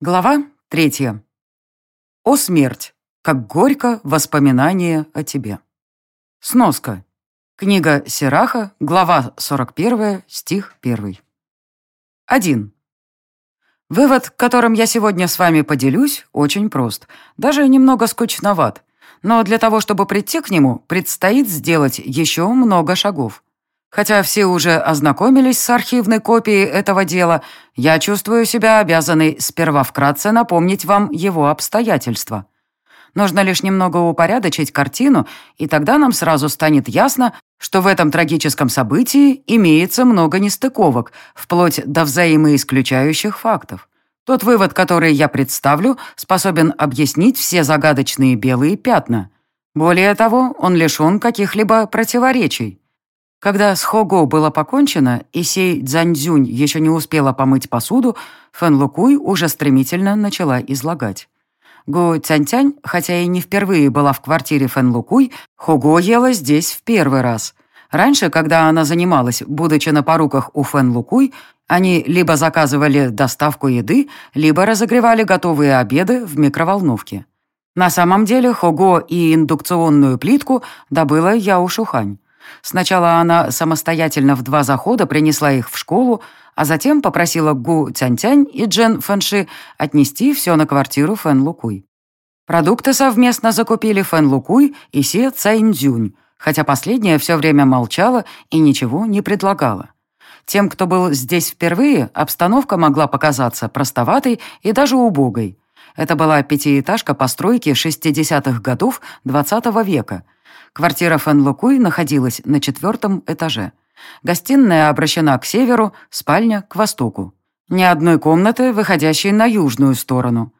Глава третья. О смерть, как горько воспоминание о тебе. Сноска. Книга Сираха, глава 41, стих 1. 1. Вывод, которым я сегодня с вами поделюсь, очень прост, даже немного скучноват. Но для того, чтобы прийти к нему, предстоит сделать еще много шагов. Хотя все уже ознакомились с архивной копией этого дела, я чувствую себя обязанной сперва вкратце напомнить вам его обстоятельства. Нужно лишь немного упорядочить картину, и тогда нам сразу станет ясно, что в этом трагическом событии имеется много нестыковок, вплоть до взаимоисключающих фактов. Тот вывод, который я представлю, способен объяснить все загадочные белые пятна. Более того, он лишен каких-либо противоречий. Когда с Хого было покончено, и сей Цзаньцзюнь еще не успела помыть посуду, Фэн Лукуй уже стремительно начала излагать. Го Цянь-Тянь, хотя и не впервые была в квартире Фэн Лукуй, Хого ела здесь в первый раз. Раньше, когда она занималась, будучи на поруках у Фэн Лукуй, они либо заказывали доставку еды, либо разогревали готовые обеды в микроволновке. На самом деле Хого и индукционную плитку добыла Яо Шухань. Сначала она самостоятельно в два захода принесла их в школу, а затем попросила Гу Тянь-Тянь и Джен Фэнши отнести все на квартиру Фэн Лукуй. Продукты совместно закупили Фэн Лукуй и Се Цайнзюнь, хотя последняя все время молчала и ничего не предлагала. Тем, кто был здесь впервые, обстановка могла показаться простоватой и даже убогой. Это была пятиэтажка постройки 60-х годов XX -го века – Квартира Фэн Лукуй находилась на четвертом этаже. Гостиная обращена к северу, спальня — к востоку. Ни одной комнаты, выходящей на южную сторону.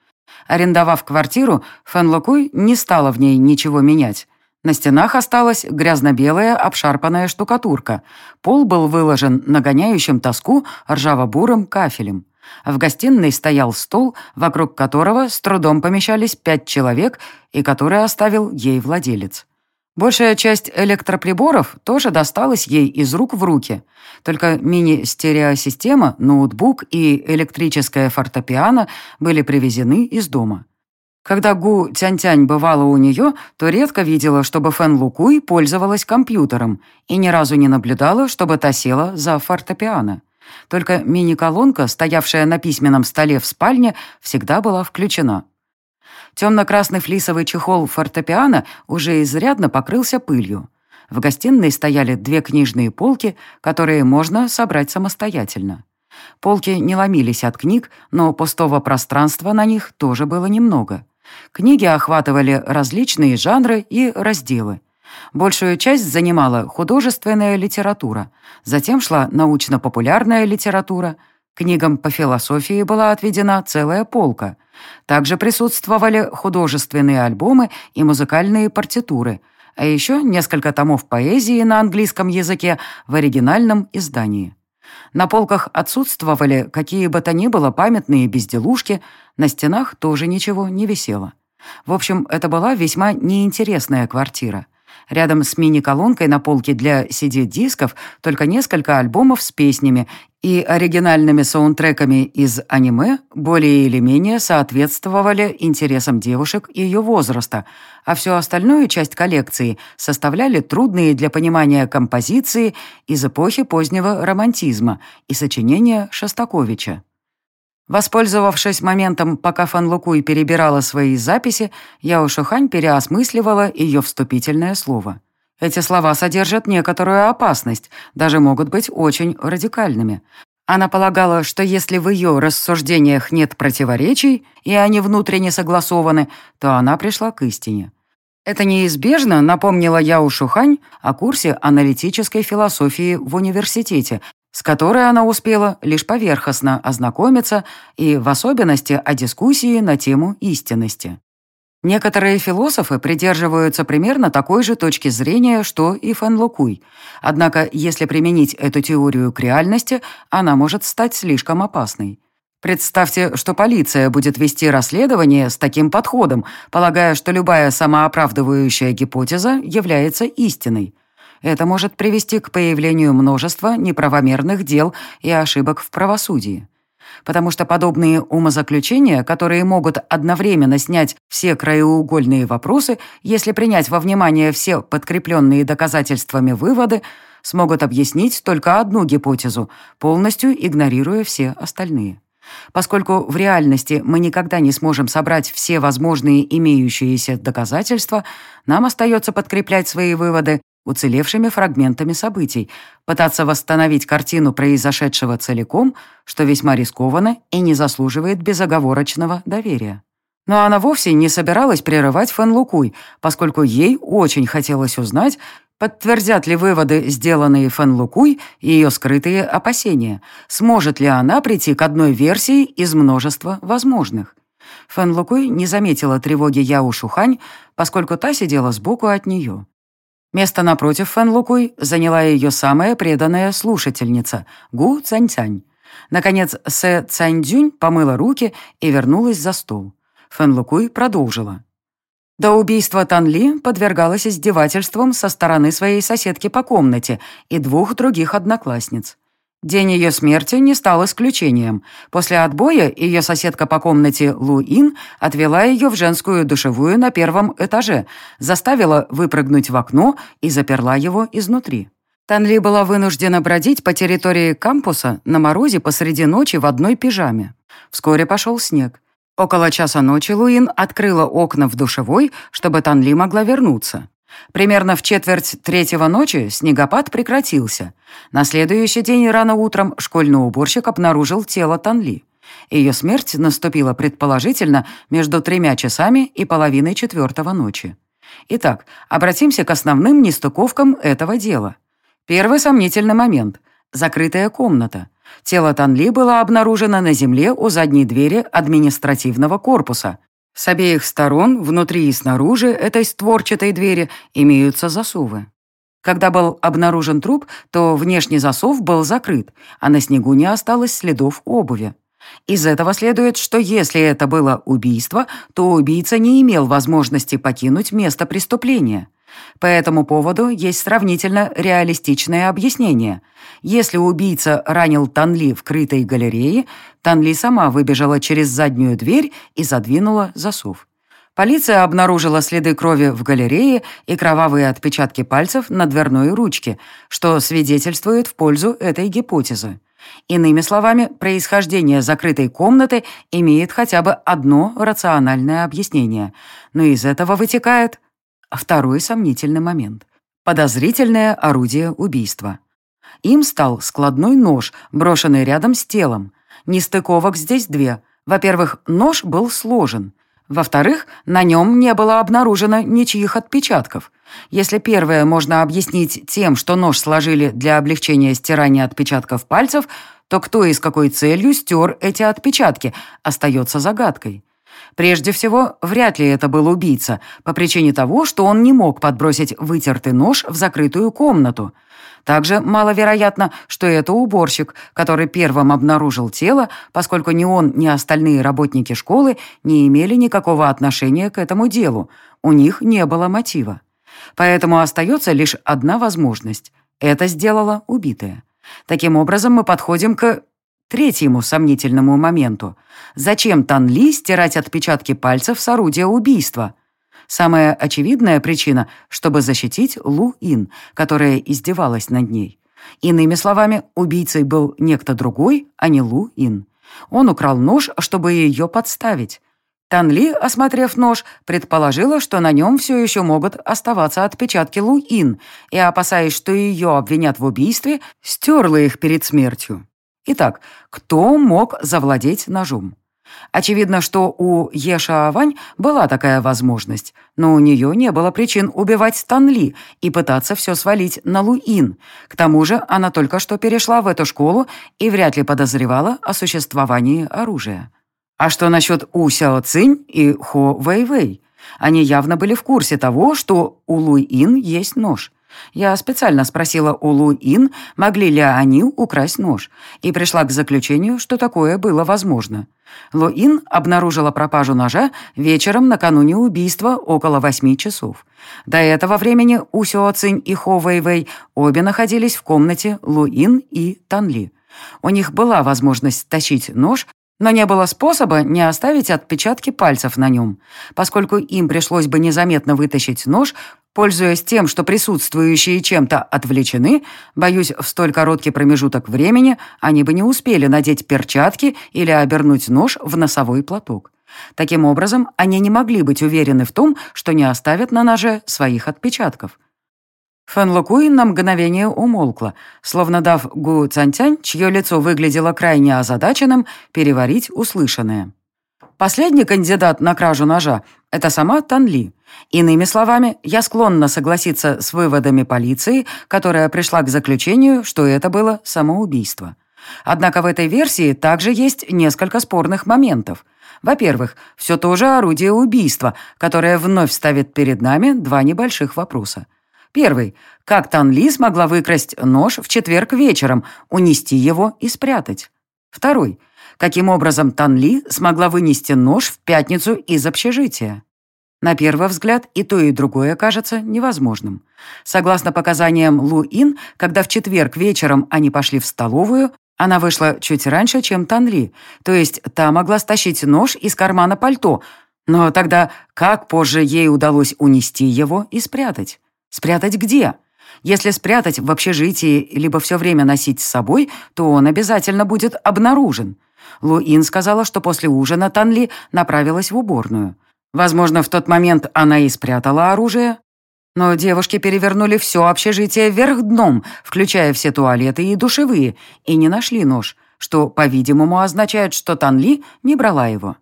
Арендовав квартиру, Фэн Лукуй не стала в ней ничего менять. На стенах осталась грязно-белая обшарпанная штукатурка. Пол был выложен нагоняющим тоску ржаво-бурым кафелем. В гостиной стоял стол, вокруг которого с трудом помещались пять человек и который оставил ей владелец. Большая часть электроприборов тоже досталась ей из рук в руки. Только мини-стереосистема, ноутбук и электрическая фортепиано были привезены из дома. Когда Гу Тянь-Тянь бывала у нее, то редко видела, чтобы Фэн Лукуй пользовалась компьютером и ни разу не наблюдала, чтобы та села за фортепиано. Только мини-колонка, стоявшая на письменном столе в спальне, всегда была включена. Темно-красный флисовый чехол фортепиано уже изрядно покрылся пылью. В гостиной стояли две книжные полки, которые можно собрать самостоятельно. Полки не ломились от книг, но пустого пространства на них тоже было немного. Книги охватывали различные жанры и разделы. Большую часть занимала художественная литература, затем шла научно-популярная литература, книгам по философии была отведена целая полка — также присутствовали художественные альбомы и музыкальные партитуры, а еще несколько томов поэзии на английском языке в оригинальном издании. На полках отсутствовали какие бы то ни было памятные безделушки, на стенах тоже ничего не висело. В общем, это была весьма неинтересная квартира. Рядом с мини-колонкой на полке для CD-дисков только несколько альбомов с песнями и оригинальными саундтреками из аниме более или менее соответствовали интересам девушек ее возраста, а всю остальную часть коллекции составляли трудные для понимания композиции из эпохи позднего романтизма и сочинения Шостаковича. Воспользовавшись моментом, пока Фан Лукуй перебирала свои записи, Яо Шухань переосмысливала ее вступительное слово. Эти слова содержат некоторую опасность, даже могут быть очень радикальными. Она полагала, что если в ее рассуждениях нет противоречий, и они внутренне согласованы, то она пришла к истине. Это неизбежно напомнило Яо Шухань о курсе аналитической философии в университете, с которой она успела лишь поверхностно ознакомиться и в особенности о дискуссии на тему истинности. Некоторые философы придерживаются примерно такой же точки зрения, что и Фэн Лукуй. Однако, если применить эту теорию к реальности, она может стать слишком опасной. Представьте, что полиция будет вести расследование с таким подходом, полагая, что любая самооправдывающая гипотеза является истиной. Это может привести к появлению множества неправомерных дел и ошибок в правосудии. потому что подобные умозаключения, которые могут одновременно снять все краеугольные вопросы, если принять во внимание все подкрепленные доказательствами выводы, смогут объяснить только одну гипотезу, полностью игнорируя все остальные. Поскольку в реальности мы никогда не сможем собрать все возможные имеющиеся доказательства, нам остается подкреплять свои выводы уцелевшими фрагментами событий, пытаться восстановить картину произошедшего целиком, что весьма рискованно и не заслуживает безоговорочного доверия. Но она вовсе не собиралась прерывать Фэн Лукуй, поскольку ей очень хотелось узнать, подтвердят ли выводы, сделанные Фэн Лукуй, ее скрытые опасения, сможет ли она прийти к одной версии из множества возможных. Фэн Лукуй не заметила тревоги Яо Шухань, поскольку та сидела сбоку от нее. Место напротив Фэн Лукуй заняла ее самая преданная слушательница Гу Цаньцань. Наконец, Сэ Цаньцзюнь помыла руки и вернулась за стол. Фэн Лукуй продолжила. До убийства Танли подвергалась издевательствам со стороны своей соседки по комнате и двух других одноклассниц. День ее смерти не стал исключением. После отбоя ее соседка по комнате Лу Ин отвела ее в женскую душевую на первом этаже, заставила выпрыгнуть в окно и заперла его изнутри. Танли была вынуждена бродить по территории кампуса на морозе посреди ночи в одной пижаме. Вскоре пошел снег. Около часа ночи Луин открыла окна в душевой, чтобы Танли могла вернуться. Примерно в четверть третьего ночи снегопад прекратился. На следующий день рано утром школьный уборщик обнаружил тело Танли. Ее смерть наступила предположительно между тремя часами и половиной четвертого ночи. Итак, обратимся к основным нестыковкам этого дела. Первый сомнительный момент – закрытая комната. Тело Танли было обнаружено на земле у задней двери административного корпуса. С обеих сторон, внутри и снаружи этой створчатой двери, имеются засовы. Когда был обнаружен труп, то внешний засов был закрыт, а на снегу не осталось следов обуви. Из этого следует, что если это было убийство, то убийца не имел возможности покинуть место преступления. По этому поводу есть сравнительно реалистичное объяснение. Если убийца ранил Танли в крытой галерее, Танли сама выбежала через заднюю дверь и задвинула засов. Полиция обнаружила следы крови в галерее и кровавые отпечатки пальцев на дверной ручке, что свидетельствует в пользу этой гипотезы. Иными словами, происхождение закрытой комнаты имеет хотя бы одно рациональное объяснение, но из этого вытекает Второй сомнительный момент. Подозрительное орудие убийства. Им стал складной нож, брошенный рядом с телом. Нестыковок здесь две. Во-первых, нож был сложен. Во-вторых, на нем не было обнаружено ничьих отпечатков. Если первое можно объяснить тем, что нож сложили для облегчения стирания отпечатков пальцев, то кто и с какой целью стер эти отпечатки, остается загадкой. Прежде всего, вряд ли это был убийца, по причине того, что он не мог подбросить вытертый нож в закрытую комнату. Также маловероятно, что это уборщик, который первым обнаружил тело, поскольку ни он, ни остальные работники школы не имели никакого отношения к этому делу. У них не было мотива. Поэтому остается лишь одна возможность. Это сделала убитая. Таким образом, мы подходим к Третьему сомнительному моменту. Зачем Танли стирать отпечатки пальцев с орудия убийства? Самая очевидная причина, чтобы защитить Лу Ин, которая издевалась над ней. Иными словами, убийцей был некто другой, а не Лу Ин. Он украл нож, чтобы ее подставить. Танли, осмотрев нож, предположила, что на нем все еще могут оставаться отпечатки Лу Ин, и, опасаясь, что ее обвинят в убийстве, стерла их перед смертью. Итак, кто мог завладеть ножом? Очевидно, что у Еша Авань была такая возможность, но у нее не было причин убивать Станли и пытаться все свалить на Луин. К тому же она только что перешла в эту школу и вряд ли подозревала о существовании оружия. А что насчет У Сяо Цинь и Хо Вэй Вэй? Они явно были в курсе того, что у Луин есть нож. Я специально спросила у Лу Ин, могли ли они украсть нож, и пришла к заключению, что такое было возможно. Лу Ин обнаружила пропажу ножа вечером накануне убийства около восьми часов. До этого времени У Сюо и Хо Вэй Вэй обе находились в комнате Лу Ин и Танли. У них была возможность тащить нож, но не было способа не оставить отпечатки пальцев на нем. Поскольку им пришлось бы незаметно вытащить нож, пользуясь тем, что присутствующие чем-то отвлечены, боюсь, в столь короткий промежуток времени они бы не успели надеть перчатки или обернуть нож в носовой платок. Таким образом, они не могли быть уверены в том, что не оставят на ноже своих отпечатков. Фэн Лукуин на мгновение умолкла, словно дав Гу Цантянь, чье лицо выглядело крайне озадаченным, переварить услышанное. Последний кандидат на кражу ножа — это сама Тан Ли. Иными словами, я склонна согласиться с выводами полиции, которая пришла к заключению, что это было самоубийство. Однако в этой версии также есть несколько спорных моментов. Во-первых, все то же орудие убийства, которое вновь ставит перед нами два небольших вопроса. Первый. Как Тан Ли смогла выкрасть нож в четверг вечером, унести его и спрятать? Второй. Каким образом Тан Ли смогла вынести нож в пятницу из общежития? На первый взгляд и то, и другое кажется невозможным. Согласно показаниям Лу Ин, когда в четверг вечером они пошли в столовую, она вышла чуть раньше, чем Тан Ли, то есть та могла стащить нож из кармана пальто, но тогда как позже ей удалось унести его и спрятать? Спрятать где? Если спрятать в общежитии, либо все время носить с собой, то он обязательно будет обнаружен. Луин сказала, что после ужина Танли направилась в уборную. Возможно, в тот момент она и спрятала оружие. Но девушки перевернули все общежитие вверх дном, включая все туалеты и душевые, и не нашли нож, что, по-видимому, означает, что Танли не брала его.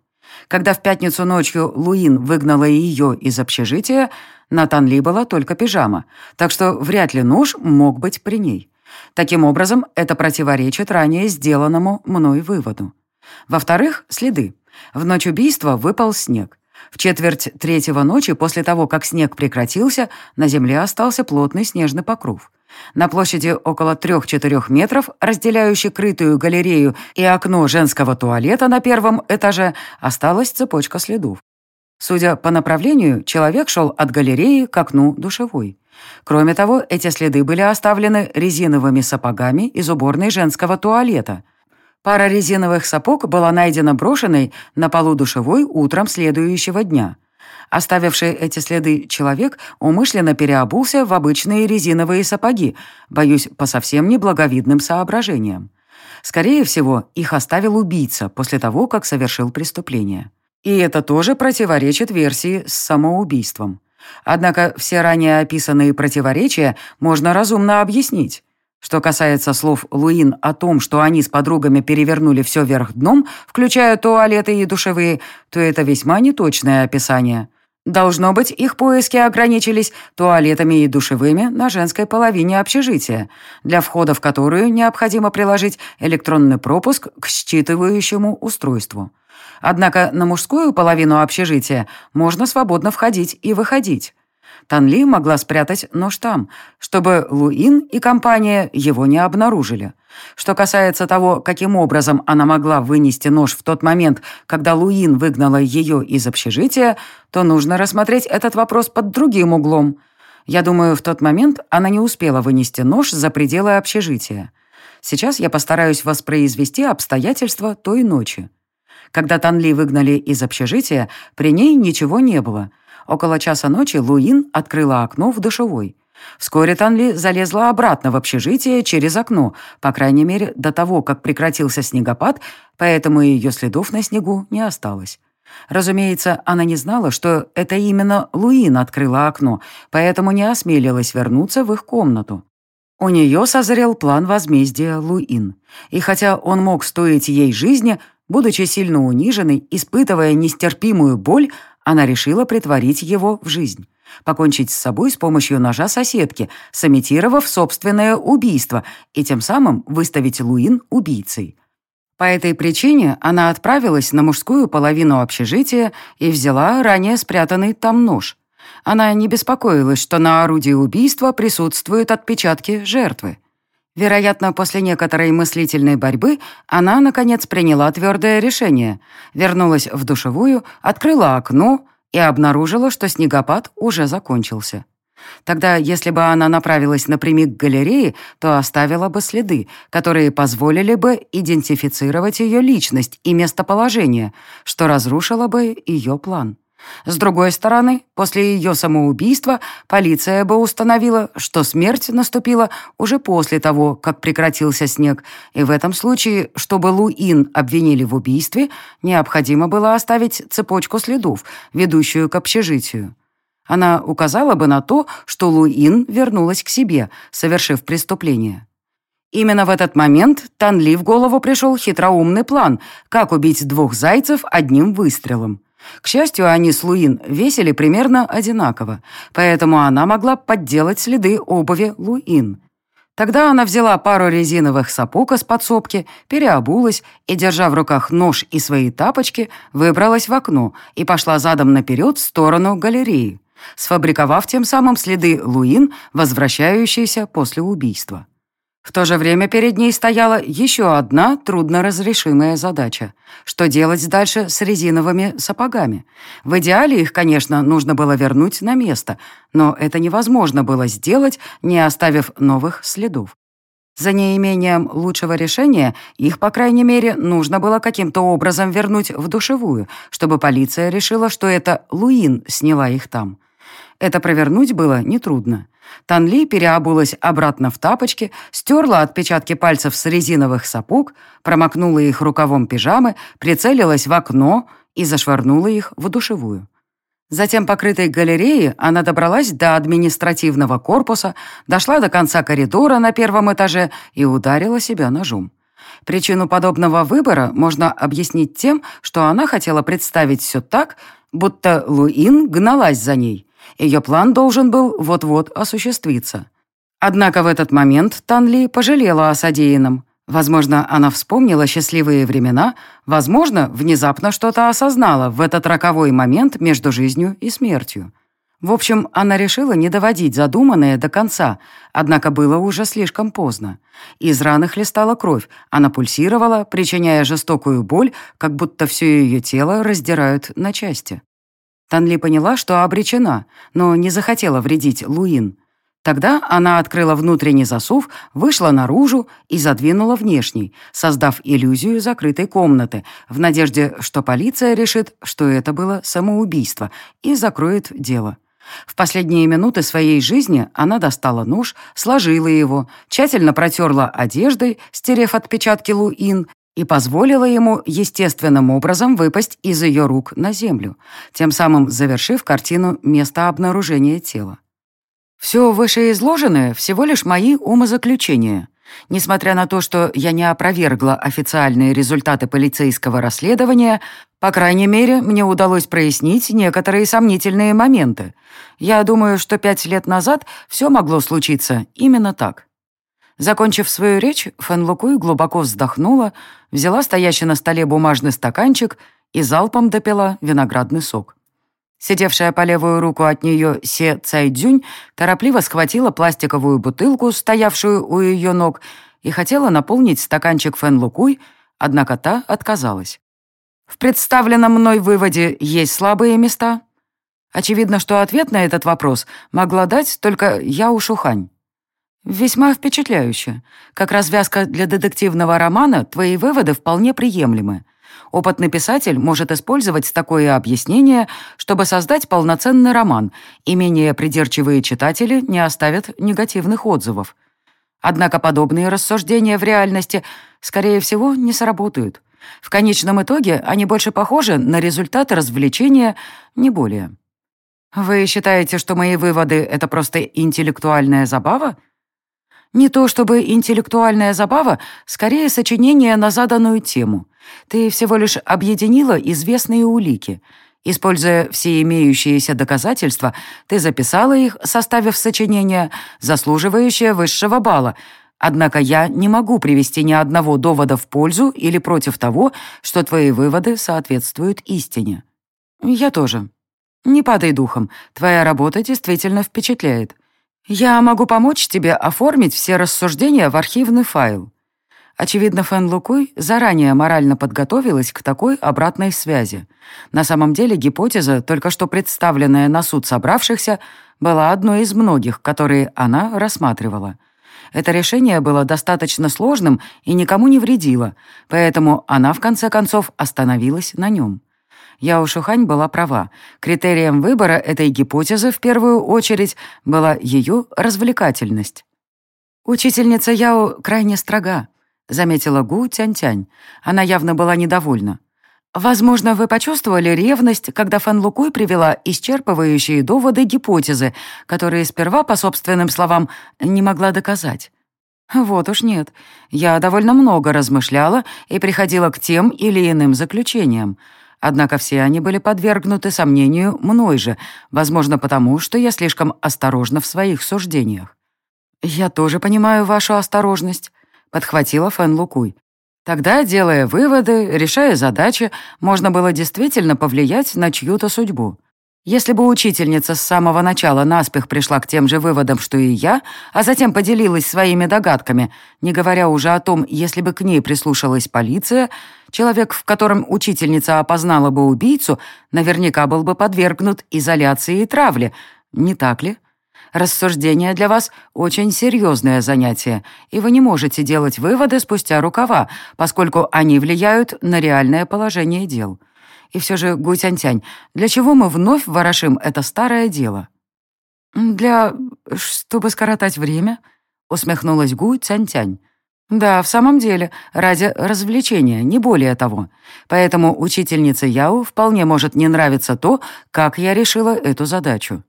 Когда в пятницу ночью Луин выгнала ее из общежития, на Танли была только пижама, так что вряд ли нож мог быть при ней. Таким образом, это противоречит ранее сделанному мной выводу. Во-вторых, следы. В ночь убийства выпал снег. В четверть третьего ночи, после того, как снег прекратился, на земле остался плотный снежный покров. На площади около 3-4 метров, разделяющей крытую галерею и окно женского туалета на первом этаже, осталась цепочка следов. Судя по направлению, человек шел от галереи к окну душевой. Кроме того, эти следы были оставлены резиновыми сапогами из уборной женского туалета. Пара резиновых сапог была найдена брошенной на полу душевой утром следующего дня. Оставивший эти следы человек умышленно переобулся в обычные резиновые сапоги, боюсь, по совсем неблаговидным соображениям. Скорее всего, их оставил убийца после того, как совершил преступление. И это тоже противоречит версии с самоубийством. Однако все ранее описанные противоречия можно разумно объяснить. Что касается слов Луин о том, что они с подругами перевернули все вверх дном, включая туалеты и душевые, то это весьма неточное описание. Должно быть, их поиски ограничились туалетами и душевыми на женской половине общежития, для входа в которую необходимо приложить электронный пропуск к считывающему устройству. Однако на мужскую половину общежития можно свободно входить и выходить. Танли могла спрятать нож там, чтобы Луин и компания его не обнаружили. Что касается того, каким образом она могла вынести нож в тот момент, когда Луин выгнала ее из общежития, то нужно рассмотреть этот вопрос под другим углом. Я думаю, в тот момент она не успела вынести нож за пределы общежития. Сейчас я постараюсь воспроизвести обстоятельства той ночи. Когда Танли выгнали из общежития, при ней ничего не было. Около часа ночи Луин открыла окно в душевой. Вскоре Танли залезла обратно в общежитие через окно, по крайней мере, до того, как прекратился снегопад, поэтому ее следов на снегу не осталось. Разумеется, она не знала, что это именно Луин открыла окно, поэтому не осмелилась вернуться в их комнату. У нее созрел план возмездия Луин. И хотя он мог стоить ей жизни, Будучи сильно униженной, испытывая нестерпимую боль, она решила притворить его в жизнь. Покончить с собой с помощью ножа соседки, сымитировав собственное убийство и тем самым выставить Луин убийцей. По этой причине она отправилась на мужскую половину общежития и взяла ранее спрятанный там нож. Она не беспокоилась, что на орудии убийства присутствуют отпечатки жертвы. Вероятно, после некоторой мыслительной борьбы она, наконец, приняла твердое решение, вернулась в душевую, открыла окно и обнаружила, что снегопад уже закончился. Тогда, если бы она направилась напрямик к галерее, то оставила бы следы, которые позволили бы идентифицировать ее личность и местоположение, что разрушило бы ее план. С другой стороны, после ее самоубийства полиция бы установила, что смерть наступила уже после того, как прекратился снег, и в этом случае, чтобы Луин обвинили в убийстве, необходимо было оставить цепочку следов, ведущую к общежитию. Она указала бы на то, что Луин вернулась к себе, совершив преступление. Именно в этот момент Танли в голову пришел хитроумный план, как убить двух зайцев одним выстрелом. К счастью, они с Луин весили примерно одинаково, поэтому она могла подделать следы обуви Луин. Тогда она взяла пару резиновых сапог из подсобки, переобулась и, держа в руках нож и свои тапочки, выбралась в окно и пошла задом наперед в сторону галереи, сфабриковав тем самым следы Луин, возвращающиеся после убийства. В то же время перед ней стояла еще одна трудноразрешимая задача. Что делать дальше с резиновыми сапогами? В идеале их, конечно, нужно было вернуть на место, но это невозможно было сделать, не оставив новых следов. За неимением лучшего решения их, по крайней мере, нужно было каким-то образом вернуть в душевую, чтобы полиция решила, что это Луин сняла их там. Это провернуть было нетрудно. Танли переобулась обратно в тапочки, стерла отпечатки пальцев с резиновых сапог, промокнула их рукавом пижамы, прицелилась в окно и зашвырнула их в душевую. Затем по крытой галерее она добралась до административного корпуса, дошла до конца коридора на первом этаже и ударила себя ножом. Причину подобного выбора можно объяснить тем, что она хотела представить все так, будто Луин гналась за ней, ее план должен был вот-вот осуществиться. Однако в этот момент Танли пожалела о содеянном. Возможно, она вспомнила счастливые времена, возможно, внезапно что-то осознала в этот роковой момент между жизнью и смертью. В общем, она решила не доводить задуманное до конца, однако было уже слишком поздно. Из раны хлестала кровь, она пульсировала, причиняя жестокую боль, как будто все ее тело раздирают на части. Танли поняла, что обречена, но не захотела вредить Луин. Тогда она открыла внутренний засов, вышла наружу и задвинула внешний, создав иллюзию закрытой комнаты, в надежде, что полиция решит, что это было самоубийство, и закроет дело. В последние минуты своей жизни она достала нож, сложила его, тщательно протерла одеждой, стерев отпечатки Луин, и позволила ему естественным образом выпасть из ее рук на землю, тем самым завершив картину места обнаружения тела. Все вышеизложенное всего лишь мои умозаключения. Несмотря на то, что я не опровергла официальные результаты полицейского расследования, по крайней мере, мне удалось прояснить некоторые сомнительные моменты. Я думаю, что пять лет назад все могло случиться именно так. Закончив свою речь, Фэн Лукуй глубоко вздохнула, взяла стоящий на столе бумажный стаканчик и залпом допила виноградный сок. Сидевшая по левую руку от нее Се Цайдзюнь торопливо схватила пластиковую бутылку, стоявшую у ее ног, и хотела наполнить стаканчик Фэн Лукуй, однако та отказалась. В представленном мной выводе есть слабые места. Очевидно, что ответ на этот вопрос могла дать только Яо Шухань. «Весьма впечатляюще. Как развязка для детективного романа, твои выводы вполне приемлемы. Опытный писатель может использовать такое объяснение, чтобы создать полноценный роман, и менее придирчивые читатели не оставят негативных отзывов. Однако подобные рассуждения в реальности, скорее всего, не сработают. В конечном итоге они больше похожи на результаты развлечения, не более. Вы считаете, что мои выводы — это просто интеллектуальная забава? Не то чтобы интеллектуальная забава, скорее сочинение на заданную тему. Ты всего лишь объединила известные улики. Используя все имеющиеся доказательства, ты записала их, составив сочинение, заслуживающее высшего балла. Однако я не могу привести ни одного довода в пользу или против того, что твои выводы соответствуют истине. Я тоже. Не падай духом, твоя работа действительно впечатляет. «Я могу помочь тебе оформить все рассуждения в архивный файл». Очевидно, Фэн Лукуй заранее морально подготовилась к такой обратной связи. На самом деле гипотеза, только что представленная на суд собравшихся, была одной из многих, которые она рассматривала. Это решение было достаточно сложным и никому не вредило, поэтому она, в конце концов, остановилась на нем. Яо Шухань была права. Критерием выбора этой гипотезы в первую очередь была ее развлекательность. Учительница Яо крайне строга. — заметила Гу Тянь-Тянь. Она явно была недовольна. «Возможно, вы почувствовали ревность, когда Фэн Лукуй привела исчерпывающие доводы гипотезы, которые сперва, по собственным словам, не могла доказать». «Вот уж нет. Я довольно много размышляла и приходила к тем или иным заключениям. Однако все они были подвергнуты сомнению мной же, возможно, потому, что я слишком осторожна в своих суждениях. Я тоже понимаю вашу осторожность. — подхватила Фэн Лукуй. Тогда, делая выводы, решая задачи, можно было действительно повлиять на чью-то судьбу. Если бы учительница с самого начала наспех пришла к тем же выводам, что и я, а затем поделилась своими догадками, не говоря уже о том, если бы к ней прислушалась полиция, человек, в котором учительница опознала бы убийцу, наверняка был бы подвергнут изоляции и травле, не так ли? Рассуждение для вас очень серьезное занятие, и вы не можете делать выводы спустя рукава, поскольку они влияют на реальное положение дел. И все же, Гутянтянь, для чего мы вновь ворошим это старое дело? Для... чтобы скоротать время? Усмехнулась Гу Цянтянь. Да, в самом деле, ради развлечения, не более того. Поэтому учительнице Яу вполне может не нравиться то, как я решила эту задачу.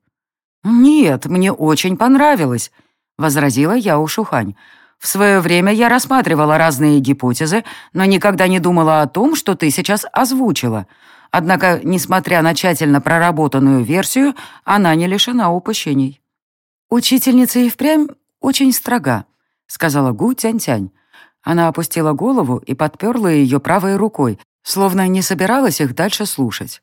«Нет, мне очень понравилось», — возразила я Ушухань. «В свое время я рассматривала разные гипотезы, но никогда не думала о том, что ты сейчас озвучила. Однако, несмотря на тщательно проработанную версию, она не лишена упущений». «Учительница и впрямь очень строга», — сказала Гу Тянь-Тянь. Она опустила голову и подперла ее правой рукой, словно не собиралась их дальше слушать.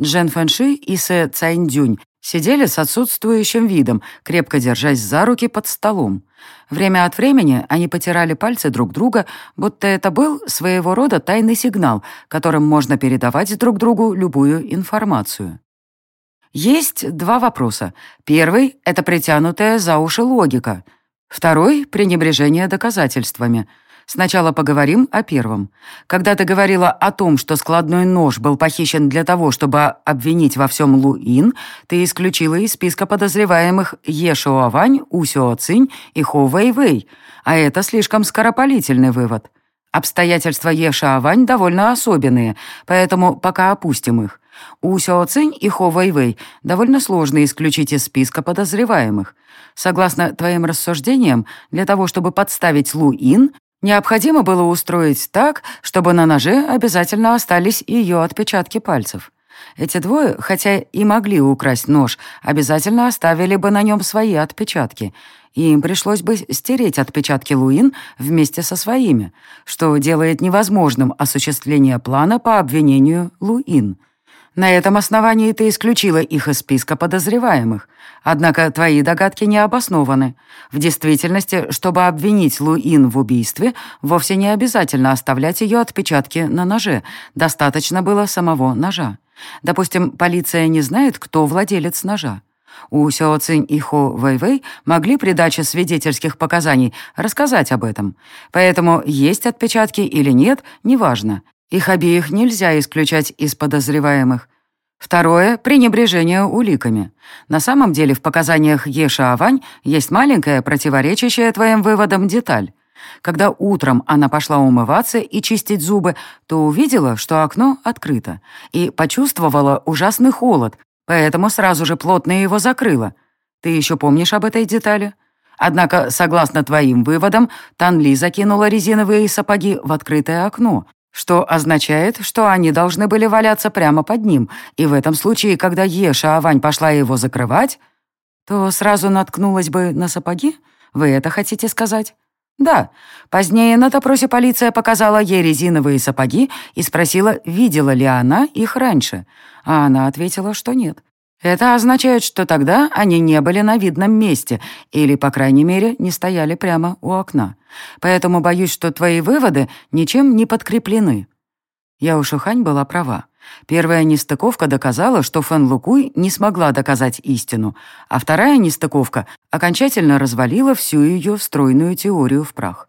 Джен Фэнши и Сэ Цайндюнь Сидели с отсутствующим видом, крепко держась за руки под столом. Время от времени они потирали пальцы друг друга, будто это был своего рода тайный сигнал, которым можно передавать друг другу любую информацию. Есть два вопроса. Первый — это притянутая за уши логика. Второй — пренебрежение доказательствами — Сначала поговорим о первом. Когда ты говорила о том, что складной нож был похищен для того, чтобы обвинить во всем Луин, ты исключила из списка подозреваемых Е Шуавань, У Сюо Цинь и Хо Вэй Вэй, а это слишком скоропалительный вывод. Обстоятельства Е Шаовань довольно особенные, поэтому пока опустим их. У Сяо Цинь и Хо Вэй Вэй довольно сложно исключить из списка подозреваемых. Согласно твоим рассуждениям, для того, чтобы подставить Лу Ин, Необходимо было устроить так, чтобы на ноже обязательно остались ее отпечатки пальцев. Эти двое, хотя и могли украсть нож, обязательно оставили бы на нем свои отпечатки, и им пришлось бы стереть отпечатки Луин вместе со своими, что делает невозможным осуществление плана по обвинению Луин — на этом основании ты исключила их из списка подозреваемых. Однако твои догадки не обоснованы. В действительности, чтобы обвинить Луин в убийстве, вовсе не обязательно оставлять ее отпечатки на ноже. Достаточно было самого ножа. Допустим, полиция не знает, кто владелец ножа. У Сяо Цинь и Хо Вэйвэй могли при даче свидетельских показаний рассказать об этом. Поэтому есть отпечатки или нет, неважно. Их обеих нельзя исключать из подозреваемых. Второе — пренебрежение уликами. На самом деле в показаниях Еша Авань есть маленькая, противоречащая твоим выводам деталь. Когда утром она пошла умываться и чистить зубы, то увидела, что окно открыто, и почувствовала ужасный холод, поэтому сразу же плотно его закрыла. Ты еще помнишь об этой детали? Однако, согласно твоим выводам, Танли закинула резиновые сапоги в открытое окно, что означает, что они должны были валяться прямо под ним, и в этом случае, когда Еша Авань пошла его закрывать, то сразу наткнулась бы на сапоги? Вы это хотите сказать? Да. Позднее на допросе полиция показала ей резиновые сапоги и спросила, видела ли она их раньше, а она ответила, что нет. Это означает, что тогда они не были на видном месте или, по крайней мере, не стояли прямо у окна. Поэтому боюсь, что твои выводы ничем не подкреплены». Я Яушухань была права. Первая нестыковка доказала, что Фэн Лукуй не смогла доказать истину, а вторая нестыковка окончательно развалила всю ее встроенную теорию в прах.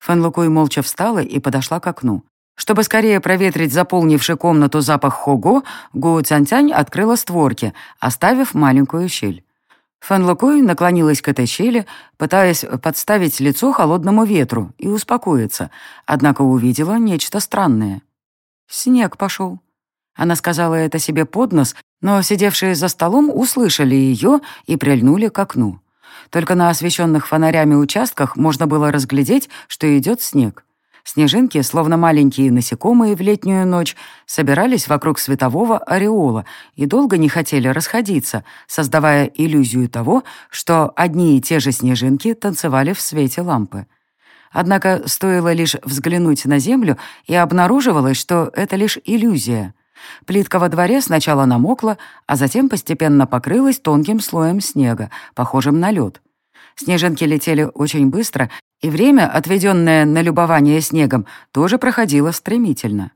Фэн Лукуй молча встала и подошла к окну. Чтобы скорее проветрить заполнивший комнату запах хого, Гу Цянтянь открыла створки, оставив маленькую щель. Фэн Лукуй наклонилась к этой щели, пытаясь подставить лицо холодному ветру и успокоиться, однако увидела нечто странное. Снег пошел. Она сказала это себе под нос, но сидевшие за столом услышали ее и прильнули к окну. Только на освещенных фонарями участках можно было разглядеть, что идет снег. Снежинки, словно маленькие насекомые в летнюю ночь, собирались вокруг светового ореола и долго не хотели расходиться, создавая иллюзию того, что одни и те же снежинки танцевали в свете лампы. Однако стоило лишь взглянуть на землю, и обнаруживалось, что это лишь иллюзия. Плитка во дворе сначала намокла, а затем постепенно покрылась тонким слоем снега, похожим на лед. Снежинки летели очень быстро, и время, отведенное на любование снегом, тоже проходило стремительно.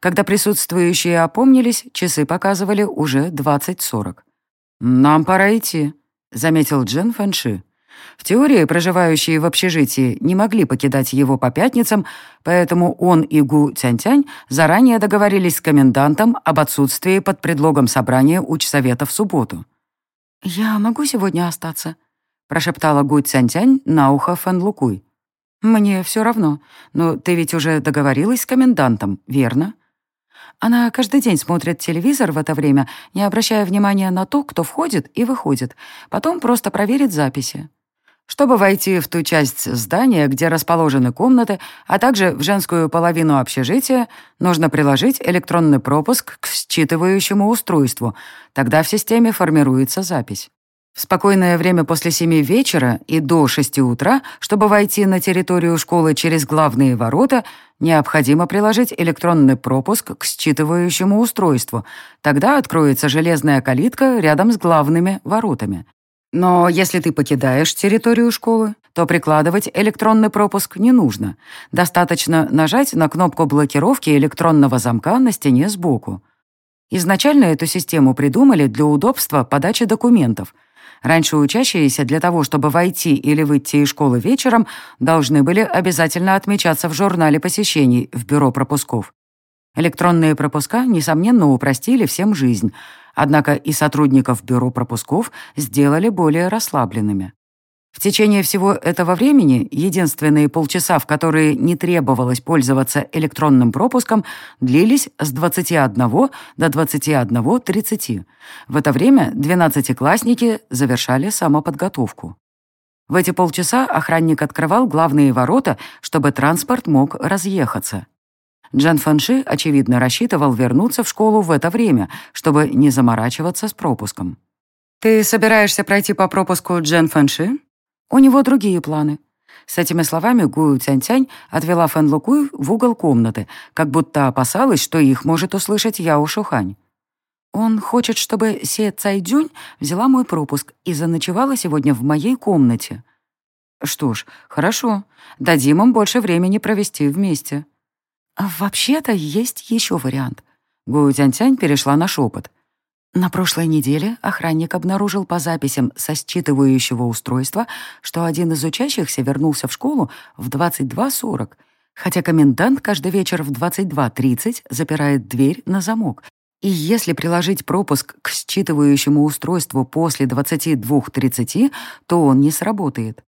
Когда присутствующие опомнились, часы показывали уже 20.40. «Нам пора идти», — заметил Джен Фэнши. В теории проживающие в общежитии не могли покидать его по пятницам, поэтому он и Гу Тянь-Тянь заранее договорились с комендантом об отсутствии под предлогом собрания учсовета в субботу. «Я могу сегодня остаться?» — прошептала Гу Тянь-Тянь на ухо Фэн Лукуй. «Мне все равно, но ты ведь уже договорилась с комендантом, верно?» Она каждый день смотрит телевизор в это время, не обращая внимания на то, кто входит и выходит. Потом просто проверит записи. Чтобы войти в ту часть здания, где расположены комнаты, а также в женскую половину общежития, нужно приложить электронный пропуск к считывающему устройству. Тогда в системе формируется запись. В спокойное время после семи вечера и до шести утра, чтобы войти на территорию школы через главные ворота, необходимо приложить электронный пропуск к считывающему устройству. Тогда откроется железная калитка рядом с главными воротами. Но если ты покидаешь территорию школы, то прикладывать электронный пропуск не нужно. Достаточно нажать на кнопку блокировки электронного замка на стене сбоку. Изначально эту систему придумали для удобства подачи документов. Раньше учащиеся для того, чтобы войти или выйти из школы вечером, должны были обязательно отмечаться в журнале посещений в бюро пропусков. Электронные пропуска, несомненно, упростили всем жизнь – Однако и сотрудников бюро пропусков сделали более расслабленными. В течение всего этого времени единственные полчаса, в которые не требовалось пользоваться электронным пропуском, длились с 21 до 21.30. В это время двенадцатиклассники завершали самоподготовку. В эти полчаса охранник открывал главные ворота, чтобы транспорт мог разъехаться. Джан Фэнши, очевидно, рассчитывал вернуться в школу в это время, чтобы не заморачиваться с пропуском. «Ты собираешься пройти по пропуску Джан Фэнши? У него другие планы». С этими словами Гую Цянь-Тянь отвела Фэн Лукуй в угол комнаты, как будто опасалась, что их может услышать Яо Шухань. «Он хочет, чтобы Се Цайдзюнь взяла мой пропуск и заночевала сегодня в моей комнате». «Что ж, хорошо. Дадим им больше времени провести вместе». А «Вообще-то есть еще вариант». Гу Тянь-Тянь перешла на шепот. На прошлой неделе охранник обнаружил по записям со считывающего устройства, что один из учащихся вернулся в школу в 22.40, хотя комендант каждый вечер в 22.30 запирает дверь на замок. И если приложить пропуск к считывающему устройству после 22.30, то он не сработает.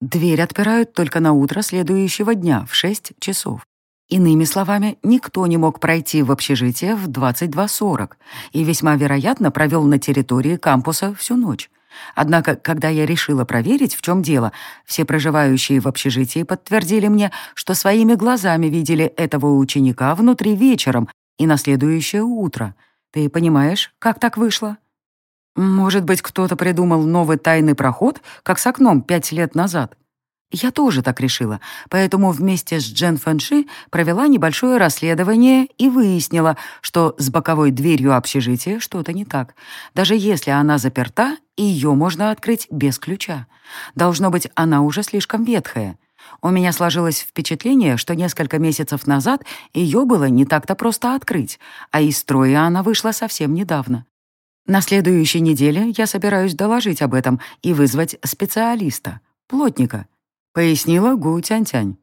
Дверь отпирают только на утро следующего дня в 6 часов. Иными словами, никто не мог пройти в общежитие в 22.40 и весьма вероятно провел на территории кампуса всю ночь. Однако, когда я решила проверить, в чем дело, все проживающие в общежитии подтвердили мне, что своими глазами видели этого ученика внутри вечером и на следующее утро. Ты понимаешь, как так вышло? Может быть, кто-то придумал новый тайный проход, как с окном пять лет назад? Я тоже так решила, поэтому вместе с Джен Фэнши провела небольшое расследование и выяснила, что с боковой дверью общежития что-то не так. Даже если она заперта, ее можно открыть без ключа. Должно быть, она уже слишком ветхая. У меня сложилось впечатление, что несколько месяцев назад ее было не так-то просто открыть, а из строя она вышла совсем недавно. На следующей неделе я собираюсь доложить об этом и вызвать специалиста, плотника, Пояснила Гу Тянь-Тянь.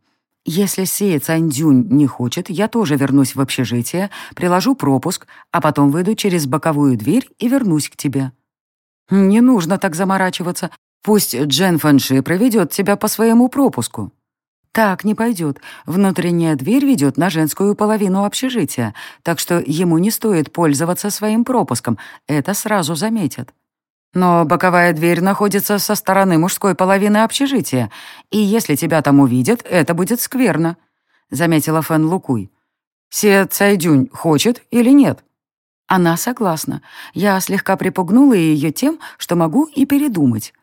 «Если Сея Цандюнь не хочет, я тоже вернусь в общежитие, приложу пропуск, а потом выйду через боковую дверь и вернусь к тебе». «Не нужно так заморачиваться. Пусть Джен Фэнши проведет тебя по своему пропуску». «Так не пойдет. Внутренняя дверь ведет на женскую половину общежития, так что ему не стоит пользоваться своим пропуском, это сразу заметят». Но боковая дверь находится со стороны мужской половины общежития, и если тебя там увидят, это будет скверно», — заметила Фэн Лукуй. «Се Цайдюнь хочет или нет?» Она согласна. Я слегка припугнула ее тем, что могу и передумать.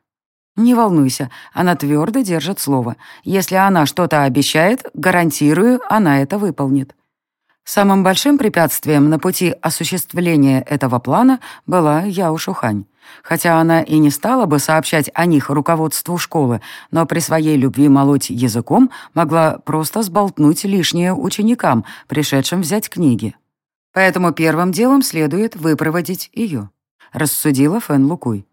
Не волнуйся, она твердо держит слово. Если она что-то обещает, гарантирую, она это выполнит. Самым большим препятствием на пути осуществления этого плана была Яо Шухань. Хотя она и не стала бы сообщать о них руководству школы, но при своей любви молоть языком могла просто сболтнуть лишнее ученикам, пришедшим взять книги. Поэтому первым делом следует выпроводить ее, рассудила Фэн Лукуй.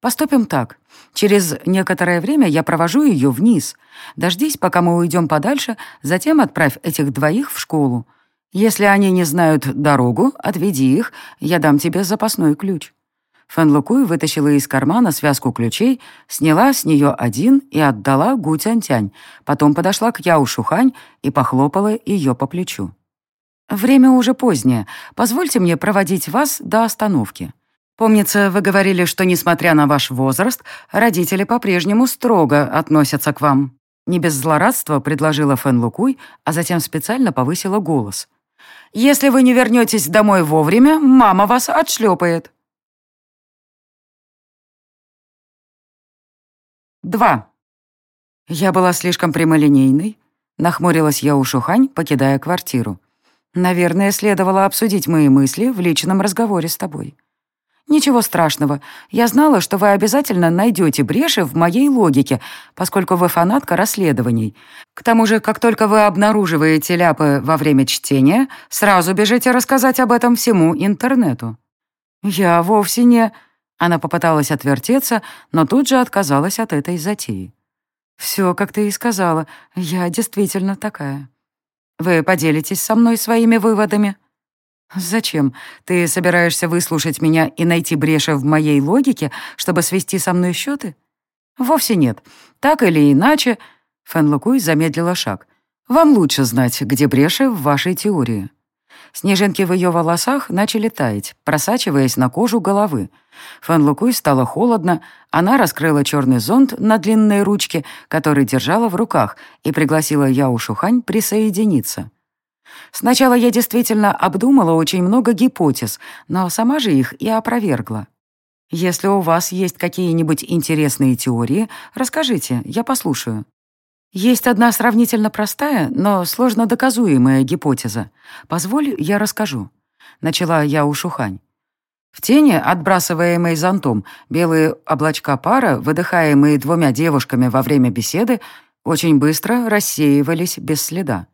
Поступим так. Через некоторое время я провожу ее вниз. Дождись, пока мы уйдем подальше, затем отправь этих двоих в школу. Если они не знают дорогу, отведи их, я дам тебе запасной ключ». Фэн Лукуй вытащила из кармана связку ключей, сняла с нее один и отдала Гу Тянь-Тянь, потом подошла к Яу Шухань и похлопала ее по плечу. «Время уже позднее. Позвольте мне проводить вас до остановки. Помнится, вы говорили, что, несмотря на ваш возраст, родители по-прежнему строго относятся к вам». Не без злорадства предложила Фэн Лукуй, а затем специально повысила голос. Если вы не вернетесь домой вовремя, мама вас отшлепает. Два. Я была слишком прямолинейной. Нахмурилась я у Шухань, покидая квартиру. Наверное, следовало обсудить мои мысли в личном разговоре с тобой. «Ничего страшного. Я знала, что вы обязательно найдете бреши в моей логике, поскольку вы фанатка расследований. К тому же, как только вы обнаруживаете ляпы во время чтения, сразу бежите рассказать об этом всему интернету». «Я вовсе не...» Она попыталась отвертеться, но тут же отказалась от этой затеи. «Все, как ты и сказала, я действительно такая. Вы поделитесь со мной своими выводами?» «Зачем? Ты собираешься выслушать меня и найти бреши в моей логике, чтобы свести со мной счеты?» «Вовсе нет. Так или иначе...» Фэн Лукуй замедлила шаг. «Вам лучше знать, где бреши в вашей теории». Снежинки в ее волосах начали таять, просачиваясь на кожу головы. Фэн Лукуй стало холодно, она раскрыла черный зонт на длинной ручке, который держала в руках, и пригласила Яо Шухань присоединиться. Сначала я действительно обдумала очень много гипотез, но сама же их и опровергла. Если у вас есть какие-нибудь интересные теории, расскажите, я послушаю. Есть одна сравнительно простая, но сложно доказуемая гипотеза. Позволь, я расскажу. Начала я у Шухань. В тени, отбрасываемой зонтом, белые облачка пара, выдыхаемые двумя девушками во время беседы, очень быстро рассеивались без следа.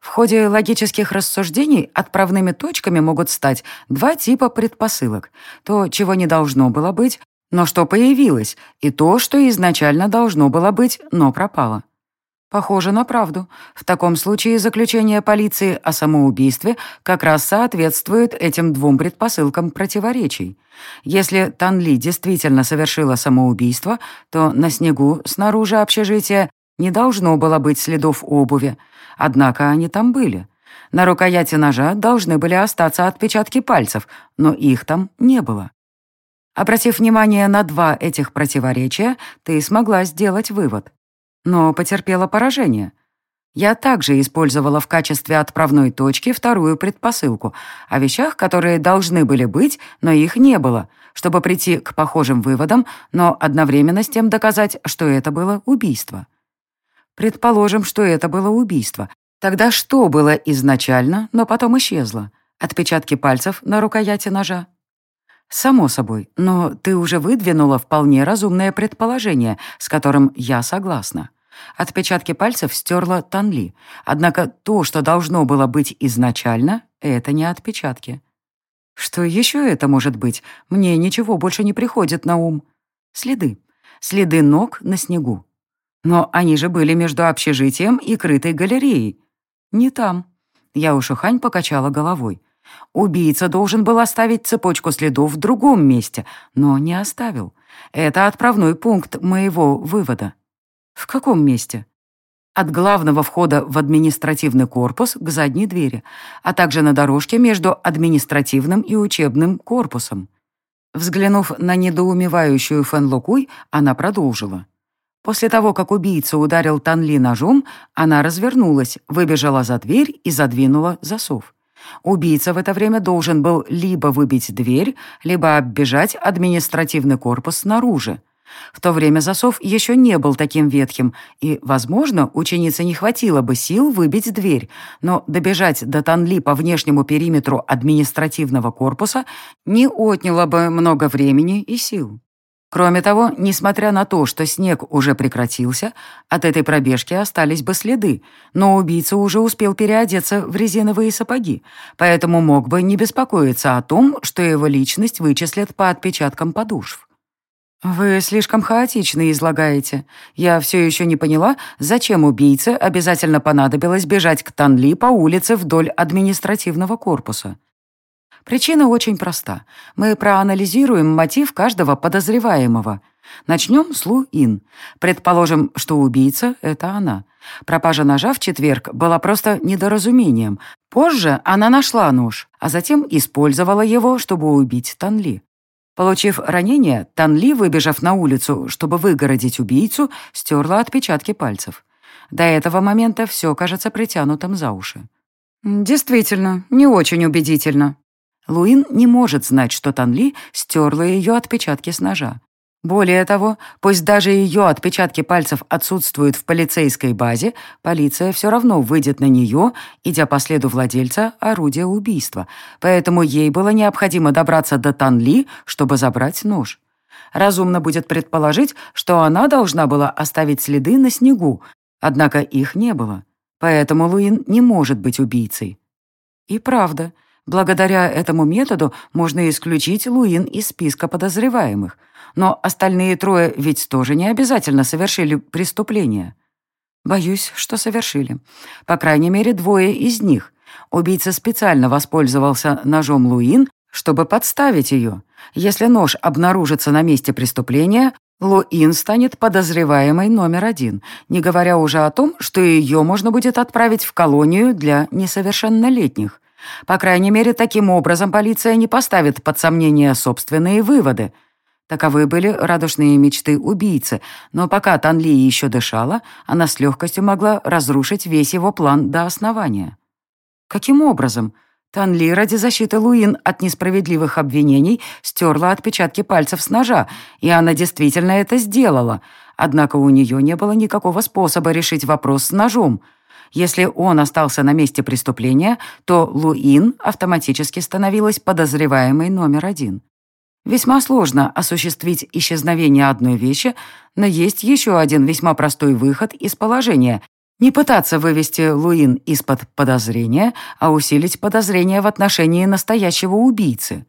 В ходе логических рассуждений отправными точками могут стать два типа предпосылок. То, чего не должно было быть, но что появилось, и то, что изначально должно было быть, но пропало. Похоже на правду. В таком случае заключение полиции о самоубийстве как раз соответствует этим двум предпосылкам противоречий. Если Танли действительно совершила самоубийство, то на снегу снаружи общежития не должно было быть следов обуви, Однако они там были. На рукояти ножа должны были остаться отпечатки пальцев, но их там не было. Обратив внимание на два этих противоречия, ты смогла сделать вывод. Но потерпела поражение. Я также использовала в качестве отправной точки вторую предпосылку о вещах, которые должны были быть, но их не было, чтобы прийти к похожим выводам, но одновременно с тем доказать, что это было убийство. Предположим, что это было убийство. Тогда что было изначально, но потом исчезло? Отпечатки пальцев на рукояти ножа? Само собой, но ты уже выдвинула вполне разумное предположение, с которым я согласна. Отпечатки пальцев стерла Танли, однако то, что должно было быть изначально, это не отпечатки. Что еще это может быть? Мне ничего больше не приходит на ум. Следы. Следы ног на снегу. Но они же были между общежитием и крытой галереей. Не там. Я Ушухань покачала головой. Убийца должен был оставить цепочку следов в другом месте, но не оставил. Это отправной пункт моего вывода. В каком месте? От главного входа в административный корпус к задней двери, а также на дорожке между административным и учебным корпусом. Взглянув на недоумевающую Фэн Лукуй, она продолжила. После того, как убийца ударил Танли ножом, она развернулась, выбежала за дверь и задвинула засов. Убийца в это время должен был либо выбить дверь, либо оббежать административный корпус снаружи. В то время засов еще не был таким ветхим, и, возможно, ученице не хватило бы сил выбить дверь, но добежать до Танли по внешнему периметру административного корпуса не отняло бы много времени и сил. Кроме того, несмотря на то, что снег уже прекратился, от этой пробежки остались бы следы, но убийца уже успел переодеться в резиновые сапоги, поэтому мог бы не беспокоиться о том, что его личность вычислят по отпечаткам подошв. «Вы слишком хаотично излагаете. Я все еще не поняла, зачем убийце обязательно понадобилось бежать к Танли по улице вдоль административного корпуса. Причина очень проста. Мы проанализируем мотив каждого подозреваемого. Начнем с Лу Ин. Предположим, что убийца — это она. Пропажа ножа в четверг была просто недоразумением. Позже она нашла нож, а затем использовала его, чтобы убить Танли. Получив ранение, Танли, выбежав на улицу, чтобы выгородить убийцу, стерла отпечатки пальцев. До этого момента все кажется притянутым за уши. «Действительно, не очень убедительно», Луин не может знать, что Танли стерла ее отпечатки с ножа. Более того, пусть даже ее отпечатки пальцев отсутствуют в полицейской базе, полиция все равно выйдет на нее, идя по следу владельца орудия убийства, поэтому ей было необходимо добраться до Танли, чтобы забрать нож. Разумно будет предположить, что она должна была оставить следы на снегу, однако их не было, поэтому Луин не может быть убийцей. И правда, Благодаря этому методу можно исключить Луин из списка подозреваемых. Но остальные трое ведь тоже не обязательно совершили преступление. Боюсь, что совершили. По крайней мере, двое из них. Убийца специально воспользовался ножом Луин, чтобы подставить ее. Если нож обнаружится на месте преступления, Луин станет подозреваемой номер один, не говоря уже о том, что ее можно будет отправить в колонию для несовершеннолетних. По крайней мере, таким образом полиция не поставит под сомнение собственные выводы. Таковы были радушные мечты убийцы, но пока Танли еще дышала, она с легкостью могла разрушить весь его план до основания. Каким образом? Танли ради защиты Луин от несправедливых обвинений стерла отпечатки пальцев с ножа, и она действительно это сделала. Однако у нее не было никакого способа решить вопрос с ножом — если он остался на месте преступления, то Луин автоматически становилась подозреваемой номер один. Весьма сложно осуществить исчезновение одной вещи, но есть еще один весьма простой выход из положения. Не пытаться вывести Луин из-под подозрения, а усилить подозрение в отношении настоящего убийцы.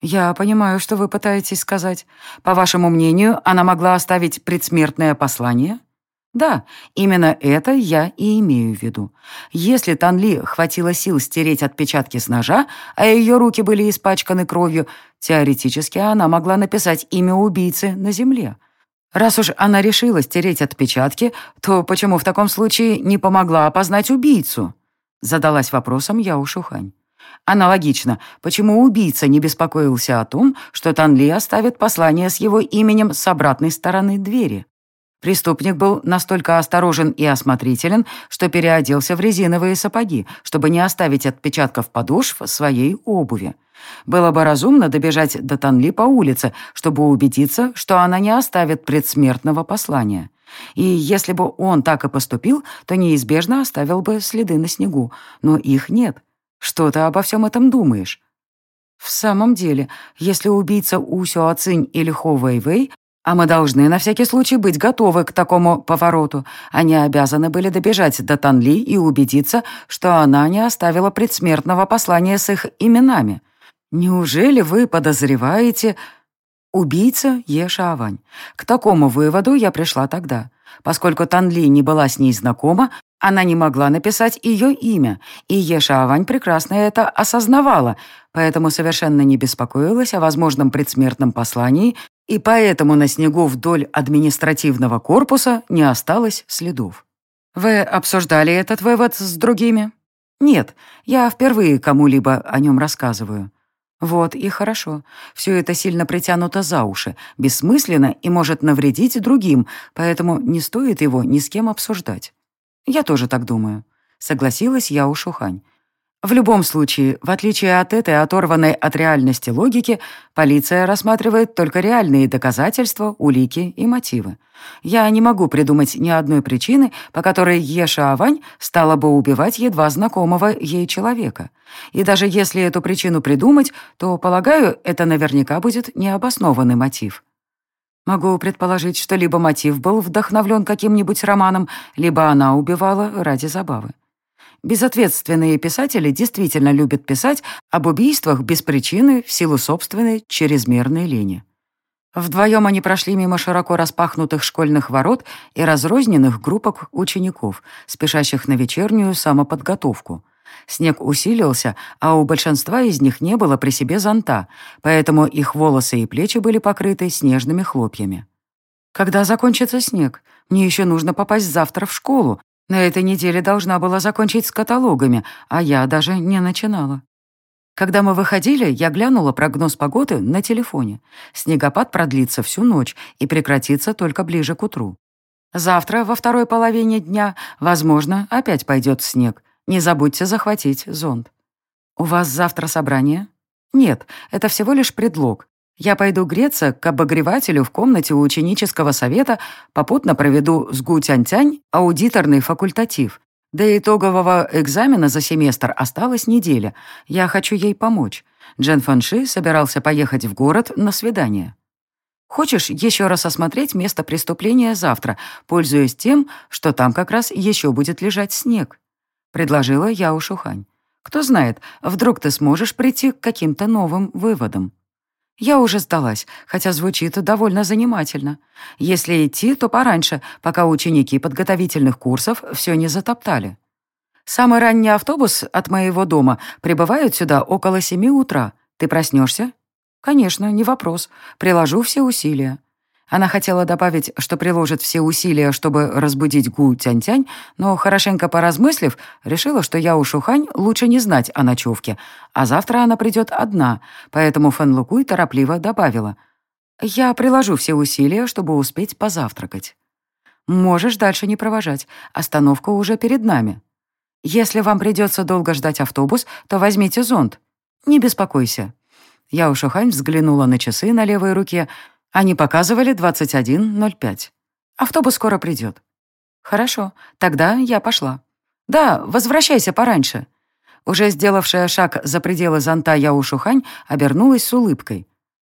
«Я понимаю, что вы пытаетесь сказать. По вашему мнению, она могла оставить предсмертное послание?» Да, именно это я и имею в виду. Если Танли хватило сил стереть отпечатки с ножа, а ее руки были испачканы кровью, теоретически она могла написать имя убийцы на земле. Раз уж она решила стереть отпечатки, то почему в таком случае не помогла опознать убийцу? Задалась вопросом я у Шухань. Аналогично, почему убийца не беспокоился о том, что Танли оставит послание с его именем с обратной стороны двери? Преступник был настолько осторожен и осмотрителен, что переоделся в резиновые сапоги, чтобы не оставить отпечатков подошв своей обуви. Было бы разумно добежать до Танли по улице, чтобы убедиться, что она не оставит предсмертного послания. И если бы он так и поступил, то неизбежно оставил бы следы на снегу. Но их нет. Что ты обо всем этом думаешь? В самом деле, если убийца Усю Ацинь или Хо Вэй Вэй, а мы должны на всякий случай быть готовы к такому повороту, они обязаны были добежать до Танли и убедиться, что она не оставила предсмертного послания с их именами. Неужели вы подозреваете... Убийца Еша Авань. К такому выводу я пришла тогда. Поскольку Танли не была с ней знакома, она не могла написать ее имя, и Еша Авань прекрасно это осознавала, поэтому совершенно не беспокоилась о возможном предсмертном послании, и поэтому на снегу вдоль административного корпуса не осталось следов. Вы обсуждали этот вывод с другими? Нет, я впервые кому-либо о нем рассказываю. Вот и хорошо. Все это сильно притянуто за уши, бессмысленно и может навредить другим, поэтому не стоит его ни с кем обсуждать. Я тоже так думаю. Согласилась я у Шухань. В любом случае, в отличие от этой оторванной от реальности логики, полиция рассматривает только реальные доказательства, улики и мотивы. Я не могу придумать ни одной причины, по которой Еша Авань стала бы убивать едва знакомого ей человека. И даже если эту причину придумать, то, полагаю, это наверняка будет необоснованный мотив. Могу предположить, что либо мотив был вдохновлен каким-нибудь романом, либо она убивала ради забавы. Безответственные писатели действительно любят писать об убийствах без причины в силу собственной чрезмерной лени. Вдвоем они прошли мимо широко распахнутых школьных ворот и разрозненных группок учеников, спешащих на вечернюю самоподготовку. Снег усилился, а у большинства из них не было при себе зонта, поэтому их волосы и плечи были покрыты снежными хлопьями. «Когда закончится снег? Мне еще нужно попасть завтра в школу, на этой неделе должна была закончить с каталогами, а я даже не начинала. Когда мы выходили, я глянула прогноз погоды на телефоне. Снегопад продлится всю ночь и прекратится только ближе к утру. Завтра, во второй половине дня, возможно, опять пойдет снег. Не забудьте захватить зонт. У вас завтра собрание? Нет, это всего лишь предлог. Я пойду греться к обогревателю в комнате у ученического совета, попутно проведу с Гу-Тянь-Тянь аудиторный факультатив. До итогового экзамена за семестр осталась неделя. Я хочу ей помочь. Джен Фанши собирался поехать в город на свидание. Хочешь еще раз осмотреть место преступления завтра, пользуясь тем, что там как раз еще будет лежать снег?» Предложила я Ушухань. «Кто знает, вдруг ты сможешь прийти к каким-то новым выводам». Я уже сдалась, хотя звучит довольно занимательно. Если идти, то пораньше, пока ученики подготовительных курсов все не затоптали. Самый ранний автобус от моего дома прибывает сюда около семи утра. Ты проснешься? Конечно, не вопрос. Приложу все усилия. Она хотела добавить, что приложит все усилия, чтобы разбудить Гу Тянь-Тянь, но, хорошенько поразмыслив, решила, что я у Шухань лучше не знать о ночевке, а завтра она придет одна, поэтому Фэн Лукуй торопливо добавила. «Я приложу все усилия, чтобы успеть позавтракать. Можешь дальше не провожать, остановка уже перед нами. Если вам придется долго ждать автобус, то возьмите зонт. Не беспокойся». Я у Шухань взглянула на часы на левой руке, они показывали 21.05. Автобус скоро придет. Хорошо, тогда я пошла. Да, возвращайся пораньше. Уже сделавшая шаг за пределы зонта Яу Шухань обернулась с улыбкой.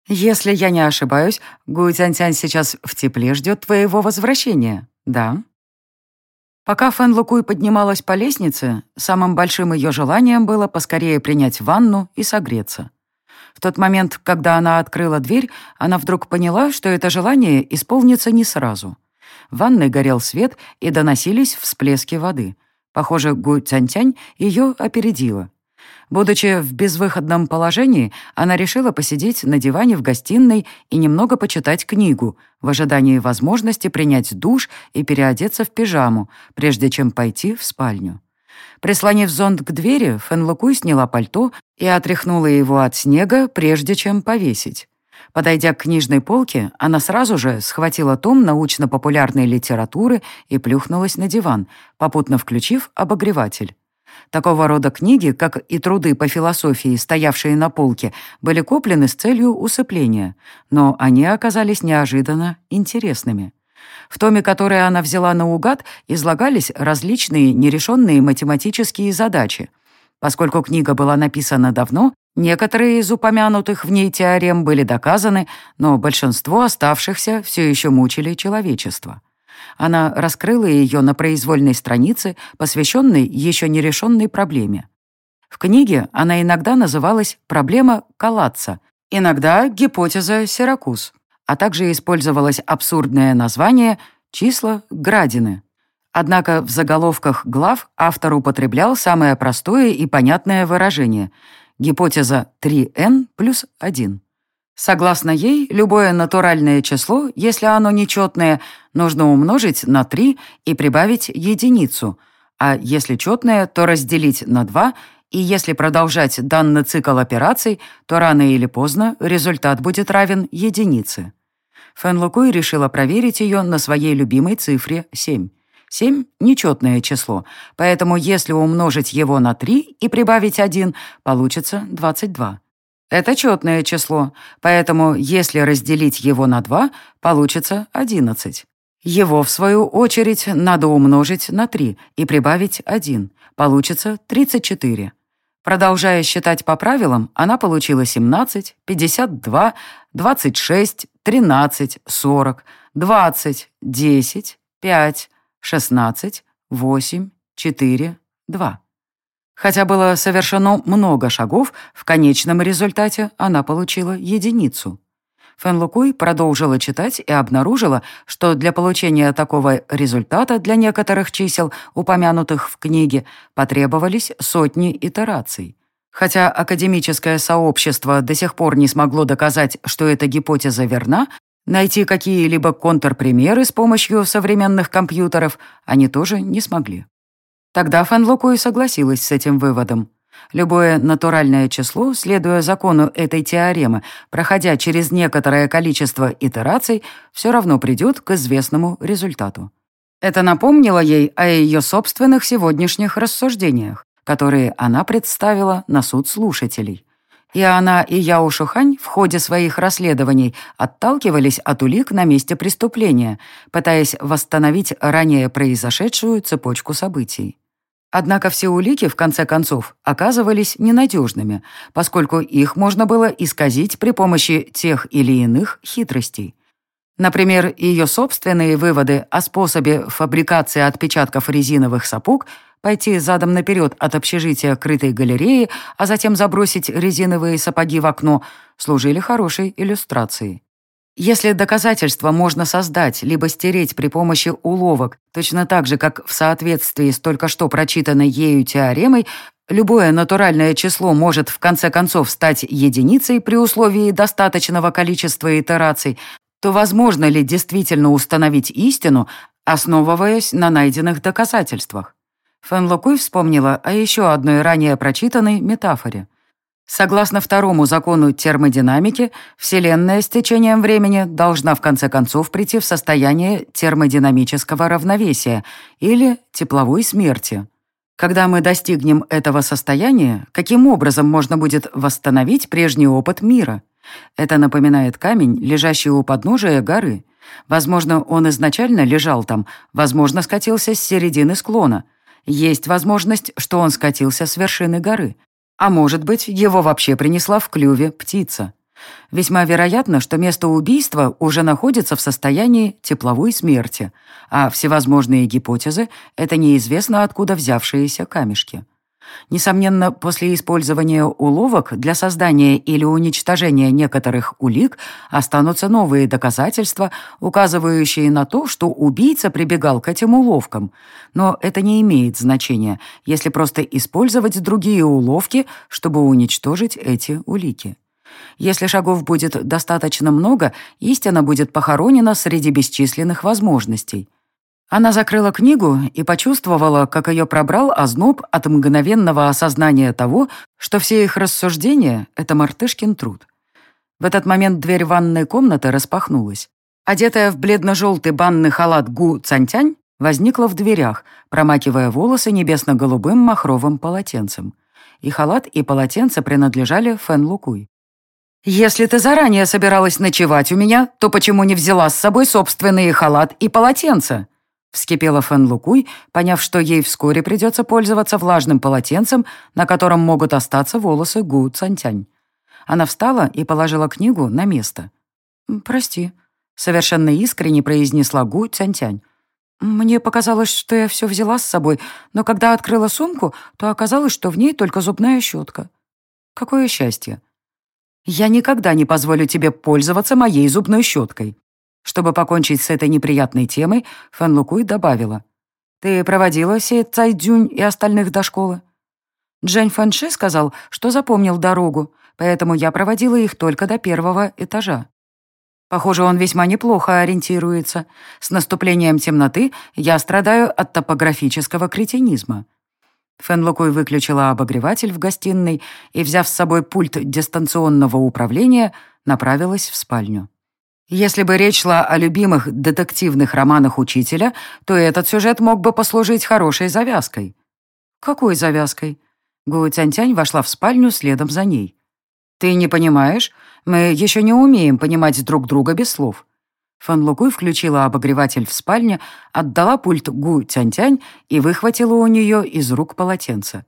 «Если я не ошибаюсь, Цянь сейчас в тепле ждет твоего возвращения, да?» Пока Фэн Лукуй поднималась по лестнице, самым большим ее желанием было поскорее принять ванну и согреться. В тот момент, когда она открыла дверь, она вдруг поняла, что это желание исполнится не сразу. В ванной горел свет, и доносились всплески воды. Похоже, Гу Цянь-Тянь ее опередила. Будучи в безвыходном положении, она решила посидеть на диване в гостиной и немного почитать книгу, в ожидании возможности принять душ и переодеться в пижаму, прежде чем пойти в спальню. Прислонив зонт к двери, Фэн сняла пальто и отряхнула его от снега, прежде чем повесить. Подойдя к книжной полке, она сразу же схватила том научно-популярной литературы и плюхнулась на диван, попутно включив обогреватель. Такого рода книги, как и труды по философии, стоявшие на полке, были куплены с целью усыпления, но они оказались неожиданно интересными. В томе, который она взяла наугад, излагались различные нерешенные математические задачи. Поскольку книга была написана давно, некоторые из упомянутых в ней теорем были доказаны, но большинство оставшихся все еще мучили человечество. Она раскрыла ее на произвольной странице, посвященной еще нерешенной проблеме. В книге она иногда называлась «Проблема Калатца», иногда «Гипотеза Сиракуз», а также использовалось абсурдное название «Числа Градины». Однако в заголовках глав автор употреблял самое простое и понятное выражение – гипотеза 3n плюс 1. Согласно ей, любое натуральное число, если оно нечетное, нужно умножить на 3 и прибавить единицу, а если четное, то разделить на 2, и если продолжать данный цикл операций, то рано или поздно результат будет равен единице. Фэн Лукуй решила проверить ее на своей любимой цифре 7. 7 — нечетное число, поэтому если умножить его на 3 и прибавить 1, получится 22. Это четное число, поэтому если разделить его на 2, получится 11. Его, в свою очередь, надо умножить на 3 и прибавить 1. Получится 34. Продолжая считать по правилам, она получила 17, 52, 26, 13, 40, 20, 10, 5, 16, 8, 4, 2. Хотя было совершено много шагов, в конечном результате она получила единицу. Фэн Лукуй продолжила читать и обнаружила, что для получения такого результата для некоторых чисел, упомянутых в книге, потребовались сотни итераций. Хотя академическое сообщество до сих пор не смогло доказать, что эта гипотеза верна, найти какие-либо контрпримеры с помощью современных компьютеров они тоже не смогли. Тогда Фэн Лукуй согласилась с этим выводом. Любое натуральное число, следуя закону этой теоремы, проходя через некоторое количество итераций, все равно придет к известному результату. Это напомнило ей о ее собственных сегодняшних рассуждениях, которые она представила на суд слушателей. И она, и Яо Шухань в ходе своих расследований отталкивались от улик на месте преступления, пытаясь восстановить ранее произошедшую цепочку событий. Однако все улики, в конце концов, оказывались ненадежными, поскольку их можно было исказить при помощи тех или иных хитростей. Например, ее собственные выводы о способе фабрикации отпечатков резиновых сапог пойти задом наперед от общежития крытой галереи, а затем забросить резиновые сапоги в окно, служили хорошей иллюстрацией. Если доказательства можно создать либо стереть при помощи уловок, точно так же, как в соответствии с только что прочитанной ею теоремой, любое натуральное число может в конце концов стать единицей при условии достаточного количества итераций, то возможно ли действительно установить истину, основываясь на найденных доказательствах? Фэн Лукуй вспомнила о еще одной ранее прочитанной метафоре – Согласно второму закону термодинамики, Вселенная с течением времени должна в конце концов прийти в состояние термодинамического равновесия или тепловой смерти. Когда мы достигнем этого состояния, каким образом можно будет восстановить прежний опыт мира? Это напоминает камень, лежащий у подножия горы. Возможно, он изначально лежал там, возможно, скатился с середины склона. Есть возможность, что он скатился с вершины горы. А может быть, его вообще принесла в клюве птица. Весьма вероятно, что место убийства уже находится в состоянии тепловой смерти, а всевозможные гипотезы — это неизвестно откуда взявшиеся камешки. Несомненно, после использования уловок для создания или уничтожения некоторых улик останутся новые доказательства, указывающие на то, что убийца прибегал к этим уловкам. Но это не имеет значения, если просто использовать другие уловки, чтобы уничтожить эти улики. Если шагов будет достаточно много, истина будет похоронена среди бесчисленных возможностей. Она закрыла книгу и почувствовала, как ее пробрал озноб от мгновенного осознания того, что все их рассуждения — это мартышкин труд. В этот момент дверь ванной комнаты распахнулась. Одетая в бледно-желтый банный халат Гу Цантянь возникла в дверях, промакивая волосы небесно-голубым махровым полотенцем. И халат, и полотенце принадлежали Фэн Лукуй. «Если ты заранее собиралась ночевать у меня, то почему не взяла с собой собственный халат и полотенце?» Вскипела Фэн Лукуй, поняв, что ей вскоре придется пользоваться влажным полотенцем, на котором могут остаться волосы Гу Цантянь. Она встала и положила книгу на место. «Прости», — совершенно искренне произнесла Гу Цянтянь. «Мне показалось, что я все взяла с собой, но когда открыла сумку, то оказалось, что в ней только зубная щетка. Какое счастье!» «Я никогда не позволю тебе пользоваться моей зубной щеткой». Чтобы покончить с этой неприятной темой, Фэн Лукуй добавила. «Ты проводила Се Цайдзюнь и остальных до школы?» Джень Фэнши сказал, что запомнил дорогу, поэтому я проводила их только до первого этажа. Похоже, он весьма неплохо ориентируется. С наступлением темноты я страдаю от топографического кретинизма. Фэн Лукуй выключила обогреватель в гостиной и, взяв с собой пульт дистанционного управления, направилась в спальню. Если бы речь шла о любимых детективных романах учителя, то этот сюжет мог бы послужить хорошей завязкой. Какой завязкой? Гу Тянь-Тянь вошла в спальню следом за ней. «Ты не понимаешь? Мы еще не умеем понимать друг друга без слов». Фан Лукуй включила обогреватель в спальне, отдала пульт Гу Тянь-Тянь и выхватила у нее из рук полотенце.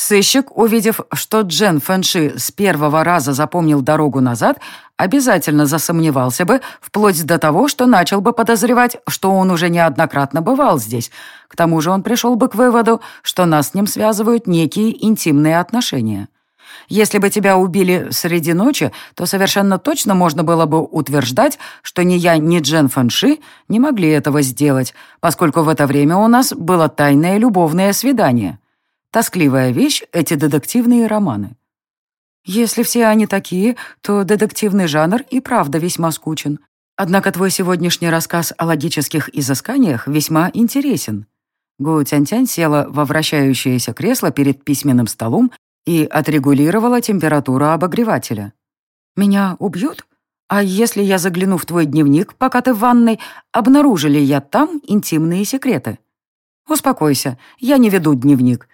Сыщик, увидев, что Джен Фэнши с первого раза запомнил дорогу назад, обязательно засомневался бы, вплоть до того, что начал бы подозревать, что он уже неоднократно бывал здесь. К тому же он пришел бы к выводу, что нас с ним связывают некие интимные отношения. Если бы тебя убили среди ночи, то совершенно точно можно было бы утверждать, что ни я, ни Джен Фэнши не могли этого сделать, поскольку в это время у нас было тайное любовное свидание. Тоскливая вещь — эти детективные романы. Если все они такие, то детективный жанр и правда весьма скучен. Однако твой сегодняшний рассказ о логических изысканиях весьма интересен. Гу Тянь-Тянь села во вращающееся кресло перед письменным столом и отрегулировала температуру обогревателя. «Меня убьют? А если я загляну в твой дневник, пока ты в ванной, обнаружили я там интимные секреты?» «Успокойся, я не веду дневник.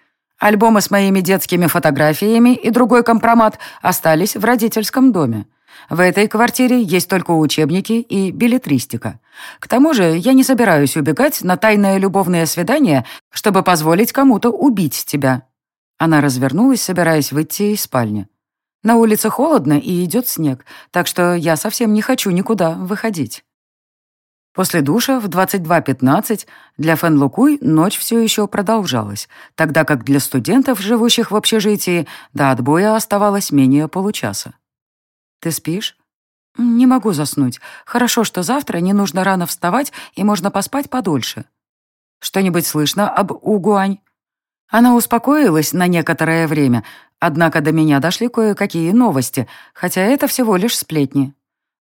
Альбомы с моими детскими фотографиями и другой компромат остались в родительском доме. В этой квартире есть только учебники и билетристика. К тому же я не собираюсь убегать на тайное любовное свидание, чтобы позволить кому-то убить тебя». Она развернулась, собираясь выйти из спальни. «На улице холодно и идет снег, так что я совсем не хочу никуда выходить». После душа в 22.15 для Фэн Лукуй ночь все еще продолжалась, тогда как для студентов, живущих в общежитии, до отбоя оставалось менее получаса. «Ты спишь?» «Не могу заснуть. Хорошо, что завтра не нужно рано вставать и можно поспать подольше». «Что-нибудь слышно об Угуань?» Она успокоилась на некоторое время, однако до меня дошли кое-какие новости, хотя это всего лишь сплетни.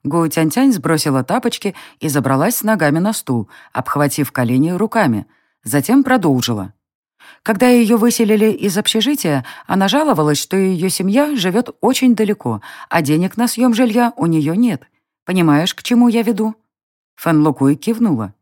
Гу Тянь-Тянь сбросила тапочки и забралась с ногами на стул, обхватив колени руками. Затем продолжила. Когда ее выселили из общежития, она жаловалась, что ее семья живет очень далеко, а денег на съем жилья у нее нет. Понимаешь, к чему я веду?» Фэн Лукуй кивнула.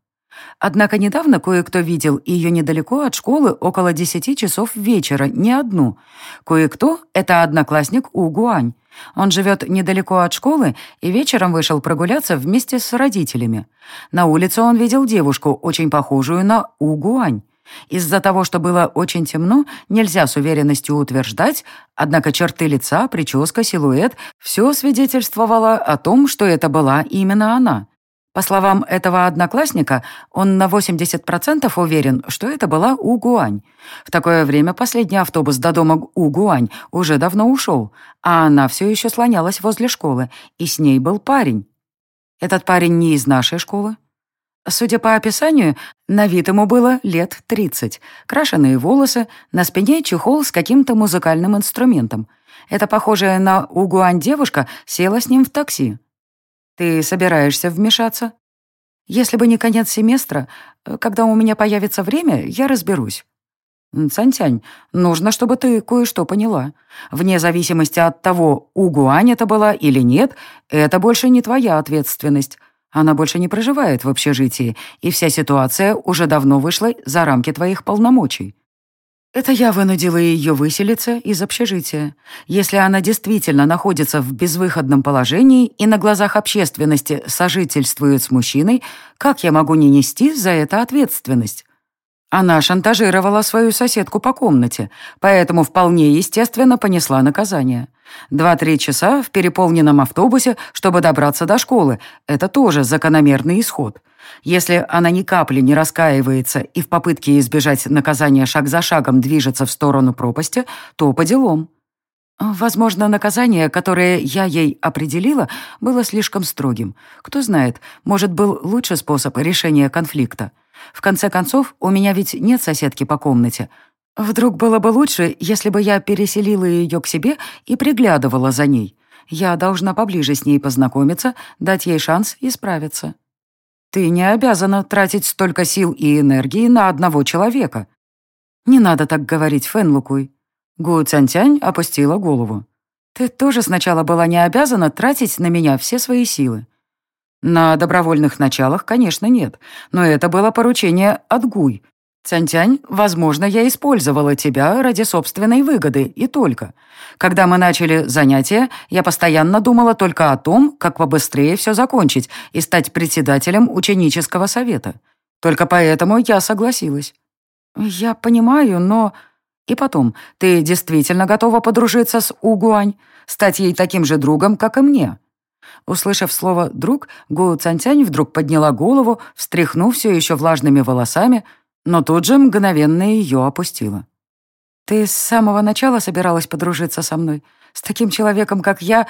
Однако недавно кое-кто видел ее недалеко от школы около десяти часов вечера, не одну. Кое-кто — это одноклассник У Гуань. Он живет недалеко от школы и вечером вышел прогуляться вместе с родителями. На улице он видел девушку, очень похожую на У Гуань. Из-за того, что было очень темно, нельзя с уверенностью утверждать, однако черты лица, прическа, силуэт — все свидетельствовало о том, что это была именно она. По словам этого одноклассника, он на 80% уверен, что это была Угуань. В такое время последний автобус до дома Угуань уже давно ушел, а она все еще слонялась возле школы, и с ней был парень. Этот парень не из нашей школы. Судя по описанию, на вид ему было лет 30. Крашеные волосы, на спине чехол с каким-то музыкальным инструментом. Эта похожая на Угуань девушка села с ним в такси. Ты собираешься вмешаться? Если бы не конец семестра, э, когда у меня появится время, я разберусь. Цантянь, нужно, чтобы ты кое-что поняла. Вне зависимости от того, Угуань это была или нет, это больше не твоя ответственность. Она больше не проживает в общежитии, и вся ситуация уже давно вышла за рамки твоих полномочий. Это я вынудила ее выселиться из общежития. Если она действительно находится в безвыходном положении и на глазах общественности сожительствует с мужчиной, как я могу не нести за это ответственность? Она шантажировала свою соседку по комнате, поэтому вполне естественно понесла наказание. Два-три часа в переполненном автобусе, чтобы добраться до школы — это тоже закономерный исход. Если она ни капли не раскаивается и в попытке избежать наказания шаг за шагом движется в сторону пропасти, то по делам. Возможно, наказание, которое я ей определила, было слишком строгим. Кто знает, может, был лучший способ решения конфликта. В конце концов, у меня ведь нет соседки по комнате. Вдруг было бы лучше, если бы я переселила ее к себе и приглядывала за ней. Я должна поближе с ней познакомиться, дать ей шанс исправиться. Ты не обязана тратить столько сил и энергии на одного человека. Не надо так говорить, Фэн Лукуй. Гу Цянтянь опустила голову. Ты тоже сначала была не обязана тратить на меня все свои силы. На добровольных началах, конечно, нет, но это было поручение от Гуй, «Цянтянь, возможно, я использовала тебя ради собственной выгоды, и только. Когда мы начали занятия, я постоянно думала только о том, как побыстрее все закончить и стать председателем ученического совета. Только поэтому я согласилась». «Я понимаю, но...» «И потом, ты действительно готова подружиться с Угуань, стать ей таким же другом, как и мне?» Услышав слово «друг», Гу Цантянь вдруг подняла голову, встряхнув все еще влажными волосами, но тут же мгновенно ее опустила. «Ты с самого начала собиралась подружиться со мной? С таким человеком, как я?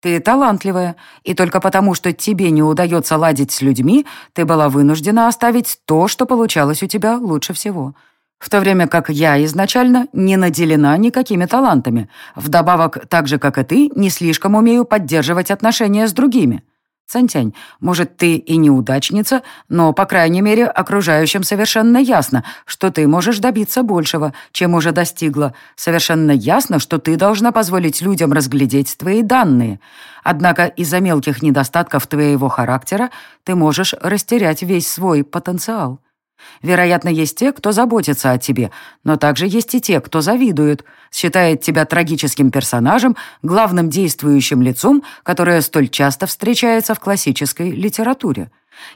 Ты талантливая, и только потому, что тебе не удается ладить с людьми, ты была вынуждена оставить то, что получалось у тебя лучше всего. В то время как я изначально не наделена никакими талантами. Вдобавок, так же, как и ты, не слишком умею поддерживать отношения с другими». Сантянь, может, ты и неудачница, но, по крайней мере, окружающим совершенно ясно, что ты можешь добиться большего, чем уже достигла. Совершенно ясно, что ты должна позволить людям разглядеть твои данные. Однако из-за мелких недостатков твоего характера ты можешь растерять весь свой потенциал. Вероятно, есть те, кто заботится о тебе, но также есть и те, кто завидует, считает тебя трагическим персонажем, главным действующим лицом, которое столь часто встречается в классической литературе.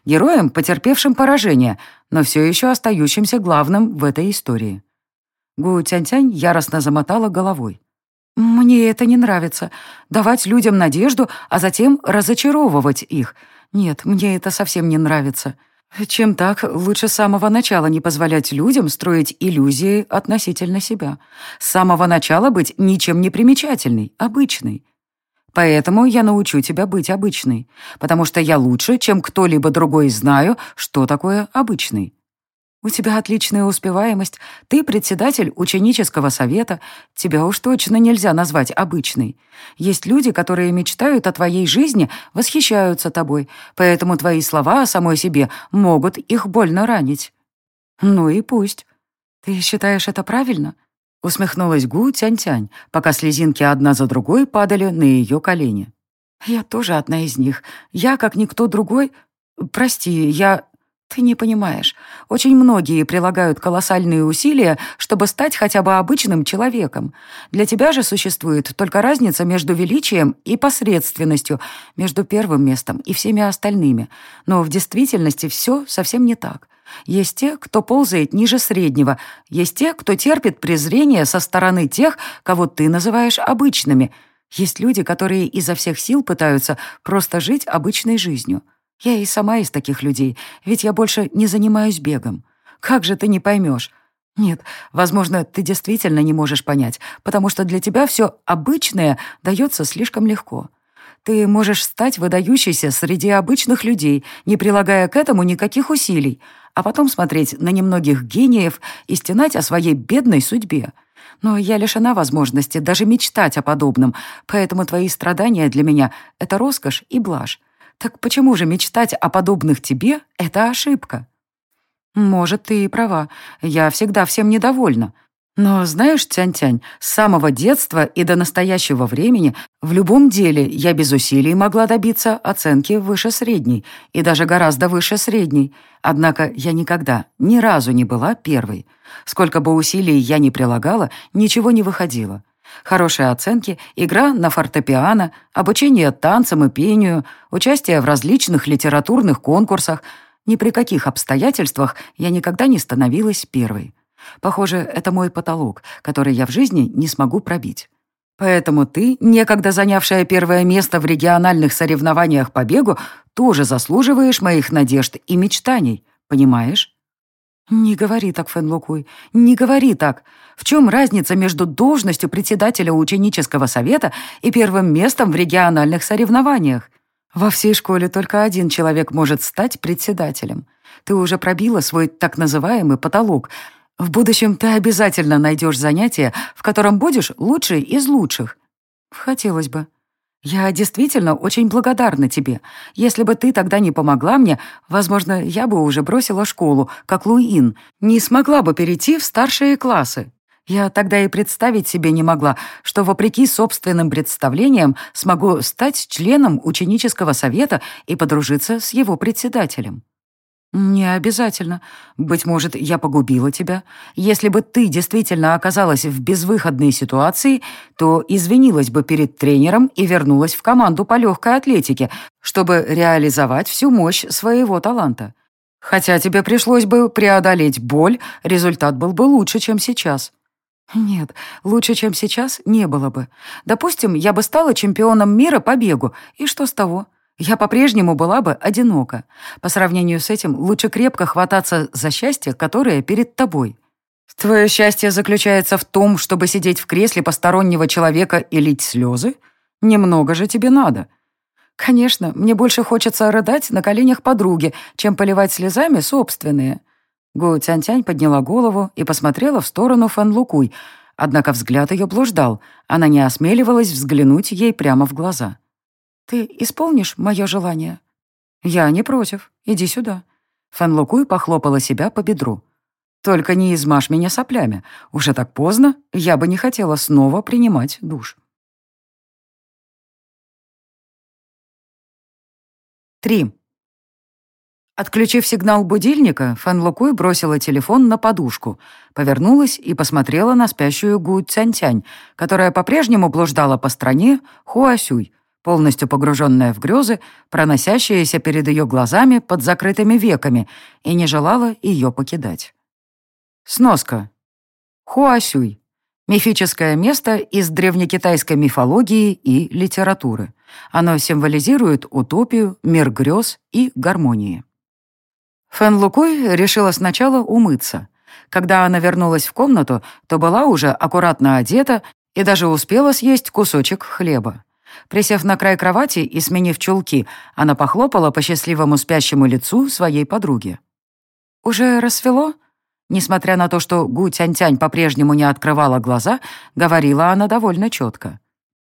Героем, потерпевшим поражение, но все еще остающимся главным в этой истории. Гу Тянь-Тянь яростно замотала головой. «Мне это не нравится. Давать людям надежду, а затем разочаровывать их. Нет, мне это совсем не нравится». Чем так, лучше с самого начала не позволять людям строить иллюзии относительно себя. С самого начала быть ничем не примечательной, обычной. Поэтому я научу тебя быть обычной, потому что я лучше, чем кто-либо другой знаю, что такое обычный. «У тебя отличная успеваемость, ты председатель ученического совета, тебя уж точно нельзя назвать обычной. Есть люди, которые мечтают о твоей жизни, восхищаются тобой, поэтому твои слова о самой себе могут их больно ранить». «Ну и пусть. Ты считаешь это правильно?» Усмехнулась Гу Тянь-Тянь, пока слезинки одна за другой падали на ее колени. «Я тоже одна из них. Я, как никто другой... Прости, я ты не понимаешь. Очень многие прилагают колоссальные усилия, чтобы стать хотя бы обычным человеком. Для тебя же существует только разница между величием и посредственностью, между первым местом и всеми остальными. Но в действительности все совсем не так. Есть те, кто ползает ниже среднего, есть те, кто терпит презрение со стороны тех, кого ты называешь обычными. Есть люди, которые изо всех сил пытаются просто жить обычной жизнью. Я и сама из таких людей, ведь я больше не занимаюсь бегом. Как же ты не поймешь? Нет, возможно, ты действительно не можешь понять, потому что для тебя все обычное дается слишком легко. Ты можешь стать выдающейся среди обычных людей, не прилагая к этому никаких усилий, а потом смотреть на немногих гениев и стенать о своей бедной судьбе. Но я лишена возможности даже мечтать о подобном, поэтому твои страдания для меня — это роскошь и блажь. Так почему же мечтать о подобных тебе — это ошибка? Может, ты и права. Я всегда всем недовольна. Но знаешь, Тянь-Тянь, с самого детства и до настоящего времени в любом деле я без усилий могла добиться оценки выше средней и даже гораздо выше средней. Однако я никогда, ни разу не была первой. Сколько бы усилий я ни прилагала, ничего не выходило. Хорошие оценки, игра на фортепиано, обучение танцам и пению, участие в различных литературных конкурсах. Ни при каких обстоятельствах я никогда не становилась первой. Похоже, это мой потолок, который я в жизни не смогу пробить. Поэтому ты, некогда занявшая первое место в региональных соревнованиях по бегу, тоже заслуживаешь моих надежд и мечтаний, понимаешь? «Не говори так, Фэн Лукуй, не говори так. В чем разница между должностью председателя ученического совета и первым местом в региональных соревнованиях? Во всей школе только один человек может стать председателем. Ты уже пробила свой так называемый потолок. В будущем ты обязательно найдешь занятие, в котором будешь лучшей из лучших. Хотелось бы. «Я действительно очень благодарна тебе. Если бы ты тогда не помогла мне, возможно, я бы уже бросила школу, как Луин, не смогла бы перейти в старшие классы. Я тогда и представить себе не могла, что, вопреки собственным представлениям, смогу стать членом ученического совета и подружиться с его председателем. «Не обязательно. Быть может, я погубила тебя. Если бы ты действительно оказалась в безвыходной ситуации, то извинилась бы перед тренером и вернулась в команду по легкой атлетике, чтобы реализовать всю мощь своего таланта. Хотя тебе пришлось бы преодолеть боль, результат был бы лучше, чем сейчас». «Нет, лучше, чем сейчас, не было бы. Допустим, я бы стала чемпионом мира по бегу, и что с того?» Я по-прежнему была бы одинока. По сравнению с этим лучше крепко хвататься за счастье, которое перед тобой. Твое счастье заключается в том, чтобы сидеть в кресле постороннего человека и лить слезы? Немного же тебе надо. Конечно, мне больше хочется рыдать на коленях подруги, чем поливать слезами собственные. Гу Тянь-Тянь подняла голову и посмотрела в сторону Фэн Лукуй, однако взгляд ее блуждал, она не осмеливалась взглянуть ей прямо в глаза. «Ты исполнишь мое желание?» «Я не против. Иди сюда». Фэн Лукуй похлопала себя по бедру. «Только не измажь меня соплями. Уже так поздно, я бы не хотела снова принимать душ». Три. Отключив сигнал будильника, Фэн Лукуй бросила телефон на подушку, повернулась и посмотрела на спящую Гу Цянь-Тянь, которая по-прежнему блуждала по стране Хуасюй, полностью погруженная в грезы, проносящаяся перед ее глазами под закрытыми веками, и не желала ее покидать. Сноска. Хуасюй. Мифическое место из древнекитайской мифологии и литературы. Оно символизирует утопию, мир грез и гармонии. Фэн Лукуй решила сначала умыться. Когда она вернулась в комнату, то была уже аккуратно одета и даже успела съесть кусочек хлеба. Присев на край кровати и сменив чулки, она похлопала по счастливому спящему лицу своей подруги. «Уже рассвело?» Несмотря на то, что Гу Тянь-Тянь по-прежнему не открывала глаза, говорила она довольно четко.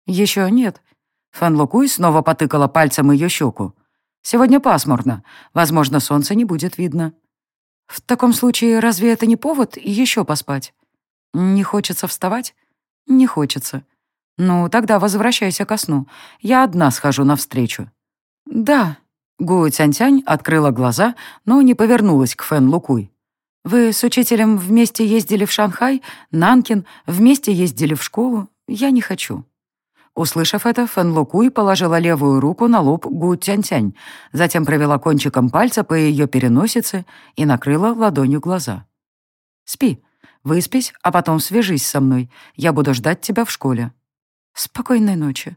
«Еще нет». Фэн Лукуй снова потыкала пальцем ее щеку. «Сегодня пасмурно. Возможно, солнца не будет видно». «В таком случае, разве это не повод еще поспать?» «Не хочется вставать?» «Не хочется», «Ну, тогда возвращайся ко сну. Я одна схожу навстречу». «Да». Гу Тянь-Тянь открыла глаза, но не повернулась к Фэн Лукуй. «Вы с учителем вместе ездили в Шанхай, Нанкин, вместе ездили в школу? Я не хочу». Услышав это, Фэн Лукуй положила левую руку на лоб Гу Тянь-Тянь, затем провела кончиком пальца по ее переносице и накрыла ладонью глаза. «Спи, выспись, а потом свяжись со мной. Я буду ждать тебя в школе». «Спокойной ночи».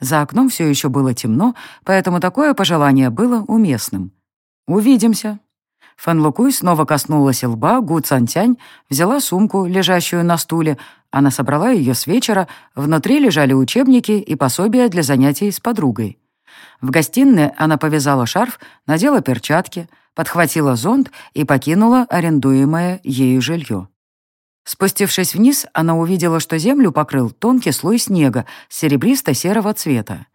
За окном все еще было темно, поэтому такое пожелание было уместным. «Увидимся». Фэн Лукуй снова коснулась лба Гу Цантянь, взяла сумку, лежащую на стуле. Она собрала ее с вечера, внутри лежали учебники и пособия для занятий с подругой. В гостиной она повязала шарф, надела перчатки, подхватила зонт и покинула арендуемое ею жилье. Спустившись вниз, она увидела, что землю покрыл тонкий слой снега серебристо-серого цвета.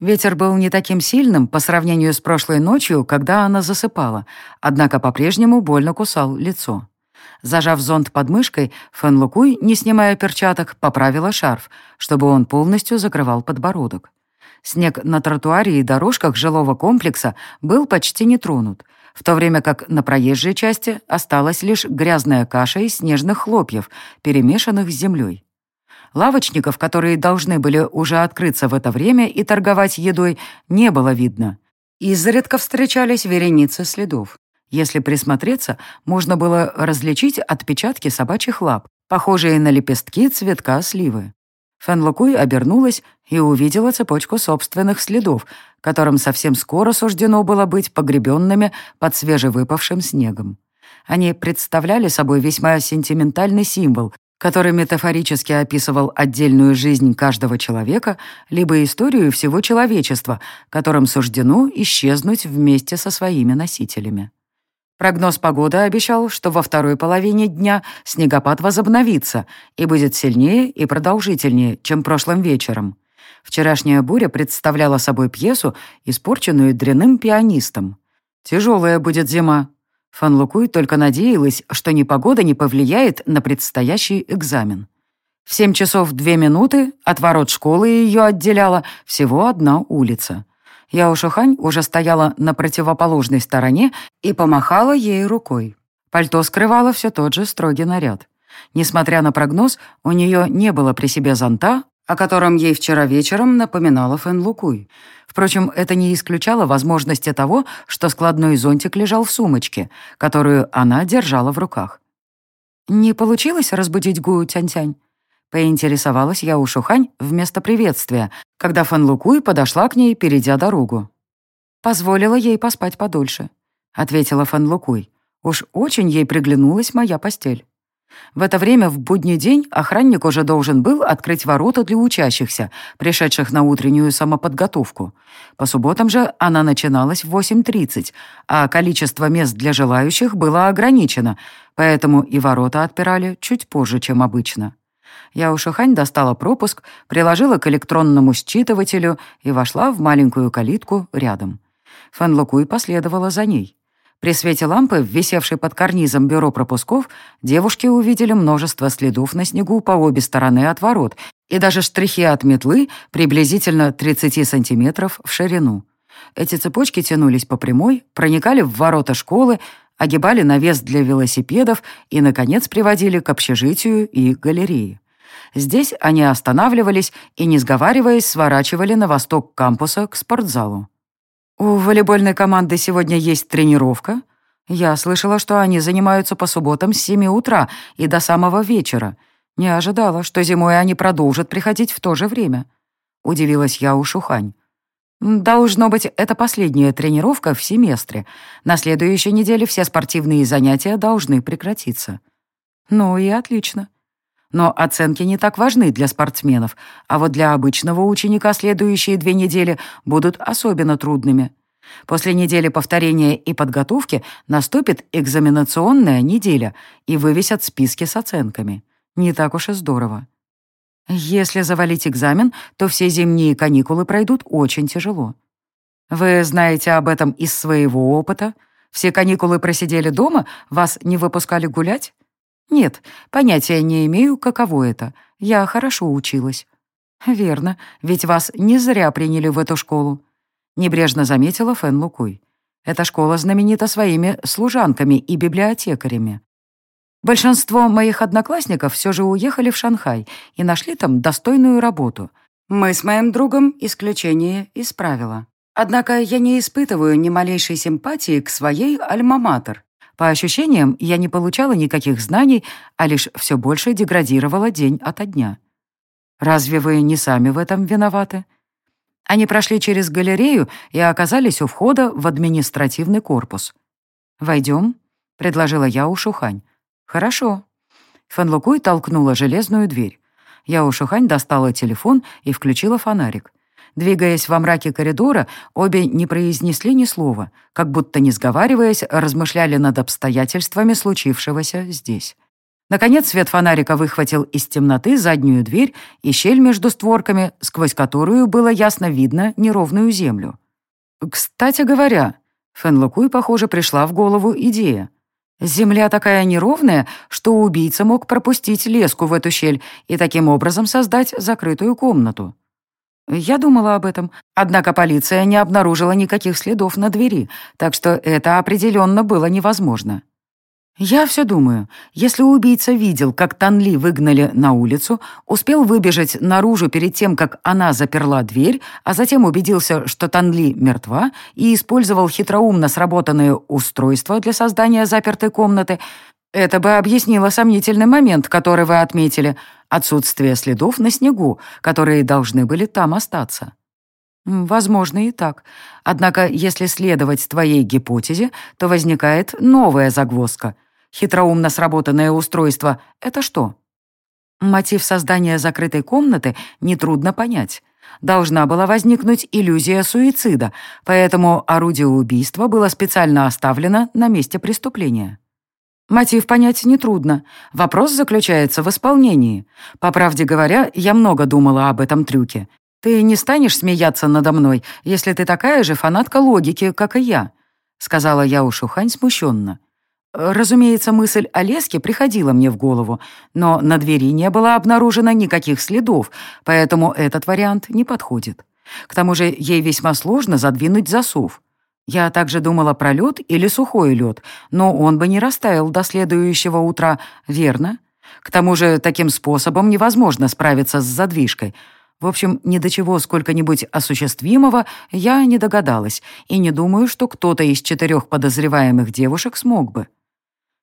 Ветер был не таким сильным по сравнению с прошлой ночью, когда она засыпала, однако по-прежнему больно кусал лицо. Зажав зонт под мышкой, Фэн Лукуй, не снимая перчаток, поправила шарф, чтобы он полностью закрывал подбородок. Снег на тротуаре и дорожках жилого комплекса был почти не тронут, в то время как на проезжей части осталась лишь грязная каша из снежных хлопьев, перемешанных с землей. Лавочников, которые должны были уже открыться в это время и торговать едой, не было видно. Изредка встречались вереницы следов. Если присмотреться, можно было различить отпечатки собачьих лап, похожие на лепестки цветка сливы. Фэн обернулась и увидела цепочку собственных следов, которым совсем скоро суждено было быть погребенными под свежевыпавшим снегом. Они представляли собой весьма сентиментальный символ, который метафорически описывал отдельную жизнь каждого человека, либо историю всего человечества, которым суждено исчезнуть вместе со своими носителями. Прогноз погоды обещал, что во второй половине дня снегопад возобновится и будет сильнее и продолжительнее, чем прошлым вечером. Вчерашняя буря представляла собой пьесу, испорченную дряным пианистом. Тяжелая будет зима. Фан Лукуй только надеялась, что непогода не повлияет на предстоящий экзамен. В семь часов две минуты от ворот школы ее отделяла всего одна улица. Яушухань уже стояла на противоположной стороне и помахала ей рукой. Пальто скрывало все тот же строгий наряд. Несмотря на прогноз, у нее не было при себе зонта, о котором ей вчера вечером напоминала Фэн Лукуй. Впрочем, это не исключало возможности того, что складной зонтик лежал в сумочке, которую она держала в руках. «Не получилось разбудить Гую Тянь-Тянь?» Поинтересовалась я у Шухань вместо приветствия, когда Фэн Лукуй подошла к ней, перейдя дорогу. «Позволила ей поспать подольше», — ответила Фэн Лукуй. «Уж очень ей приглянулась моя постель». В это время в будний день охранник уже должен был открыть ворота для учащихся, пришедших на утреннюю самоподготовку. По субботам же она начиналась в 8.30, а количество мест для желающих было ограничено, поэтому и ворота отпирали чуть позже, чем обычно. Я у Шихань достала пропуск, приложила к электронному считывателю и вошла в маленькую калитку рядом. Фэн Лукуй последовала за ней. При свете лампы, висевшей под карнизом бюро пропусков, девушки увидели множество следов на снегу по обе стороны от ворот и даже штрихи от метлы приблизительно 30 сантиметров в ширину. Эти цепочки тянулись по прямой, проникали в ворота школы, огибали навес для велосипедов и, наконец, приводили к общежитию и галерее. Здесь они останавливались и, не сговариваясь, сворачивали на восток кампуса к спортзалу. «У волейбольной команды сегодня есть тренировка. Я слышала, что они занимаются по субботам с 7 утра и до самого вечера. Не ожидала, что зимой они продолжат приходить в то же время». Удивилась я у Шухань. «Должно быть, это последняя тренировка в семестре. На следующей неделе все спортивные занятия должны прекратиться». «Ну и отлично. Но оценки не так важны для спортсменов, а вот для обычного ученика следующие две недели будут особенно трудными. После недели повторения и подготовки наступит экзаменационная неделя и вывесят списки с оценками. Не так уж и здорово. Если завалить экзамен, то все зимние каникулы пройдут очень тяжело. Вы знаете об этом из своего опыта? Все каникулы просидели дома, вас не выпускали гулять? «Нет, понятия не имею, каково это. Я хорошо училась». «Верно, ведь вас не зря приняли в эту школу», — небрежно заметила Фэн Лукуй. «Эта школа знаменита своими служанками и библиотекарями. Большинство моих одноклассников все же уехали в Шанхай и нашли там достойную работу. Мы с моим другом исключение исправила. Однако я не испытываю ни малейшей симпатии к своей альма-матер. По ощущениям, я не получала никаких знаний, а лишь все больше деградировала день ото дня. Разве вы не сами в этом виноваты? Они прошли через галерею и оказались у входа в административный корпус. «Войдем?» — предложила я у Шухань. «Хорошо». Фанлукуй толкнула железную дверь. Я у Шухань достала телефон и включила фонарик. Двигаясь во мраке коридора, обе не произнесли ни слова, как будто, не сговариваясь, размышляли над обстоятельствами случившегося здесь. Наконец свет фонарика выхватил из темноты заднюю дверь и щель между створками, сквозь которую было ясно видно неровную землю. «Кстати говоря», Фэн Лукуй, похоже, пришла в голову идея. Земля такая неровная, что убийца мог пропустить леску в эту щель и таким образом создать закрытую комнату. Я думала об этом, однако полиция не обнаружила никаких следов на двери, так что это определенно было невозможно. Я все думаю, если убийца видел, как Танли выгнали на улицу, успел выбежать наружу перед тем, как она заперла дверь, а затем убедился, что Танли мертва, и использовал хитроумно сработанное устройство для создания запертой комнаты, это бы объяснило сомнительный момент, который вы отметили, отсутствие следов на снегу, которые должны были там остаться. Возможно и так. Однако, если следовать твоей гипотезе, то возникает новая загвоздка. Хитроумно сработанное устройство — это что? Мотив создания закрытой комнаты нетрудно понять. Должна была возникнуть иллюзия суицида, поэтому орудие убийства было специально оставлено на месте преступления. Мотив понять нетрудно. Вопрос заключается в исполнении. По правде говоря, я много думала об этом трюке. Ты не станешь смеяться надо мной, если ты такая же фанатка логики, как и я», — сказала я Ушухань смущенно. Разумеется, мысль о леске приходила мне в голову, но на двери не было обнаружено никаких следов, поэтому этот вариант не подходит. К тому же ей весьма сложно задвинуть засов. Я также думала про лед или сухой лед, но он бы не растаял до следующего утра, верно? К тому же таким способом невозможно справиться с задвижкой. В общем, ни до чего сколько-нибудь осуществимого я не догадалась и не думаю, что кто-то из четырех подозреваемых девушек смог бы.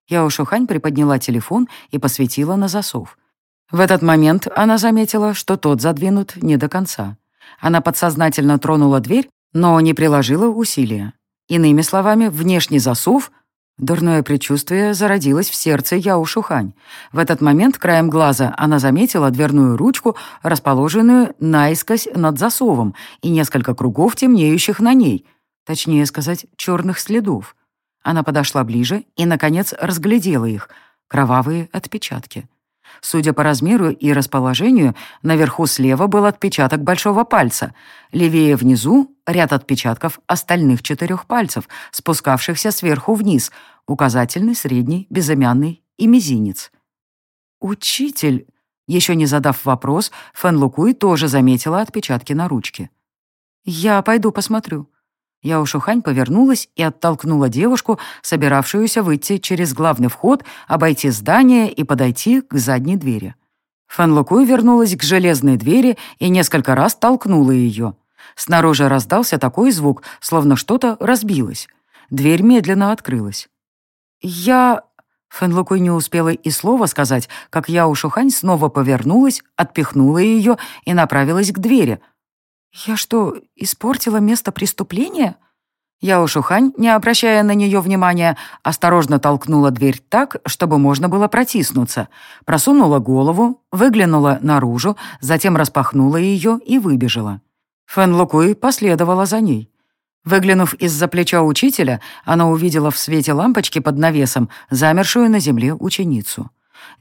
Я Ушухань приподняла телефон и посветила на засов. В этот момент она заметила, что тот задвинут не до конца. Она подсознательно тронула дверь, но не приложила усилия. Иными словами, внешний засов Дурное предчувствие зародилось в сердце Яо Шухань. В этот момент краем глаза она заметила дверную ручку, расположенную наискось над засовом, и несколько кругов, темнеющих на ней. Точнее сказать, черных следов. Она подошла ближе и, наконец, разглядела их. Кровавые отпечатки. Судя по размеру и расположению, наверху слева был отпечаток большого пальца. Левее внизу — ряд отпечатков остальных четырех пальцев, спускавшихся сверху вниз, указательный, средний, безымянный и мизинец. «Учитель!» Еще не задав вопрос, Фэн Лукуй тоже заметила отпечатки на ручке. «Я пойду посмотрю», я Ушухань повернулась и оттолкнула девушку, собиравшуюся выйти через главный вход, обойти здание и подойти к задней двери. Фэн Лукуй вернулась к железной двери и несколько раз толкнула ее. Снаружи раздался такой звук, словно что-то разбилось. Дверь медленно открылась. «Я...» Фэн Лукуй не успела и слова сказать, как я Ушухань снова повернулась, отпихнула ее и направилась к двери, «Я что, испортила место преступления?» Я Ушухань, не обращая на нее внимания, осторожно толкнула дверь так, чтобы можно было протиснуться, просунула голову, выглянула наружу, затем распахнула ее и выбежала. Фэн Лукуй последовала за ней. Выглянув из-за плеча учителя, она увидела в свете лампочки под навесом замершую на земле ученицу.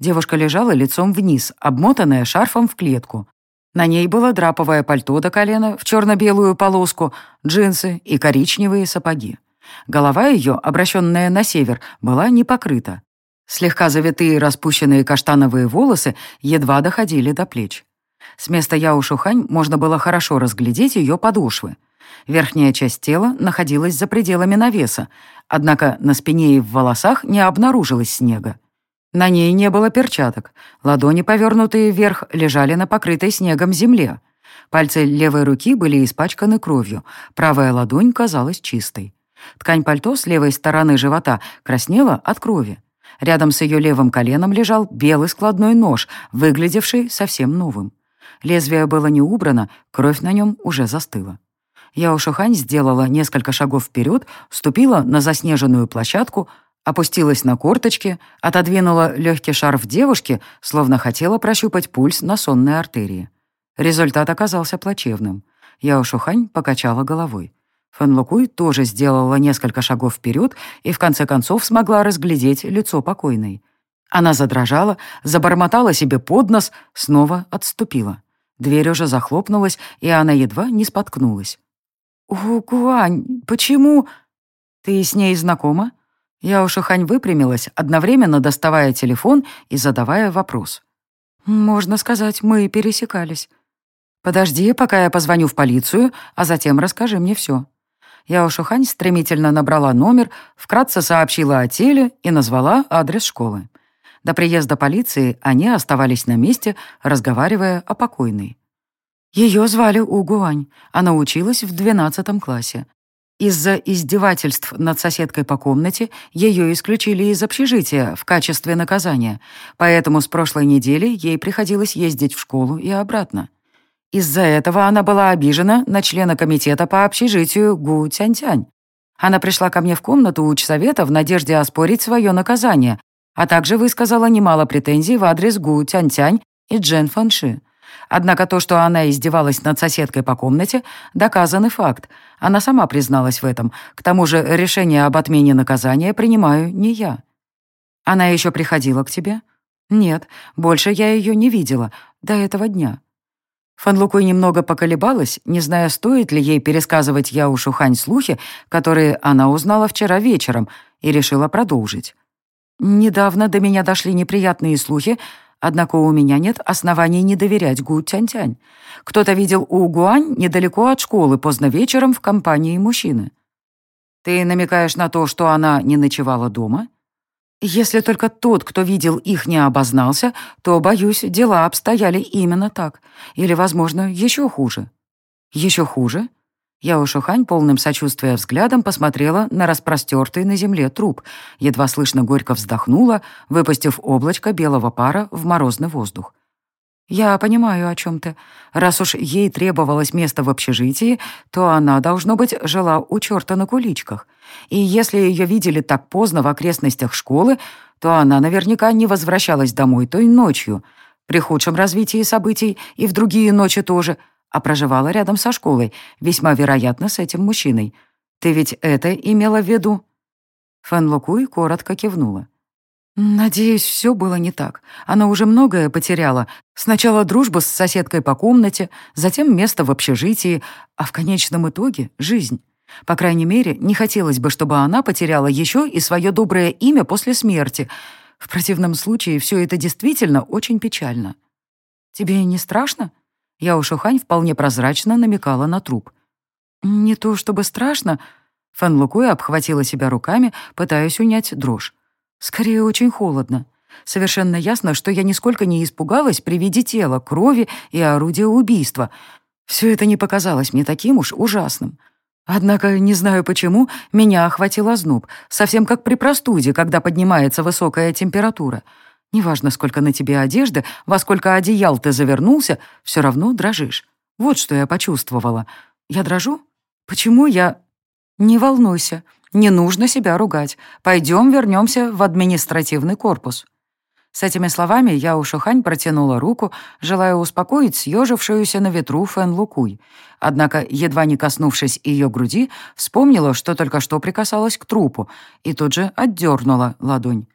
Девушка лежала лицом вниз, обмотанная шарфом в клетку. На ней было драповое пальто до колена в черно-белую полоску, джинсы и коричневые сапоги. Голова ее, обращенная на север, была не покрыта. Слегка завитые распущенные каштановые волосы едва доходили до плеч. С места Яушухань можно было хорошо разглядеть ее подошвы. Верхняя часть тела находилась за пределами навеса, однако на спине и в волосах не обнаружилось снега. На ней не было перчаток. Ладони, повернутые вверх, лежали на покрытой снегом земле. Пальцы левой руки были испачканы кровью, правая ладонь казалась чистой. Ткань пальто с левой стороны живота краснела от крови. Рядом с ее левым коленом лежал белый складной нож, выглядевший совсем новым. Лезвие было не убрано, кровь на нем уже застыла. Яошухань сделала несколько шагов вперед, ступила на заснеженную площадку, опустилась на корточки, отодвинула легкий шарф девушки, словно хотела прощупать пульс на сонной артерии. Результат оказался плачевным. Яо Шухань покачала головой. Фэн Лукуй тоже сделала несколько шагов вперед и в конце концов смогла разглядеть лицо покойной. Она задрожала, забормотала себе под нос, снова отступила. Дверь уже захлопнулась, и она едва не споткнулась. «О, Гуань, почему...» «Ты с ней знакома?» Я уж Хань выпрямилась, одновременно доставая телефон и задавая вопрос. «Можно сказать, мы пересекались. Подожди, пока я позвоню в полицию, а затем расскажи мне все». Я Ушухань стремительно набрала номер, вкратце сообщила о теле и назвала адрес школы. До приезда полиции они оставались на месте, разговаривая о покойной. Ее звали Угуань. Она училась в 12 классе. Из-за издевательств над соседкой по комнате ее исключили из общежития в качестве наказания, поэтому с прошлой недели ей приходилось ездить в школу и обратно. Из-за этого она была обижена на члена комитета по общежитию Гу Тянь-Тянь. Она пришла ко мне в комнату учсовета в надежде оспорить свое наказание, а также высказала немало претензий в адрес Гу Тянь-Тянь и Джен Фанши. Однако то, что она издевалась над соседкой по комнате, доказанный факт. Она сама призналась в этом. К тому же решение об отмене наказания принимаю не я. Она еще приходила к тебе? Нет, больше я ее не видела до этого дня. Фан Лукуй немного поколебалась, не зная, стоит ли ей пересказывать Яу Шухань слухи, которые она узнала вчера вечером, и решила продолжить. «Недавно до меня дошли неприятные слухи Однако у меня нет оснований не доверять Гу Тянь-Тянь. Кто-то видел У Гуань недалеко от школы поздно вечером в компании мужчины. Ты намекаешь на то, что она не ночевала дома? Если только тот, кто видел их, не обознался, то, боюсь, дела обстояли именно так. Или, возможно, еще хуже. Еще хуже? Я Ушухань полным сочувствия взглядом посмотрела на распростертый на земле труп, едва слышно горько вздохнула, выпустив облачко белого пара в морозный воздух. «Я понимаю, о чем ты. Раз уж ей требовалось место в общежитии, то она, должно быть, жила у черта на куличках. И если ее видели так поздно в окрестностях школы, то она наверняка не возвращалась домой той ночью. При худшем развитии событий и в другие ночи тоже — а проживала рядом со школой, весьма вероятно, с этим мужчиной. Ты ведь это имела в виду?» Фэн Лукуй коротко кивнула. «Надеюсь, все было не так. Она уже многое потеряла. Сначала дружбу с соседкой по комнате, затем место в общежитии, а в конечном итоге — жизнь. По крайней мере, не хотелось бы, чтобы она потеряла еще и свое доброе имя после смерти. В противном случае все это действительно очень печально. Тебе не страшно?» Я у Шухань вполне прозрачно намекала на труп. «Не то чтобы страшно», — Фэн Лукуй обхватила себя руками, пытаясь унять дрожь. «Скорее, очень холодно. Совершенно ясно, что я нисколько не испугалась при виде тела, крови и орудия убийства. Все это не показалось мне таким уж ужасным. Однако, не знаю почему, меня охватил озноб, совсем как при простуде, когда поднимается высокая температура. Неважно, сколько на тебе одежды, во сколько одеял ты завернулся, все равно дрожишь. Вот что я почувствовала. Я дрожу? Почему я... Не волнуйся, не нужно себя ругать. Пойдем вернемся в административный корпус. С этими словами я у Шухань протянула руку, желая успокоить съежившуюся на ветру Фэн Лукуй. Однако, едва не коснувшись ее груди, вспомнила, что только что прикасалась к трупу, и тут же отдернула ладонь.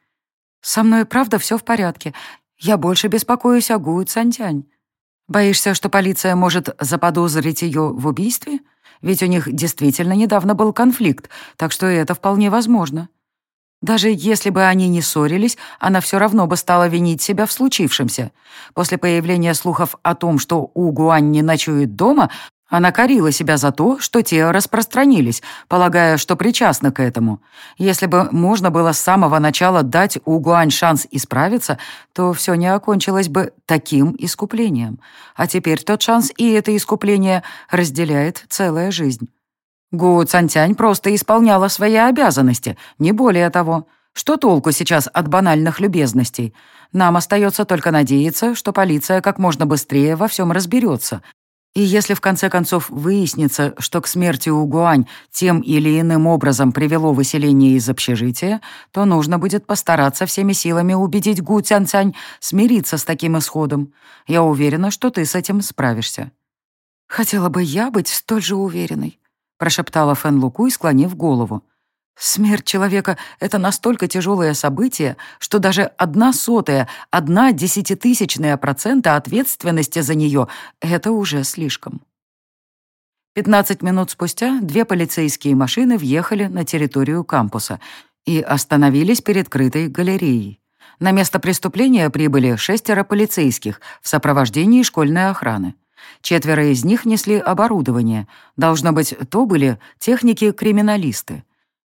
«Со мной, правда, все в порядке. Я больше беспокоюсь о Гу Цантянь. Боишься, что полиция может заподозрить ее в убийстве? Ведь у них действительно недавно был конфликт, так что это вполне возможно. Даже если бы они не ссорились, она все равно бы стала винить себя в случившемся. После появления слухов о том, что У Гуань не ночует дома, она корила себя за то, что те распространились, полагая, что причастны к этому. Если бы можно было с самого начала дать Угуань шанс исправиться, то все не окончилось бы таким искуплением. А теперь тот шанс и это искупление разделяет целая жизнь. Гу Цантянь просто исполняла свои обязанности, не более того. Что толку сейчас от банальных любезностей? Нам остается только надеяться, что полиция как можно быстрее во всем разберется, и если в конце концов выяснится, что к смерти Угуань тем или иным образом привело выселение из общежития, то нужно будет постараться всеми силами убедить Гу Цянцань смириться с таким исходом. Я уверена, что ты с этим справишься». «Хотела бы я быть столь же уверенной», — прошептала Фэн Лукуй, склонив голову. Смерть человека — это настолько тяжелое событие, что даже одна сотая, одна десятитысячная процента ответственности за нее — это уже слишком. Пятнадцать минут спустя две полицейские машины въехали на территорию кампуса, и остановились перед крытой галереей. На место преступления прибыли шестеро полицейских в сопровождении школьной охраны. Четверо из них несли оборудование. Должно быть, то были техники-криминалисты.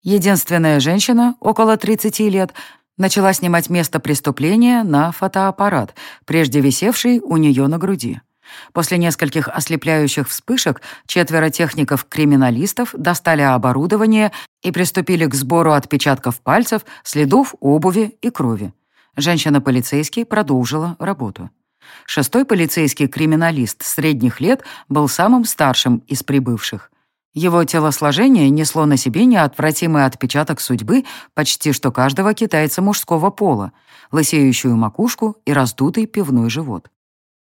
Единственная женщина, около 30 лет, начала снимать место преступления на фотоаппарат, прежде висевший у нее на груди. После нескольких ослепляющих вспышек четверо техников-криминалистов достали оборудование и приступили к сбору отпечатков пальцев, следов обуви и крови. Женщина-полицейский продолжила работу. Шестой полицейский криминалист средних лет был самым старшим из прибывших. Его телосложение несло на себе неотвратимый отпечаток судьбы почти что каждого китайца мужского пола, лысеющую макушку и раздутый пивной живот.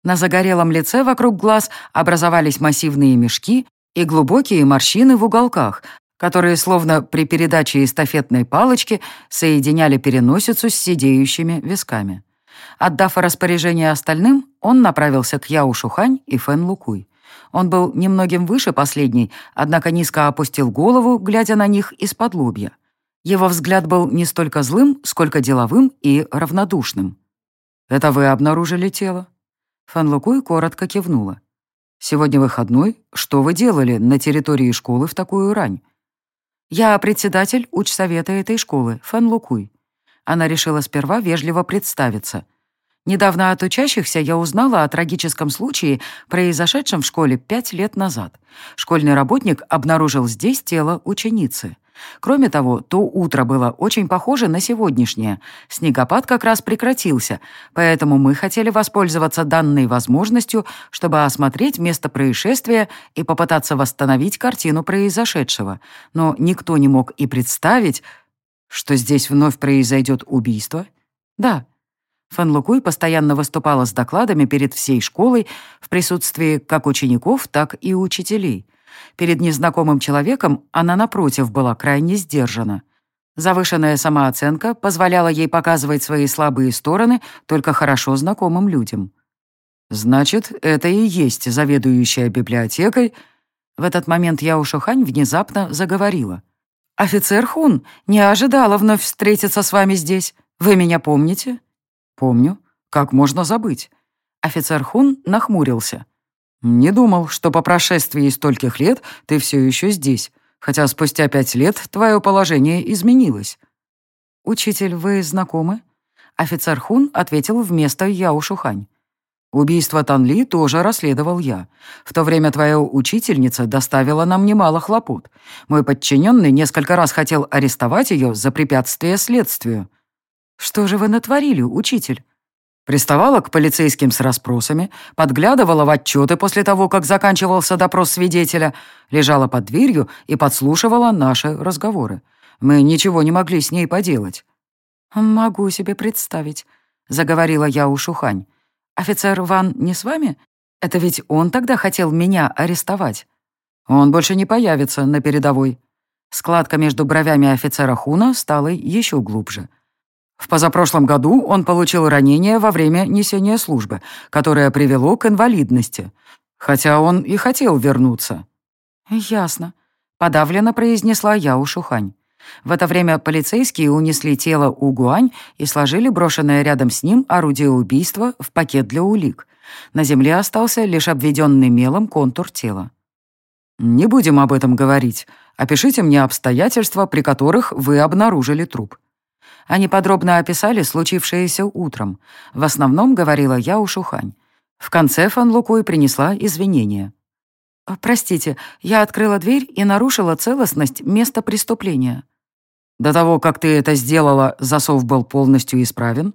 На загорелом лице вокруг глаз образовались массивные мешки и глубокие морщины в уголках, которые словно при передаче эстафетной палочки соединяли переносицу с сидеющими висками. Отдав распоряжение остальным, он направился к Яу Шухань и Фэн Лукуй. Он был немногим выше последней, однако низко опустил голову, глядя на них из-под лобья. Его взгляд был не столько злым, сколько деловым и равнодушным. «Это вы обнаружили тело?» Фэн Лукуй коротко кивнула. «Сегодня выходной. Что вы делали на территории школы в такую рань?» «Я председатель учсовета этой школы, Фэн Лукуй». Она решила сперва вежливо представиться. Недавно от учащихся я узнала о трагическом случае, произошедшем в школе пять лет назад. Школьный работник обнаружил здесь тело ученицы. Кроме того, то утро было очень похоже на сегодняшнее. Снегопад как раз прекратился, поэтому мы хотели воспользоваться данной возможностью, чтобы осмотреть место происшествия и попытаться восстановить картину произошедшего. Но никто не мог и представить, что здесь вновь произойдет убийство. Да, Фэн Лукуй постоянно выступала с докладами перед всей школой в присутствии как учеников, так и учителей. Перед незнакомым человеком она, напротив, была крайне сдержана. Завышенная самооценка позволяла ей показывать свои слабые стороны только хорошо знакомым людям. «Значит, это и есть заведующая библиотекой?» В этот момент Яо Шухань внезапно заговорила. «Офицер Хун, не ожидала вновь встретиться с вами здесь. Вы меня помните?» «Помню. Как можно забыть?» Офицер Хун нахмурился. «Не думал, что по прошествии стольких лет ты все еще здесь, хотя спустя пять лет твое положение изменилось». «Учитель, вы знакомы?» Офицер Хун ответил вместо Яо Шухань. «Убийство Танли тоже расследовал я. В то время твоя учительница доставила нам немало хлопот. Мой подчиненный несколько раз хотел арестовать ее за препятствие следствию». «Что же вы натворили, учитель?» Приставала к полицейским с расспросами, подглядывала в отчеты после того, как заканчивался допрос свидетеля, лежала под дверью и подслушивала наши разговоры. Мы ничего не могли с ней поделать. «Могу себе представить», — заговорила я у Шухань. «Офицер Ван не с вами? Это ведь он тогда хотел меня арестовать». «Он больше не появится на передовой». Складка между бровями офицера Хуна стала еще глубже. В позапрошлом году он получил ранение во время несения службы, которое привело к инвалидности. Хотя он и хотел вернуться. «Ясно», — подавленно произнесла Яо Шухань. В это время полицейские унесли тело У Гуань и сложили брошенное рядом с ним орудие убийства в пакет для улик. На земле остался лишь обведенный мелом контур тела. «Не будем об этом говорить. Опишите мне обстоятельства, при которых вы обнаружили труп», они подробно описали случившееся утром. В основном говорила я у Шухань. В конце Фан Лукуй принесла извинения. «Простите, я открыла дверь и нарушила целостность места преступления». «До того, как ты это сделала, засов был полностью исправен?»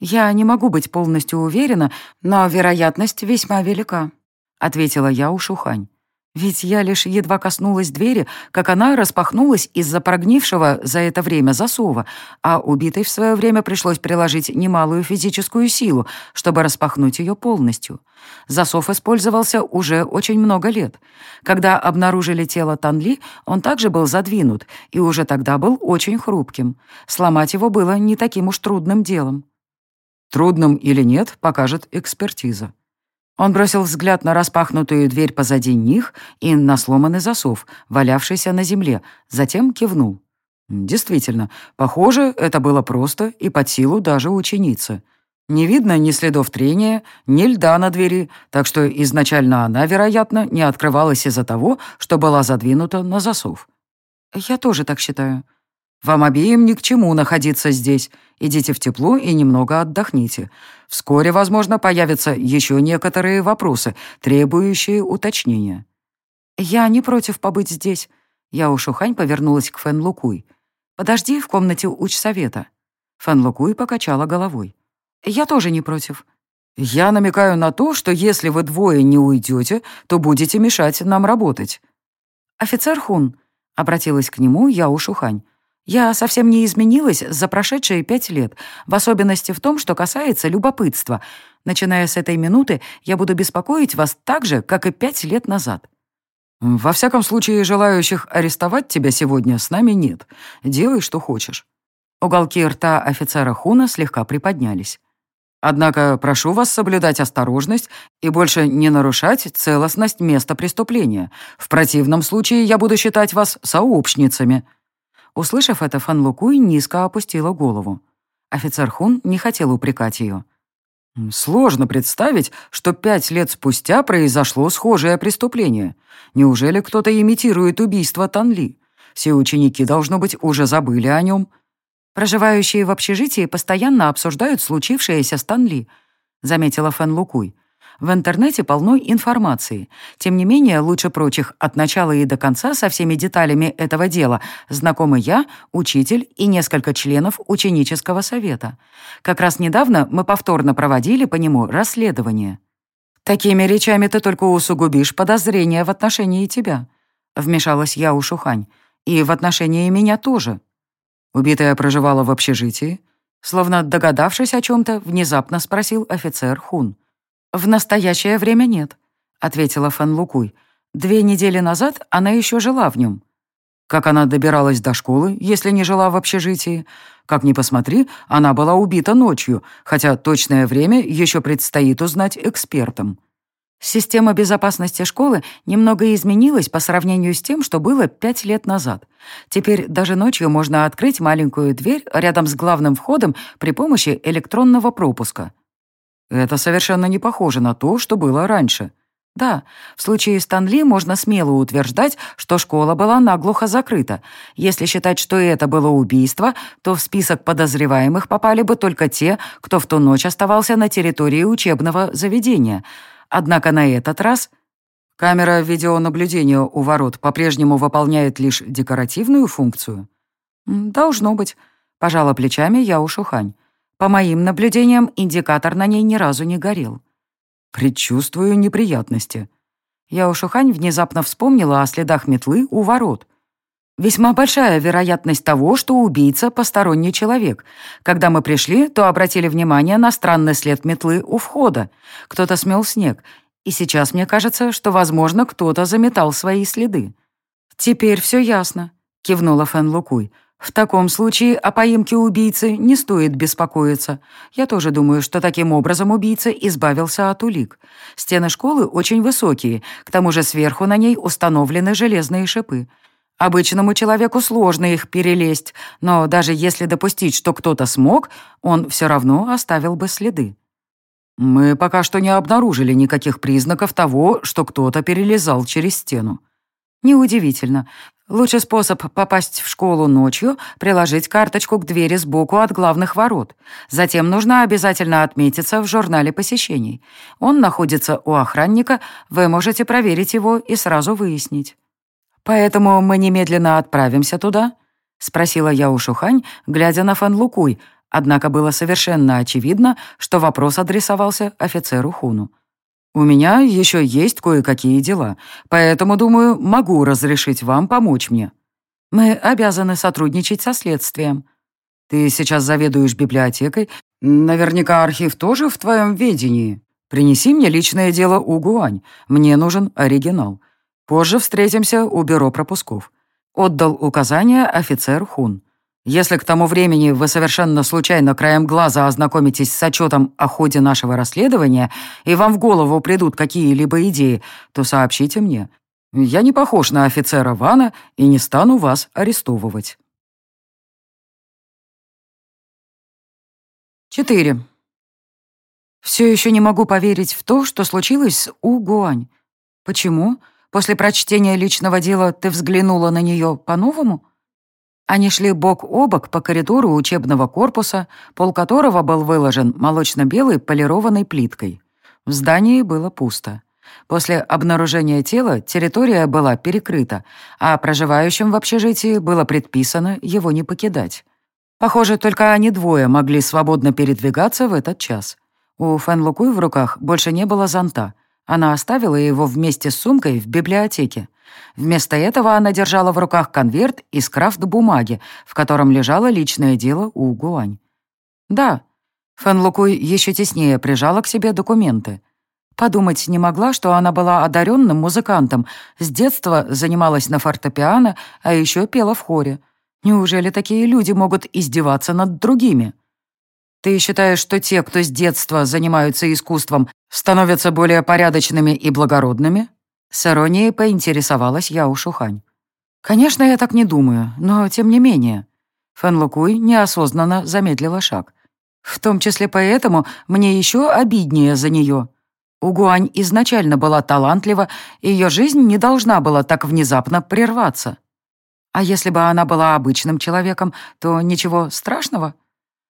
«Я не могу быть полностью уверена, но вероятность весьма велика», — ответила я у Шухань. Ведь я лишь едва коснулась двери, как она распахнулась из-за прогнившего за это время засова, а убитой в свое время пришлось приложить немалую физическую силу, чтобы распахнуть ее полностью. Засов использовался уже очень много лет. Когда обнаружили тело Танли, он также был задвинут и уже тогда был очень хрупким. Сломать его было не таким уж трудным делом. Трудным или нет, покажет экспертиза. Он бросил взгляд на распахнутую дверь позади них и на сломанный засов, валявшийся на земле, затем кивнул. Действительно, похоже, это было просто и под силу даже ученицы. Не видно ни следов трения, ни льда на двери, так что изначально она, вероятно, не открывалась из-за того, что была задвинута на засов. «Я тоже так считаю», вам обеим ни к чему находиться здесь. Идите в тепло и немного отдохните. Вскоре, возможно, появятся еще некоторые вопросы, требующие уточнения». «Я не против побыть здесь». Я у Шухань повернулась к Фэн Лукуй. «Подожди в комнате учсовета». Фэн Лукуй покачала головой. «Я тоже не против». «Я намекаю на то, что если вы двое не уйдете, то будете мешать нам работать». «Офицер Хун», — обратилась к нему я у Шухань, я совсем не изменилась за прошедшие пять лет, в особенности в том, что касается любопытства. Начиная с этой минуты, я буду беспокоить вас так же, как и пять лет назад. Во всяком случае, желающих арестовать тебя сегодня с нами нет. Делай, что хочешь. Уголки рта офицера Хуна слегка приподнялись. Однако прошу вас соблюдать осторожность и больше не нарушать целостность места преступления. В противном случае я буду считать вас сообщницами». Услышав это, Фан Лукуй низко опустила голову. Офицер Хун не хотел упрекать ее. «Сложно представить, что пять лет спустя произошло схожее преступление. Неужели кто-то имитирует убийство Танли? Все ученики, должно быть, уже забыли о нем». «Проживающие в общежитии постоянно обсуждают случившееся с Танли», заметила Фэн Лукуй. В интернете полно информации. Тем не менее, лучше прочих от начала и до конца со всеми деталями этого дела знакомы я, учитель и несколько членов ученического совета. Как раз недавно мы повторно проводили по нему расследование. «Такими речами ты только усугубишь подозрения в отношении тебя», — вмешалась я у Шухань. «И в отношении меня тоже». Убитая проживала в общежитии. Словно догадавшись о чем-то, внезапно спросил офицер Хун. «В настоящее время нет», — ответила Фэн Лукуй. «Две недели назад она еще жила в нем». Как она добиралась до школы, если не жила в общежитии? Как ни посмотри, она была убита ночью, хотя точное время еще предстоит узнать экспертам. Система безопасности школы немного изменилась по сравнению с тем, что было пять лет назад. Теперь даже ночью можно открыть маленькую дверь рядом с главным входом при помощи электронного пропуска. Это совершенно не похоже на то, что было раньше. Да, в случае Станли можно смело утверждать, что школа была наглухо закрыта. Если считать, что это было убийство, то в список подозреваемых попали бы только те, кто в ту ночь оставался на территории учебного заведения. Однако на этот раз... Камера видеонаблюдения у ворот по-прежнему выполняет лишь декоративную функцию? Должно быть. Пожала плечами я у Шухань. По моим наблюдениям, индикатор на ней ни разу не горел. Предчувствую неприятности. Я у Шухань внезапно вспомнила о следах метлы у ворот. Весьма большая вероятность того, что убийца — посторонний человек. Когда мы пришли, то обратили внимание на странный след метлы у входа. Кто-то смел снег. И сейчас мне кажется, что, возможно, кто-то заметал свои следы. «Теперь все ясно», — кивнула Фэн Лукуй. В таком случае о поимке убийцы не стоит беспокоиться. Я тоже думаю, что таким образом убийца избавился от улик. Стены школы очень высокие, к тому же сверху на ней установлены железные шипы. Обычному человеку сложно их перелезть, но даже если допустить, что кто-то смог, он все равно оставил бы следы. Мы пока что не обнаружили никаких признаков того, что кто-то перелезал через стену. Неудивительно. Лучший способ попасть в школу ночью — приложить карточку к двери сбоку от главных ворот. Затем нужно обязательно отметиться в журнале посещений. Он находится у охранника, вы можете проверить его и сразу выяснить. «Поэтому мы немедленно отправимся туда?» — спросила я у Шухань, глядя на Фан Лукуй, однако было совершенно очевидно, что вопрос адресовался офицеру Хуну. «У меня еще есть кое-какие дела, поэтому, думаю, могу разрешить вам помочь мне. Мы обязаны сотрудничать со следствием. Ты сейчас заведуешь библиотекой, наверняка архив тоже в твоем ведении. Принеси мне личное дело у Гуань, мне нужен оригинал. Позже встретимся у бюро пропусков». Отдал указание офицер Хун. Если к тому времени вы совершенно случайно краем глаза ознакомитесь с отчетом о ходе нашего расследования, и вам в голову придут какие-либо идеи, то сообщите мне. Я не похож на офицера Вана и не стану вас арестовывать. 4. Все еще не могу поверить в то, что случилось с У Почему? После прочтения личного дела ты взглянула на нее по-новому? Они шли бок о бок по коридору учебного корпуса, пол которого был выложен молочно-белой полированной плиткой. В здании было пусто. После обнаружения тела территория была перекрыта, а проживающим в общежитии было предписано его не покидать. Похоже, только они двое могли свободно передвигаться в этот час. У Фэн Лукуй в руках больше не было зонта. Она оставила его вместе с сумкой в библиотеке. Вместо этого она держала в руках конверт из крафт-бумаги, в котором лежало личное дело у Гуань. Да, Фэн Лукуй еще теснее прижала к себе документы. Подумать не могла, что она была одаренным музыкантом, с детства занималась на фортепиано, а еще пела в хоре. Неужели такие люди могут издеваться над другими? Ты считаешь, что те, кто с детства занимаются искусством, становятся более порядочными и благородными?» С иронией поинтересовалась я у Шухань. «Конечно, я так не думаю, но тем не менее». Фэн Лукуй неосознанно замедлила шаг. «В том числе поэтому мне еще обиднее за нее. Угуань изначально была талантлива, и ее жизнь не должна была так внезапно прерваться. А если бы она была обычным человеком, то ничего страшного?»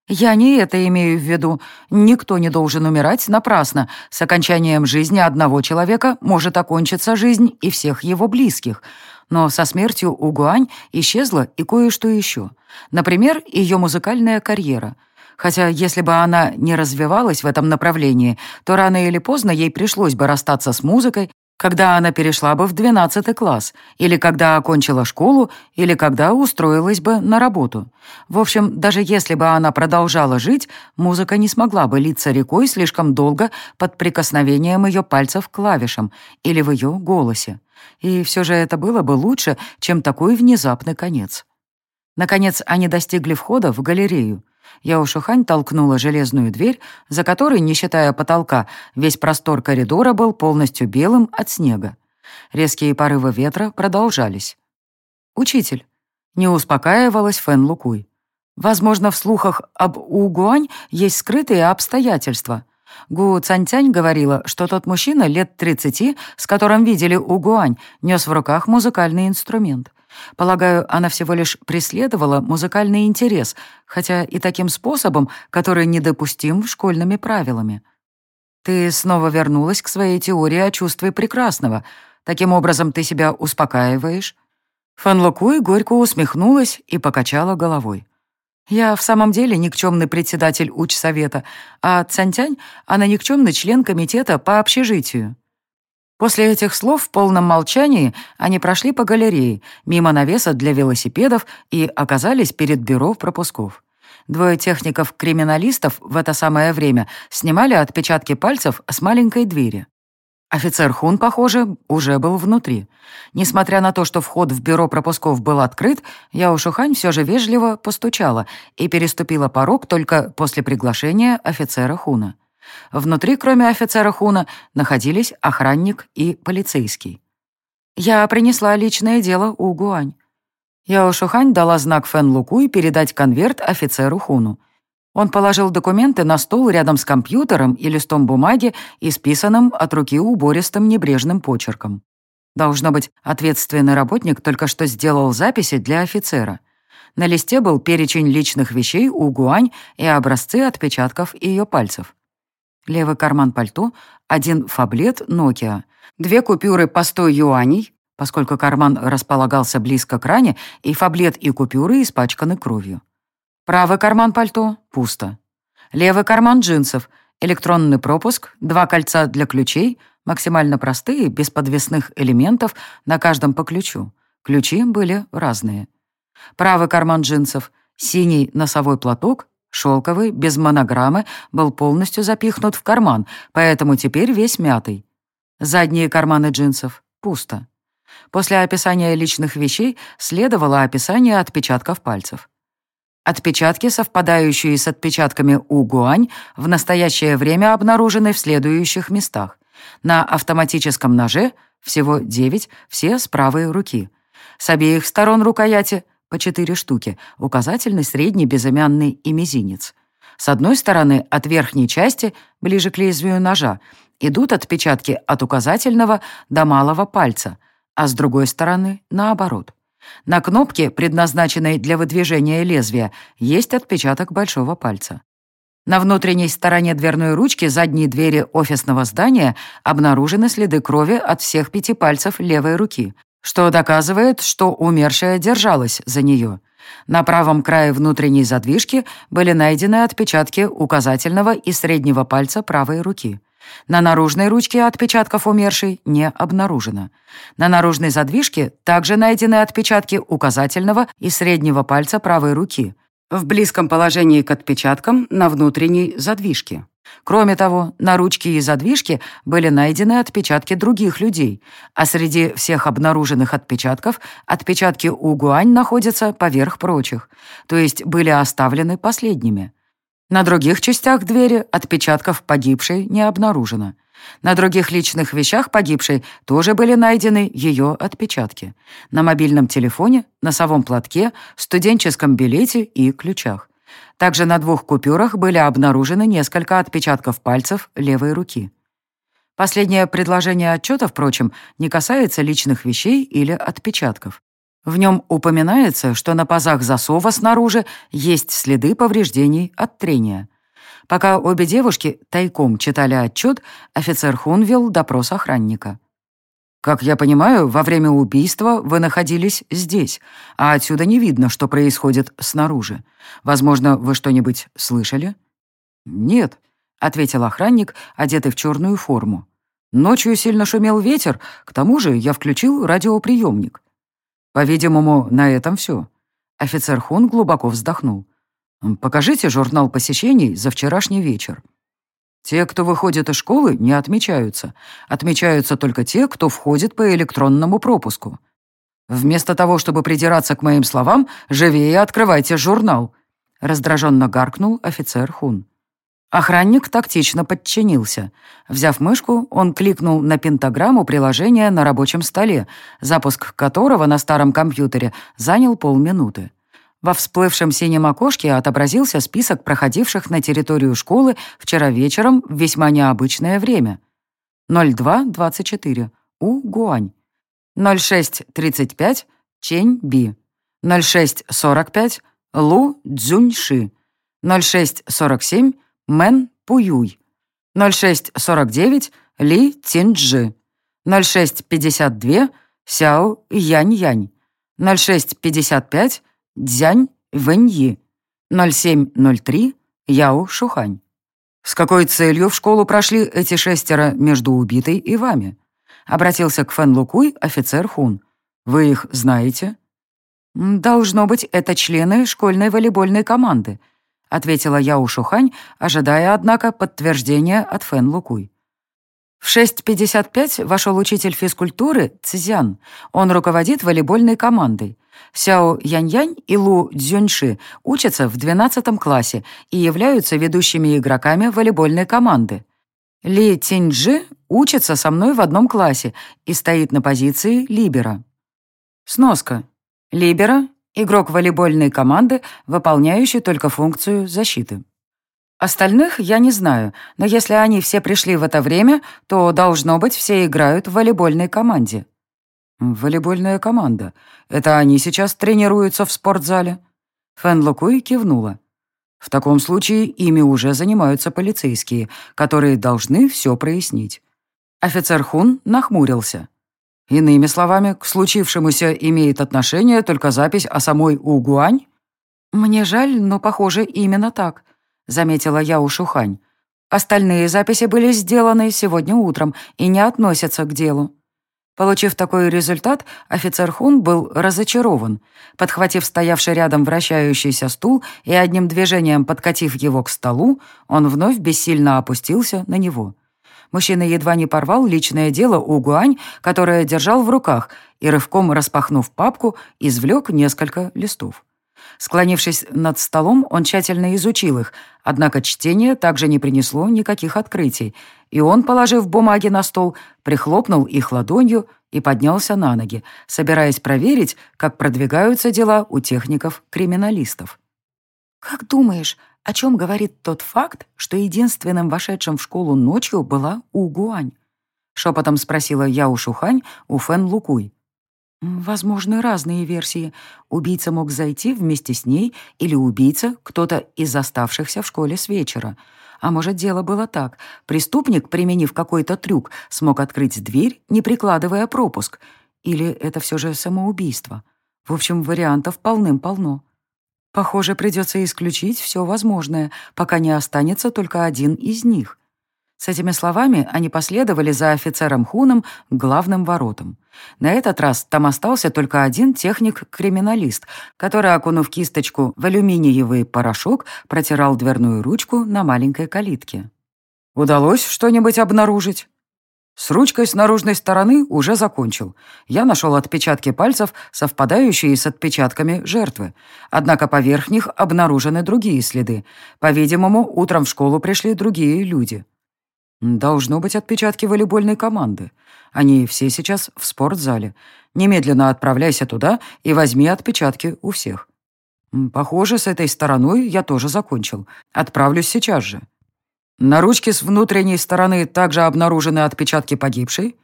Я не это имею в виду. Никто не должен умирать напрасно. С окончанием жизни одного человека может окончиться жизнь и всех его близких. Но со смертью Угуань исчезла и кое-что еще. Например, ее музыкальная карьера. Хотя если бы она не развивалась в этом направлении, то рано или поздно ей пришлось бы расстаться с музыкой, когда она перешла бы в 12 класс, или когда окончила школу, или когда устроилась бы на работу. В общем, даже если бы она продолжала жить, музыка не смогла бы литься рекой слишком долго под прикосновением ее пальцев к клавишам или в ее голосе. И все же это было бы лучше, чем такой внезапный конец. Наконец, они достигли входа в галерею. Яошухань толкнула железную дверь, за которой, не считая потолка, весь простор коридора был полностью белым от снега. Резкие порывы ветра продолжались. «Учитель», — не успокаивалась Фэн Лукуй. «Возможно, в слухах об Угуань есть скрытые обстоятельства. Гу Цаньтянь говорила, что тот мужчина лет тридцати, с которым видели Угуань, нес в руках музыкальный инструмент. Полагаю, она всего лишь преследовала музыкальный интерес, хотя и таким способом, который недопустим школьными правилами. Ты снова вернулась к своей теории о чувстве прекрасного. Таким образом, ты себя успокаиваешь?» Фан Лукуй горько усмехнулась и покачала головой. «Я в самом деле никчемный председатель учсовета, а Цантянь — она никчемный член комитета по общежитию. После этих слов в полном молчании они прошли по галерее, мимо навеса для велосипедов и оказались перед бюро пропусков. Двое техников-криминалистов в это самое время снимали отпечатки пальцев с маленькой двери. Офицер Хун, похоже, уже был внутри. Несмотря на то, что вход в бюро пропусков был открыт, Яо все же вежливо постучала и переступила порог только после приглашения офицера Хуна. Внутри, кроме офицера Хуна, находились охранник и полицейский. «Я принесла личное дело у Гуань». Яо Шухань дала знак Фэн Лукуй передать конверт офицеру Хуну. Он положил документы на стол рядом с компьютером и листом бумаги, исписанным от руки убористым небрежным почерком. Должно быть, ответственный работник только что сделал записи для офицера. На листе был перечень личных вещей у Гуань и образцы отпечатков ее пальцев. Левый карман пальто, один фаблет Nokia, две купюры по 100 юаней, поскольку карман располагался близко к ране, и фаблет и купюры испачканы кровью. Правый карман пальто — пусто. Левый карман джинсов, электронный пропуск, два кольца для ключей, максимально простые, без подвесных элементов, на каждом по ключу. Ключи были разные. Правый карман джинсов, синий носовой платок Шелковый, без монограммы, был полностью запихнут в карман, поэтому теперь весь мятый. Задние карманы джинсов пусто. После описания личных вещей следовало описание отпечатков пальцев. Отпечатки, совпадающие с отпечатками у Гуань, в настоящее время обнаружены в следующих местах. На автоматическом ноже всего 9, все с правой руки. С обеих сторон рукояти по четыре штуки, указательный, средний, безымянный и мизинец. С одной стороны, от верхней части, ближе к лезвию ножа, идут отпечатки от указательного до малого пальца, а с другой стороны — наоборот. На кнопке, предназначенной для выдвижения лезвия, есть отпечаток большого пальца. На внутренней стороне дверной ручки задней двери офисного здания обнаружены следы крови от всех пяти пальцев левой руки, что доказывает, что умершая держалась за нее. На правом крае внутренней задвижки были найдены отпечатки указательного и среднего пальца правой руки. На наружной ручке отпечатков умершей не обнаружено. На наружной задвижке также найдены отпечатки указательного и среднего пальца правой руки в близком положении к отпечаткам на внутренней задвижке. Кроме того, на ручке и задвижке были найдены отпечатки других людей, а среди всех обнаруженных отпечатков отпечатки у Гуань находятся поверх прочих, то есть были оставлены последними. На других частях двери отпечатков погибшей не обнаружено. На других личных вещах погибшей тоже были найдены ее отпечатки. На мобильном телефоне, носовом платке, студенческом билете и ключах. Также на двух купюрах были обнаружены несколько отпечатков пальцев левой руки. Последнее предложение отчета, впрочем, не касается личных вещей или отпечатков. В нем упоминается, что на пазах засова снаружи есть следы повреждений от трения. Пока обе девушки тайком читали отчет, офицер Хун допрос охранника. «Как я понимаю, во время убийства вы находились здесь, а отсюда не видно, что происходит снаружи. Возможно, вы что-нибудь слышали?» «Нет», — ответил охранник, одетый в черную форму. «Ночью сильно шумел ветер, к тому же я включил радиоприемник. По-видимому, на этом все. Офицер Хун глубоко вздохнул. «Покажите журнал посещений за вчерашний вечер». Те, кто выходит из школы, не отмечаются. Отмечаются только те, кто входит по электронному пропуску. Вместо того, чтобы придираться к моим словам, живее открывайте журнал. Раздраженно гаркнул офицер Хун. Охранник тактично подчинился. Взяв мышку, он кликнул на пентаграмму приложения на рабочем столе, запуск которого на старом компьютере занял полминуты. Во всплывшем синем окошке отобразился список проходивших на территорию школы вчера вечером в весьма необычное время. 02.24. У Гуань. 06.35. Чень Би. 06.45. Лу Цзюньши. 06.47. Мэн Пуюй. 0649 Ли Цинджи. 0652 Сяо Янь-Янь. 0655 Дзянь Вэньи. 0703 Яо Шухань. «С какой целью в школу прошли эти шестеро между убитой и вами?» Обратился к Фэн Лукуй офицер Хун. «Вы их знаете?» «Должно быть, это члены школьной волейбольной команды», ответила Яу Шухань, ожидая, однако, подтверждения от Фэн Лукуй. В 6.55 вошел учитель физкультуры Цзян. Он руководит волейбольной командой. Сяо Янь-Янь и Лу Цзюньши учатся в 12 классе и являются ведущими игроками волейбольной команды. Ли Цинджи учится со мной в одном классе и стоит на позиции либера. Сноска. Либера Игрок волейбольной команды, выполняющий только функцию защиты. Остальных я не знаю, но если они все пришли в это время, то, должно быть, все играют в волейбольной команде. «Волейбольная команда. Это они сейчас тренируются в спортзале?» Фэн Лукуй кивнула. «В таком случае ими уже занимаются полицейские, которые должны все прояснить». Офицер Хун нахмурился. Иными словами, к случившемуся имеет отношение только запись о самой Угуань? «Мне жаль, но, похоже, именно так», — заметила я у Шухань. «Остальные записи были сделаны сегодня утром и не относятся к делу». Получив такой результат, офицер Хун был разочарован. Подхватив стоявший рядом вращающийся стул и одним движением подкатив его к столу, он вновь бессильно опустился на него. Мужчина едва не порвал личное дело у Гуань, которое держал в руках, и рывком распахнув папку, извлек несколько листов. Склонившись над столом, он тщательно изучил их, однако чтение также не принесло никаких открытий, и он, положив бумаги на стол, прихлопнул их ладонью и поднялся на ноги, собираясь проверить, как продвигаются дела у техников-криминалистов. «Как думаешь, О чем говорит тот факт, что единственным вошедшим в школу ночью была У Гуань? Шепотом спросила я у Шухань у Фэн Лукуй. Возможны разные версии. Убийца мог зайти вместе с ней или убийца кто-то из оставшихся в школе с вечера. А может, дело было так. Преступник, применив какой-то трюк, смог открыть дверь, не прикладывая пропуск. Или это все же самоубийство. В общем, вариантов полным-полно. Похоже, придется исключить все возможное, пока не останется только один из них. С этими словами они последовали за офицером Хуном к главным воротам. На этот раз там остался только один техник-криминалист, который, окунув кисточку в алюминиевый порошок, протирал дверную ручку на маленькой калитке. «Удалось что-нибудь обнаружить?» С ручкой с наружной стороны уже закончил. Я нашел отпечатки пальцев, совпадающие с отпечатками жертвы. Однако поверх них обнаружены другие следы. По-видимому, утром в школу пришли другие люди. «Должно быть отпечатки волейбольной команды. Они все сейчас в спортзале. Немедленно отправляйся туда и возьми отпечатки у всех». «Похоже, с этой стороной я тоже закончил. Отправлюсь сейчас же». «На ручке с внутренней стороны также обнаружены отпечатки погибшей?»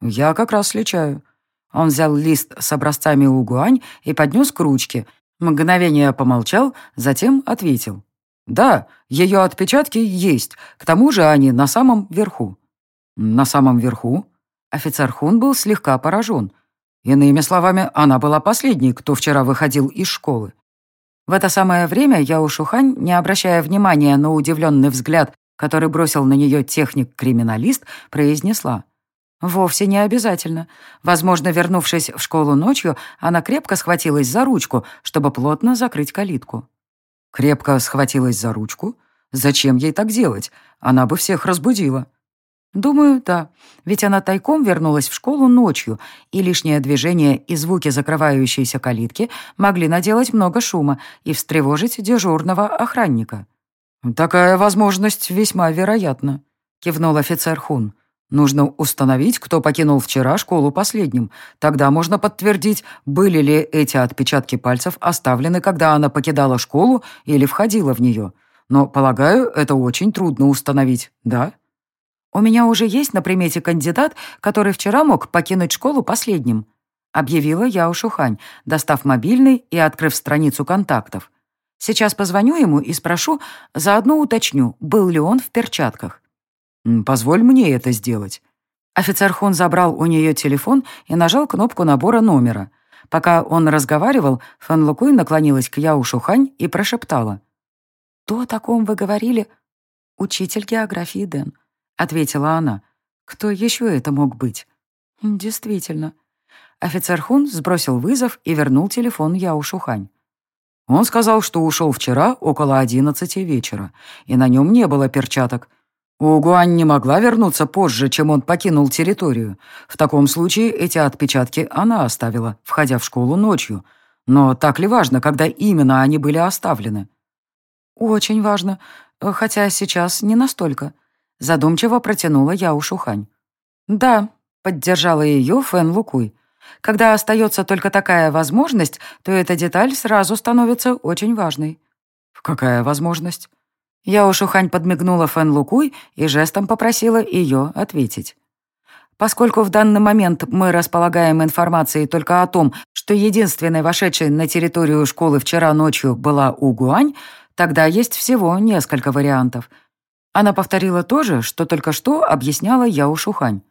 «Я как раз сличаю». Он взял лист с образцами угуань и поднес к ручке. Мгновение помолчал, затем ответил. Да, ее отпечатки есть, к тому же они на самом верху. На самом верху? Офицер Хун был слегка поражен. Иными словами, она была последней, кто вчера выходил из школы. В это самое время Яо Шухань, не обращая внимания на удивленный взгляд, который бросил на нее техник-криминалист, произнесла. «Вовсе не обязательно. Возможно, вернувшись в школу ночью, она крепко схватилась за ручку, чтобы плотно закрыть калитку. Крепко схватилась за ручку. Зачем ей так делать? Она бы всех разбудила. Думаю, да. Ведь она тайком вернулась в школу ночью, и лишнее движение и звуки закрывающейся калитки могли наделать много шума и встревожить дежурного охранника. «Такая возможность весьма вероятна», — кивнул офицер Хун. Нужно установить, кто покинул вчера школу последним. Тогда можно подтвердить, были ли эти отпечатки пальцев оставлены, когда она покидала школу или входила в нее. Но, полагаю, это очень трудно установить, да? У меня уже есть на примете кандидат, который вчера мог покинуть школу последним, объявила я Ушухань, достав мобильный и открыв страницу контактов. Сейчас позвоню ему и спрошу, заодно уточню, был ли он в перчатках. «Позволь мне это сделать». Офицер Хон забрал у нее телефон и нажал кнопку набора номера. Пока он разговаривал, Фэн Лукуй наклонилась к Яу Шухань и прошептала. «То о таком вы говорили?» «Учитель географии Дэн», — ответила она. «Кто еще это мог быть?» «Действительно». Офицер Хун сбросил вызов и вернул телефон Яу Шухань. Он сказал, что ушел вчера около одиннадцати вечера, и на нем не было перчаток, Угуань не могла вернуться позже, чем он покинул территорию. В таком случае эти отпечатки она оставила, входя в школу ночью. Но так ли важно, когда именно они были оставлены? «Очень важно, хотя сейчас не настолько», — задумчиво протянула я у Шухань. «Да», — поддержала ее Фэн Лукуй. «Когда остается только такая возможность, то эта деталь сразу становится очень важной». «Какая возможность?» Я Ушухань подмигнула Фэн Лукуй и жестом попросила ее ответить. Поскольку в данный момент мы располагаем информацией только о том, что единственной вошедшей на территорию школы вчера ночью была Угуань, тогда есть всего несколько вариантов. Она повторила то же, что только что объясняла Яо Шухань.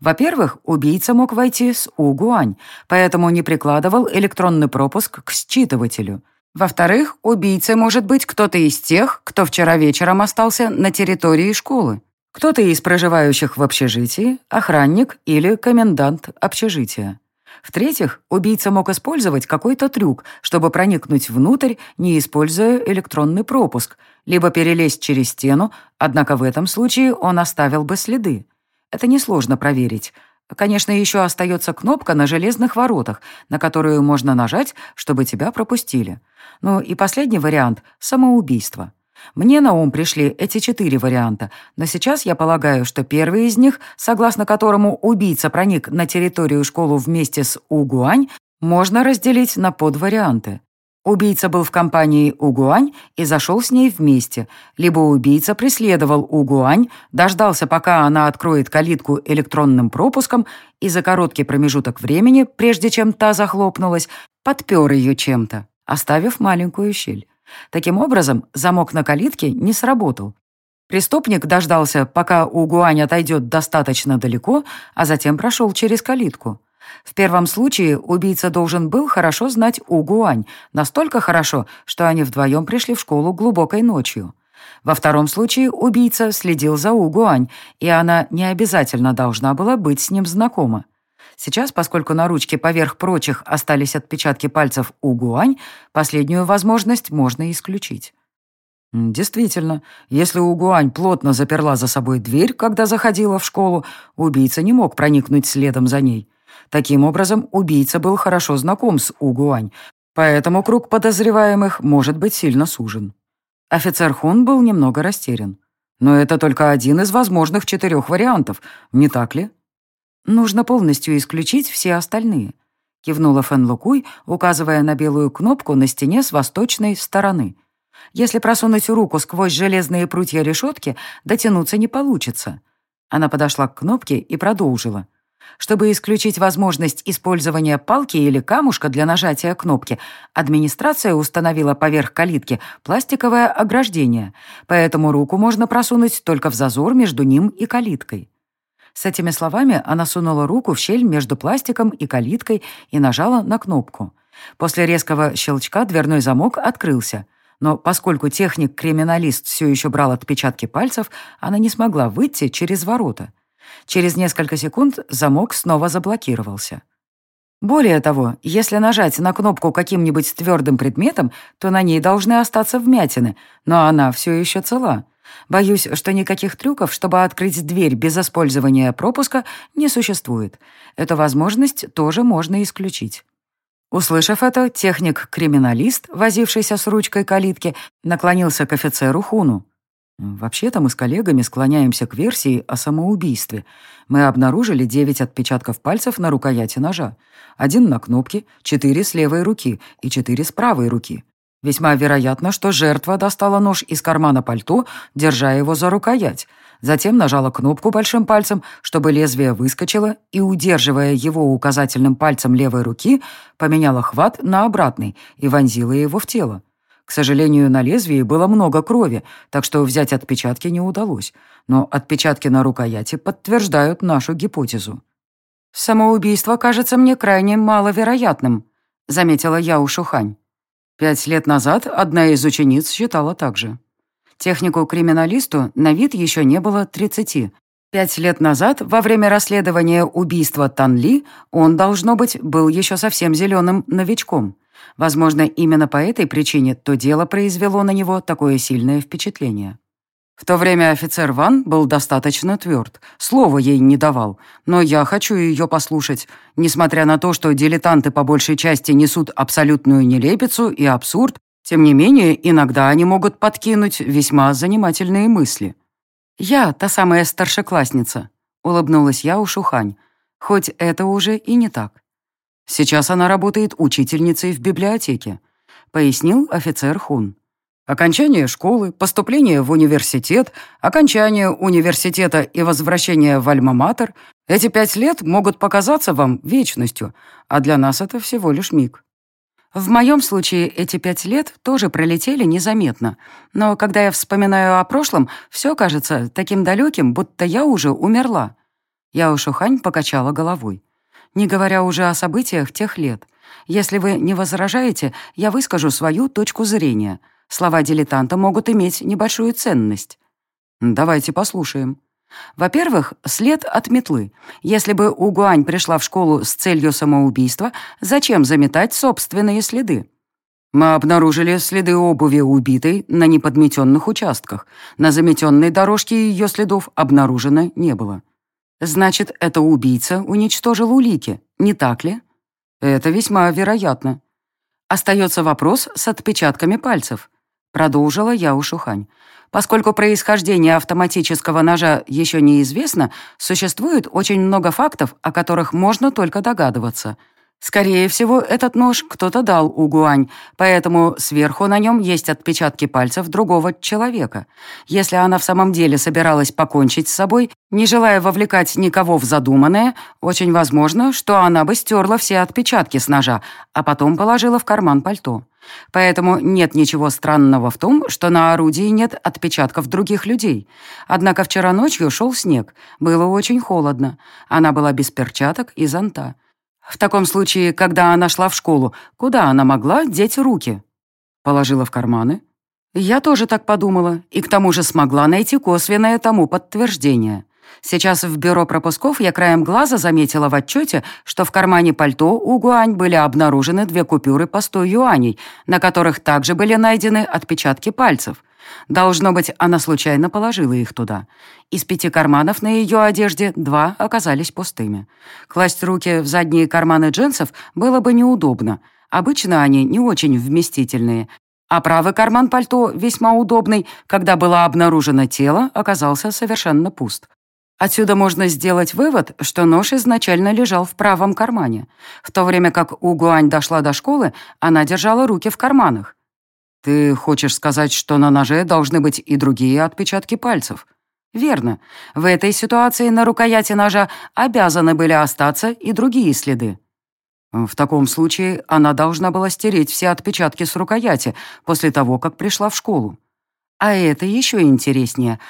Во-первых, убийца мог войти с Угуань, поэтому не прикладывал электронный пропуск к считывателю – во-вторых, убийцей может быть кто-то из тех, кто вчера вечером остался на территории школы. Кто-то из проживающих в общежитии, охранник или комендант общежития. В-третьих, убийца мог использовать какой-то трюк, чтобы проникнуть внутрь, не используя электронный пропуск, либо перелезть через стену, однако в этом случае он оставил бы следы. Это несложно проверить. Конечно, еще остается кнопка на железных воротах, на которую можно нажать, чтобы тебя пропустили. Ну и последний вариант — самоубийство. Мне на ум пришли эти четыре варианта, но сейчас я полагаю, что первый из них, согласно которому убийца проник на территорию школы вместе с Угуань, можно разделить на подварианты. Убийца был в компании Угуань и зашел с ней вместе, либо убийца преследовал Угуань, дождался, пока она откроет калитку электронным пропуском и за короткий промежуток времени, прежде чем та захлопнулась, подпер ее чем-то, оставив маленькую щель. Таким образом, замок на калитке не сработал. Преступник дождался, пока Угуань отойдет достаточно далеко, а затем прошел через калитку. В первом случае убийца должен был хорошо знать Угуань, настолько хорошо, что они вдвоем пришли в школу глубокой ночью. Во втором случае убийца следил за Угуань, и она не обязательно должна была быть с ним знакома. Сейчас, поскольку на ручке поверх прочих остались отпечатки пальцев Угуань, последнюю возможность можно исключить. Действительно, если Угуань плотно заперла за собой дверь, когда заходила в школу, убийца не мог проникнуть следом за ней. Таким образом, убийца был хорошо знаком с Угуань, поэтому круг подозреваемых может быть сильно сужен. Офицер Хун был немного растерян. Но это только один из возможных четырех вариантов, не так ли? Нужно полностью исключить все остальные, кивнула Фэн Лукуй, указывая на белую кнопку на стене с восточной стороны. Если просунуть руку сквозь железные прутья решетки, дотянуться не получится. Она подошла к кнопке и продолжила. Чтобы исключить возможность использования палки или камушка для нажатия кнопки, администрация установила поверх калитки пластиковое ограждение, поэтому руку можно просунуть только в зазор между ним и калиткой. С этими словами она сунула руку в щель между пластиком и калиткой и нажала на кнопку. После резкого щелчка дверной замок открылся. Но поскольку техник-криминалист все еще брал отпечатки пальцев, она не смогла выйти через ворота. Через несколько секунд замок снова заблокировался. Более того, если нажать на кнопку каким-нибудь твердым предметом, то на ней должны остаться вмятины, но она все еще цела. Боюсь, что никаких трюков, чтобы открыть дверь без использования пропуска, не существует. Эту возможность тоже можно исключить. Услышав это, техник-криминалист, возившийся с ручкой калитки, наклонился к офицеру Хуну. Вообще-то мы с коллегами склоняемся к версии о самоубийстве. Мы обнаружили девять отпечатков пальцев на рукояти ножа. Один на кнопке, четыре с левой руки и четыре с правой руки. Весьма вероятно, что жертва достала нож из кармана пальто, держа его за рукоять. Затем нажала кнопку большим пальцем, чтобы лезвие выскочило, и, удерживая его указательным пальцем левой руки, поменяла хват на обратный и вонзила его в тело. К сожалению, на лезвии было много крови, так что взять отпечатки не удалось. Но отпечатки на рукояти подтверждают нашу гипотезу. «Самоубийство кажется мне крайне маловероятным», — заметила я у Шухань. Пять лет назад одна из учениц считала так же. Технику-криминалисту на вид еще не было 30. Пять лет назад, во время расследования убийства Танли, он, должно быть, был еще совсем зеленым новичком. Возможно, именно по этой причине то дело произвело на него такое сильное впечатление. В то время офицер Ван был достаточно тверд, слова ей не давал, но я хочу ее послушать. Несмотря на то, что дилетанты по большей части несут абсолютную нелепицу и абсурд, тем не менее, иногда они могут подкинуть весьма занимательные мысли. «Я та самая старшеклассница», — улыбнулась я у Шухань, хоть это уже и не так. Сейчас она работает учительницей в библиотеке», — пояснил офицер Хун. «Окончание школы, поступление в университет, окончание университета и возвращение в Альма-Матер — эти пять лет могут показаться вам вечностью, а для нас это всего лишь миг». В моем случае эти пять лет тоже пролетели незаметно, но когда я вспоминаю о прошлом, все кажется таким далеким, будто я уже умерла. Я у Шухань покачала головой не говоря уже о событиях тех лет. Если вы не возражаете, я выскажу свою точку зрения. Слова дилетанта могут иметь небольшую ценность. Давайте послушаем. Во-первых, след от метлы. Если бы Угуань пришла в школу с целью самоубийства, зачем заметать собственные следы? Мы обнаружили следы обуви убитой на неподметенных участках. На заметенной дорожке ее следов обнаружено не было. Значит, это убийца уничтожил улики, не так ли? Это весьма вероятно. Остается вопрос с отпечатками пальцев. Продолжила я Ушухань. Поскольку происхождение автоматического ножа еще неизвестно, существует очень много фактов, о которых можно только догадываться. Скорее всего, этот нож кто-то дал Угуань, поэтому сверху на нем есть отпечатки пальцев другого человека. Если она в самом деле собиралась покончить с собой, не желая вовлекать никого в задуманное, очень возможно, что она бы стерла все отпечатки с ножа, а потом положила в карман пальто. Поэтому нет ничего странного в том, что на орудии нет отпечатков других людей. Однако вчера ночью шел снег, было очень холодно. Она была без перчаток и зонта. В таком случае, когда она шла в школу, куда она могла деть руки? Положила в карманы? Я тоже так подумала, и к тому же смогла найти косвенное тому подтверждение. Сейчас в бюро пропусков я краем глаза заметила в отчете, что в кармане пальто у Гуань были обнаружены две купюры по 100 юаней, на которых также были найдены отпечатки пальцев. Должно быть, она случайно положила их туда. Из пяти карманов на ее одежде два оказались пустыми. Класть руки в задние карманы джинсов было бы неудобно. Обычно они не очень вместительные. А правый карман пальто, весьма удобный, когда было обнаружено тело, оказался совершенно пуст. Отсюда можно сделать вывод, что нож изначально лежал в правом кармане. В то время как У Гуань дошла до школы, она держала руки в карманах. «Ты хочешь сказать, что на ноже должны быть и другие отпечатки пальцев?» «Верно. В этой ситуации на рукояти ножа обязаны были остаться и другие следы». В таком случае она должна была стереть все отпечатки с рукояти после того, как пришла в школу. А это еще интереснее.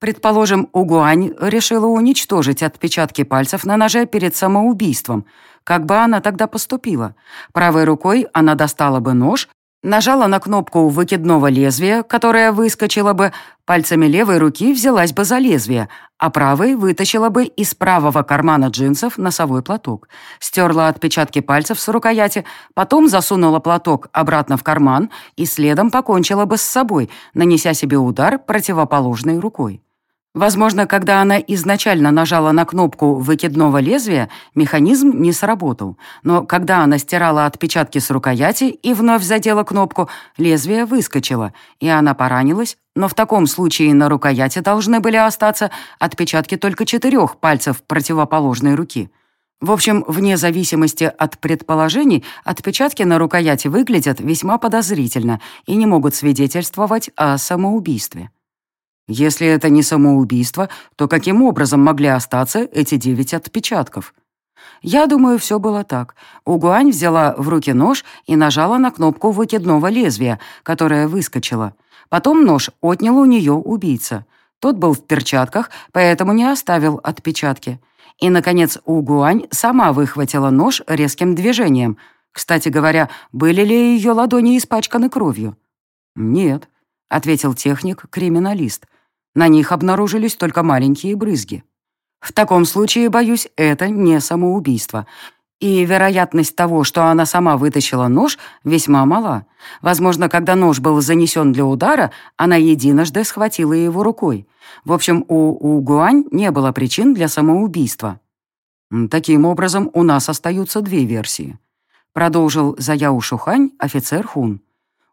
Предположим, Угуань решила уничтожить отпечатки пальцев на ноже перед самоубийством. Как бы она тогда поступила? Правой рукой она достала бы нож Нажала на кнопку выкидного лезвия, которое выскочило бы, пальцами левой руки взялась бы за лезвие, а правой вытащила бы из правого кармана джинсов носовой платок, стерла отпечатки пальцев с рукояти, потом засунула платок обратно в карман и следом покончила бы с собой, нанеся себе удар противоположной рукой. Возможно, когда она изначально нажала на кнопку выкидного лезвия, механизм не сработал, но когда она стирала отпечатки с рукояти и вновь задела кнопку, лезвие выскочило, и она поранилась, но в таком случае на рукояти должны были остаться отпечатки только четырех пальцев противоположной руки. В общем, вне зависимости от предположений, отпечатки на рукояти выглядят весьма подозрительно и не могут свидетельствовать о самоубийстве. Если это не самоубийство, то каким образом могли остаться эти девять отпечатков? Я думаю, все было так. Угуань взяла в руки нож и нажала на кнопку выкидного лезвия, которая выскочила. Потом нож отнял у нее убийца. Тот был в перчатках, поэтому не оставил отпечатки. И, наконец, Угуань сама выхватила нож резким движением. Кстати говоря, были ли ее ладони испачканы кровью? «Нет», — ответил техник-криминалист. На них обнаружились только маленькие брызги. В таком случае, боюсь, это не самоубийство. И вероятность того, что она сама вытащила нож, весьма мала. Возможно, когда нож был занесен для удара, она единожды схватила его рукой. В общем, у, у Гуань не было причин для самоубийства. Таким образом, у нас остаются две версии. Продолжил Заяу Шухань, офицер Хун.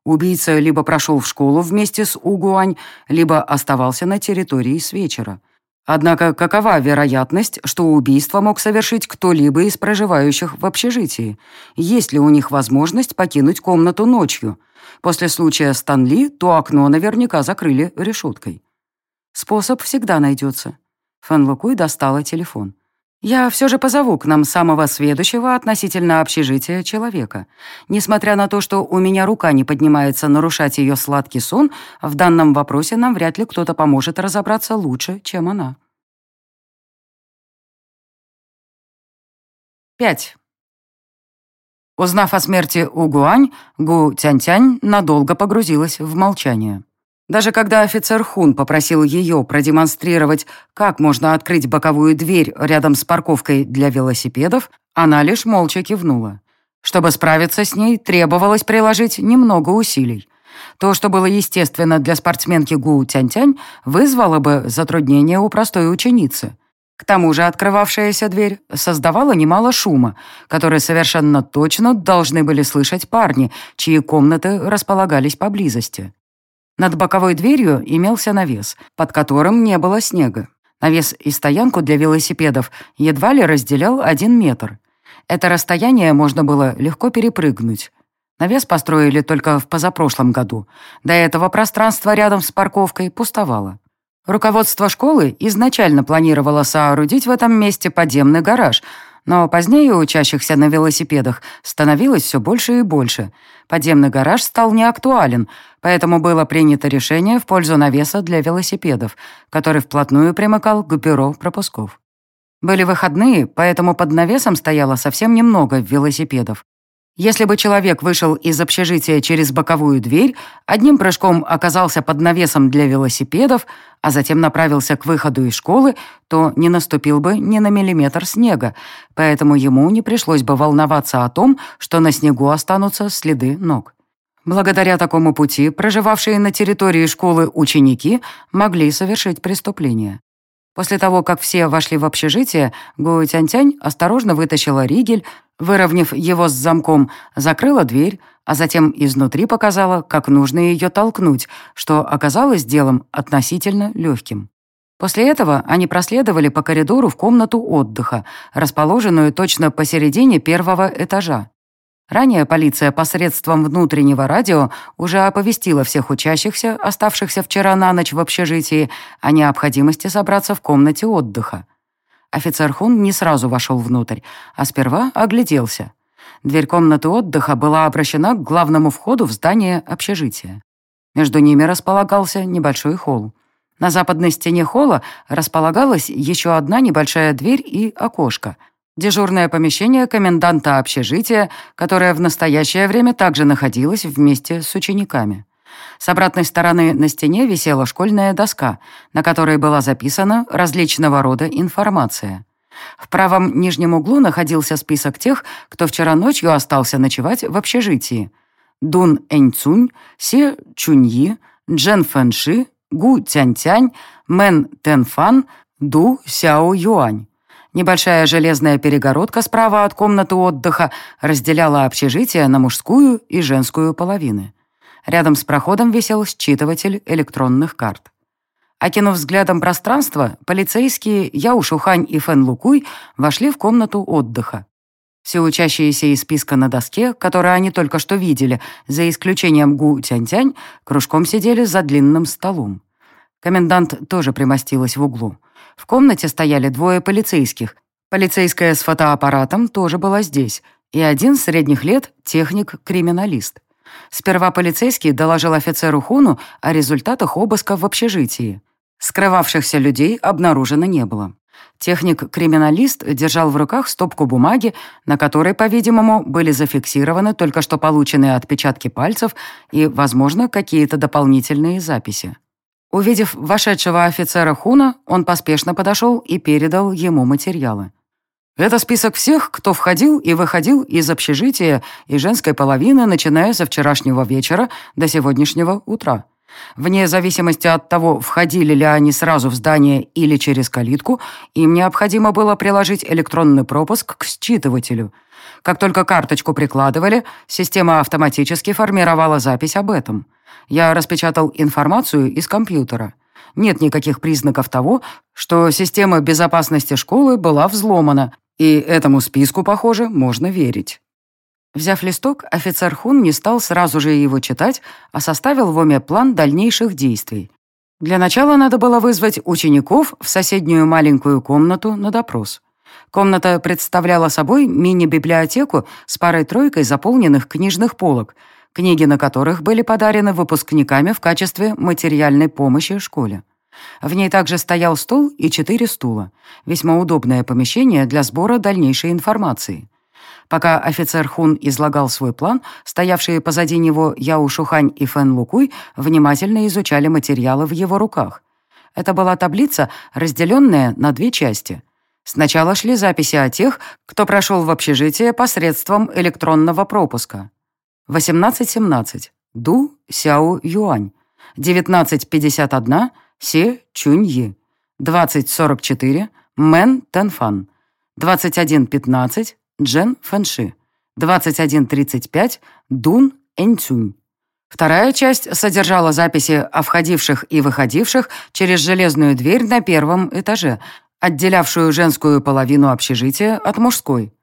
Убийца либо прошел в школу вместе с Угуань, либо оставался на территории с вечера. Однако какова вероятность, что убийство мог совершить кто-либо из проживающих в общежитии? Есть ли у них возможность покинуть комнату ночью? После случая Станли то окно наверняка закрыли решеткой. Способ всегда найдется. Фэн Лукуй достала телефон. Я все же позову к нам самого сведущего относительно общежития человека. Несмотря на то, что у меня рука не поднимается нарушать ее сладкий сон, в данном вопросе нам вряд ли кто-то поможет разобраться лучше, чем она. 5. Узнав о смерти Угуань, Гу Тянь-Тянь надолго погрузилась в молчание. Даже когда офицер Хун попросил ее продемонстрировать, как можно открыть боковую дверь рядом с парковкой для велосипедов, она лишь молча кивнула. Чтобы справиться с ней, требовалось приложить немного усилий. То, что было естественно для спортсменки Гу Тянь-Тянь, вызвало бы затруднения у простой ученицы. К тому же открывавшаяся дверь создавала немало шума, который совершенно точно должны были слышать парни, чьи комнаты располагались поблизости. Над боковой дверью имелся навес, под которым не было снега. Навес и стоянку для велосипедов едва ли разделял один метр. Это расстояние можно было легко перепрыгнуть. Навес построили только в позапрошлом году. До этого пространство рядом с парковкой пустовало. Руководство школы изначально планировало соорудить в этом месте подземный гараж, но позднее учащихся на велосипедах становилось все больше и больше. Подземный гараж стал неактуален, поэтому было принято решение в пользу навеса для велосипедов, который вплотную примыкал к бюро пропусков. Были выходные, поэтому под навесом стояло совсем немного велосипедов. Если бы человек вышел из общежития через боковую дверь, одним прыжком оказался под навесом для велосипедов, а затем направился к выходу из школы, то не наступил бы ни на миллиметр снега, поэтому ему не пришлось бы волноваться о том, что на снегу останутся следы ног. Благодаря такому пути проживавшие на территории школы ученики могли совершить преступление. После того, как все вошли в общежитие, Гу Тянь-Тянь осторожно вытащила ригель, выровняв его с замком, закрыла дверь, а затем изнутри показала, как нужно ее толкнуть, что оказалось делом относительно легким. После этого они проследовали по коридору в комнату отдыха, расположенную точно посередине первого этажа. Ранее полиция посредством внутреннего радио уже оповестила всех учащихся, оставшихся вчера на ночь в общежитии, о необходимости собраться в комнате отдыха. Офицер Хун не сразу вошел внутрь, а сперва огляделся. Дверь комнаты отдыха была обращена к главному входу в здание общежития. Между ними располагался небольшой холл. На западной стене холла располагалась еще одна небольшая дверь и окошко — Дежурное помещение коменданта общежития, которое в настоящее время также находилось вместе с учениками. С обратной стороны на стене висела школьная доска, на которой была записана различного рода информация. В правом нижнем углу находился список тех, кто вчера ночью остался ночевать в общежитии. Дун Эньцунь, Се Чуньи, Джен Фэнши, Гу Тянь-Тянь, Мэн Тэнфан, Ду Сяо Юань. Небольшая железная перегородка справа от комнаты отдыха разделяла общежитие на мужскую и женскую половины. Рядом с проходом висел считыватель электронных карт. Окинув взглядом пространство, полицейские Яу Шухань и Фэн Лукуй вошли в комнату отдыха. Все учащиеся из списка на доске, которые они только что видели, за исключением Гу Тянь-Тянь, кружком сидели за длинным столом. Комендант тоже примостилась в углу. В комнате стояли двое полицейских. Полицейская с фотоаппаратом тоже была здесь. И один средних лет техник-криминалист. Сперва полицейский доложил офицеру Хуну о результатах обыска в общежитии. Скрывавшихся людей обнаружено не было. Техник-криминалист держал в руках стопку бумаги, на которой, по-видимому, были зафиксированы только что полученные отпечатки пальцев и, возможно, какие-то дополнительные записи. Увидев вошедшего офицера Хуна, он поспешно подошел и передал ему материалы. Это список всех, кто входил и выходил из общежития и женской половины, начиная со вчерашнего вечера до сегодняшнего утра. Вне зависимости от того, входили ли они сразу в здание или через калитку, им необходимо было приложить электронный пропуск к считывателю. Как только карточку прикладывали, система автоматически формировала запись об этом. Я распечатал информацию из компьютера. Нет никаких признаков того, что система безопасности школы была взломана, и этому списку, похоже, можно верить. Взяв листок, офицер Хун не стал сразу же его читать, а составил в уме план дальнейших действий. Для начала надо было вызвать учеников в соседнюю маленькую комнату на допрос. Комната представляла собой мини-библиотеку с парой-тройкой заполненных книжных полок — книги на которых были подарены выпускниками в качестве материальной помощи школе. В ней также стоял стол и четыре стула, весьма удобное помещение для сбора дальнейшей информации. Пока офицер Хун излагал свой план, стоявшие позади него Яу Шухань и Фэн Лукуй внимательно изучали материалы в его руках. Это была таблица, разделенная на две части. Сначала шли записи о тех, кто прошел в общежитие посредством электронного пропуска. 18.17. Ду Сяо Юань. 19.51. Се Чуньи. 20.44. Мэн Тэнфан. 21.15. Джен Фэнши. 21.35. Дун Эньцюнь. Вторая часть содержала записи о входивших и выходивших через железную дверь на первом этаже, отделявшую женскую половину общежития от мужской.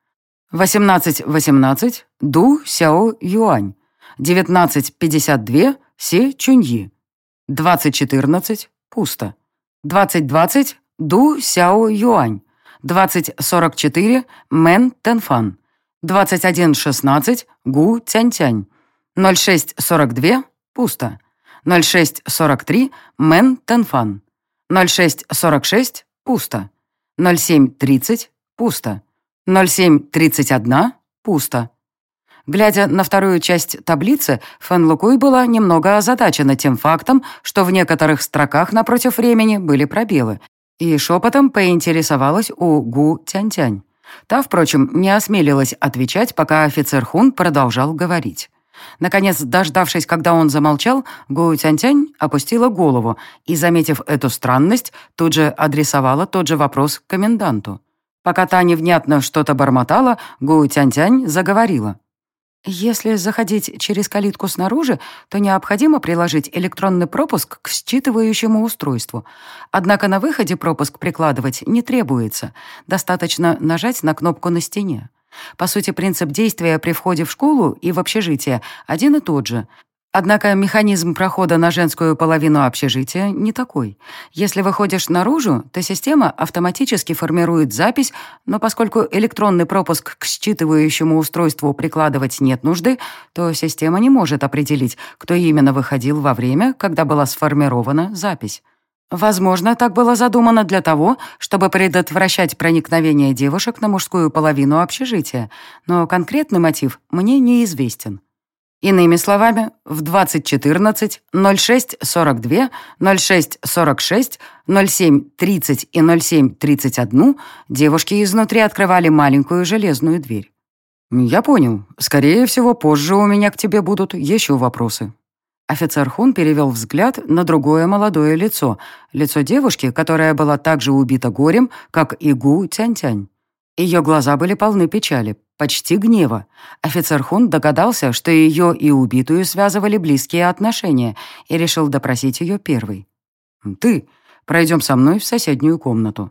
18.18 Ду Сяо Юань. 19.52 Се Чуньи. 20.14 пусто. 20.20 Ду Сяо Юань. 20.44 Мэн Тенфан. 21.16 Гу Тянь-Тянь. 06.42 пусто. 06.43 Мэн Тенфан. 06.46 пусто. 07.30 пусто. 07.31 пусто. Глядя на вторую часть таблицы, Фэн Лукуй была немного озадачена тем фактом, что в некоторых строках напротив времени были пробелы, и шепотом поинтересовалась у Гу Тянь-Тянь. Та, впрочем, не осмелилась отвечать, пока офицер Хун продолжал говорить. Наконец, дождавшись, когда он замолчал, Гу Тянь-Тянь опустила голову и, заметив эту странность, тут же адресовала тот же вопрос коменданту. Пока та невнятно что-то бормотала, Гу Тянь-Тянь заговорила. Если заходить через калитку снаружи, то необходимо приложить электронный пропуск к считывающему устройству. Однако на выходе пропуск прикладывать не требуется. Достаточно нажать на кнопку на стене. По сути, принцип действия при входе в школу и в общежитие один и тот же. Однако механизм прохода на женскую половину общежития не такой. Если выходишь наружу, то система автоматически формирует запись, но поскольку электронный пропуск к считывающему устройству прикладывать нет нужды, то система не может определить, кто именно выходил во время, когда была сформирована запись. Возможно, так было задумано для того, чтобы предотвращать проникновение девушек на мужскую половину общежития, но конкретный мотив мне неизвестен. Иными словами, в 2014, 0642, 0646, 0730 и 0731 девушки изнутри открывали маленькую железную дверь. «Я понял. Скорее всего, позже у меня к тебе будут еще вопросы». Офицер Хун перевел взгляд на другое молодое лицо, лицо девушки, которая была так же убита горем, как и Гу Тянь-Тянь. Ее глаза были полны печали, почти гнева. Офицер Хун догадался, что ее и убитую связывали близкие отношения, и решил допросить ее первой. «Ты, пройдем со мной в соседнюю комнату».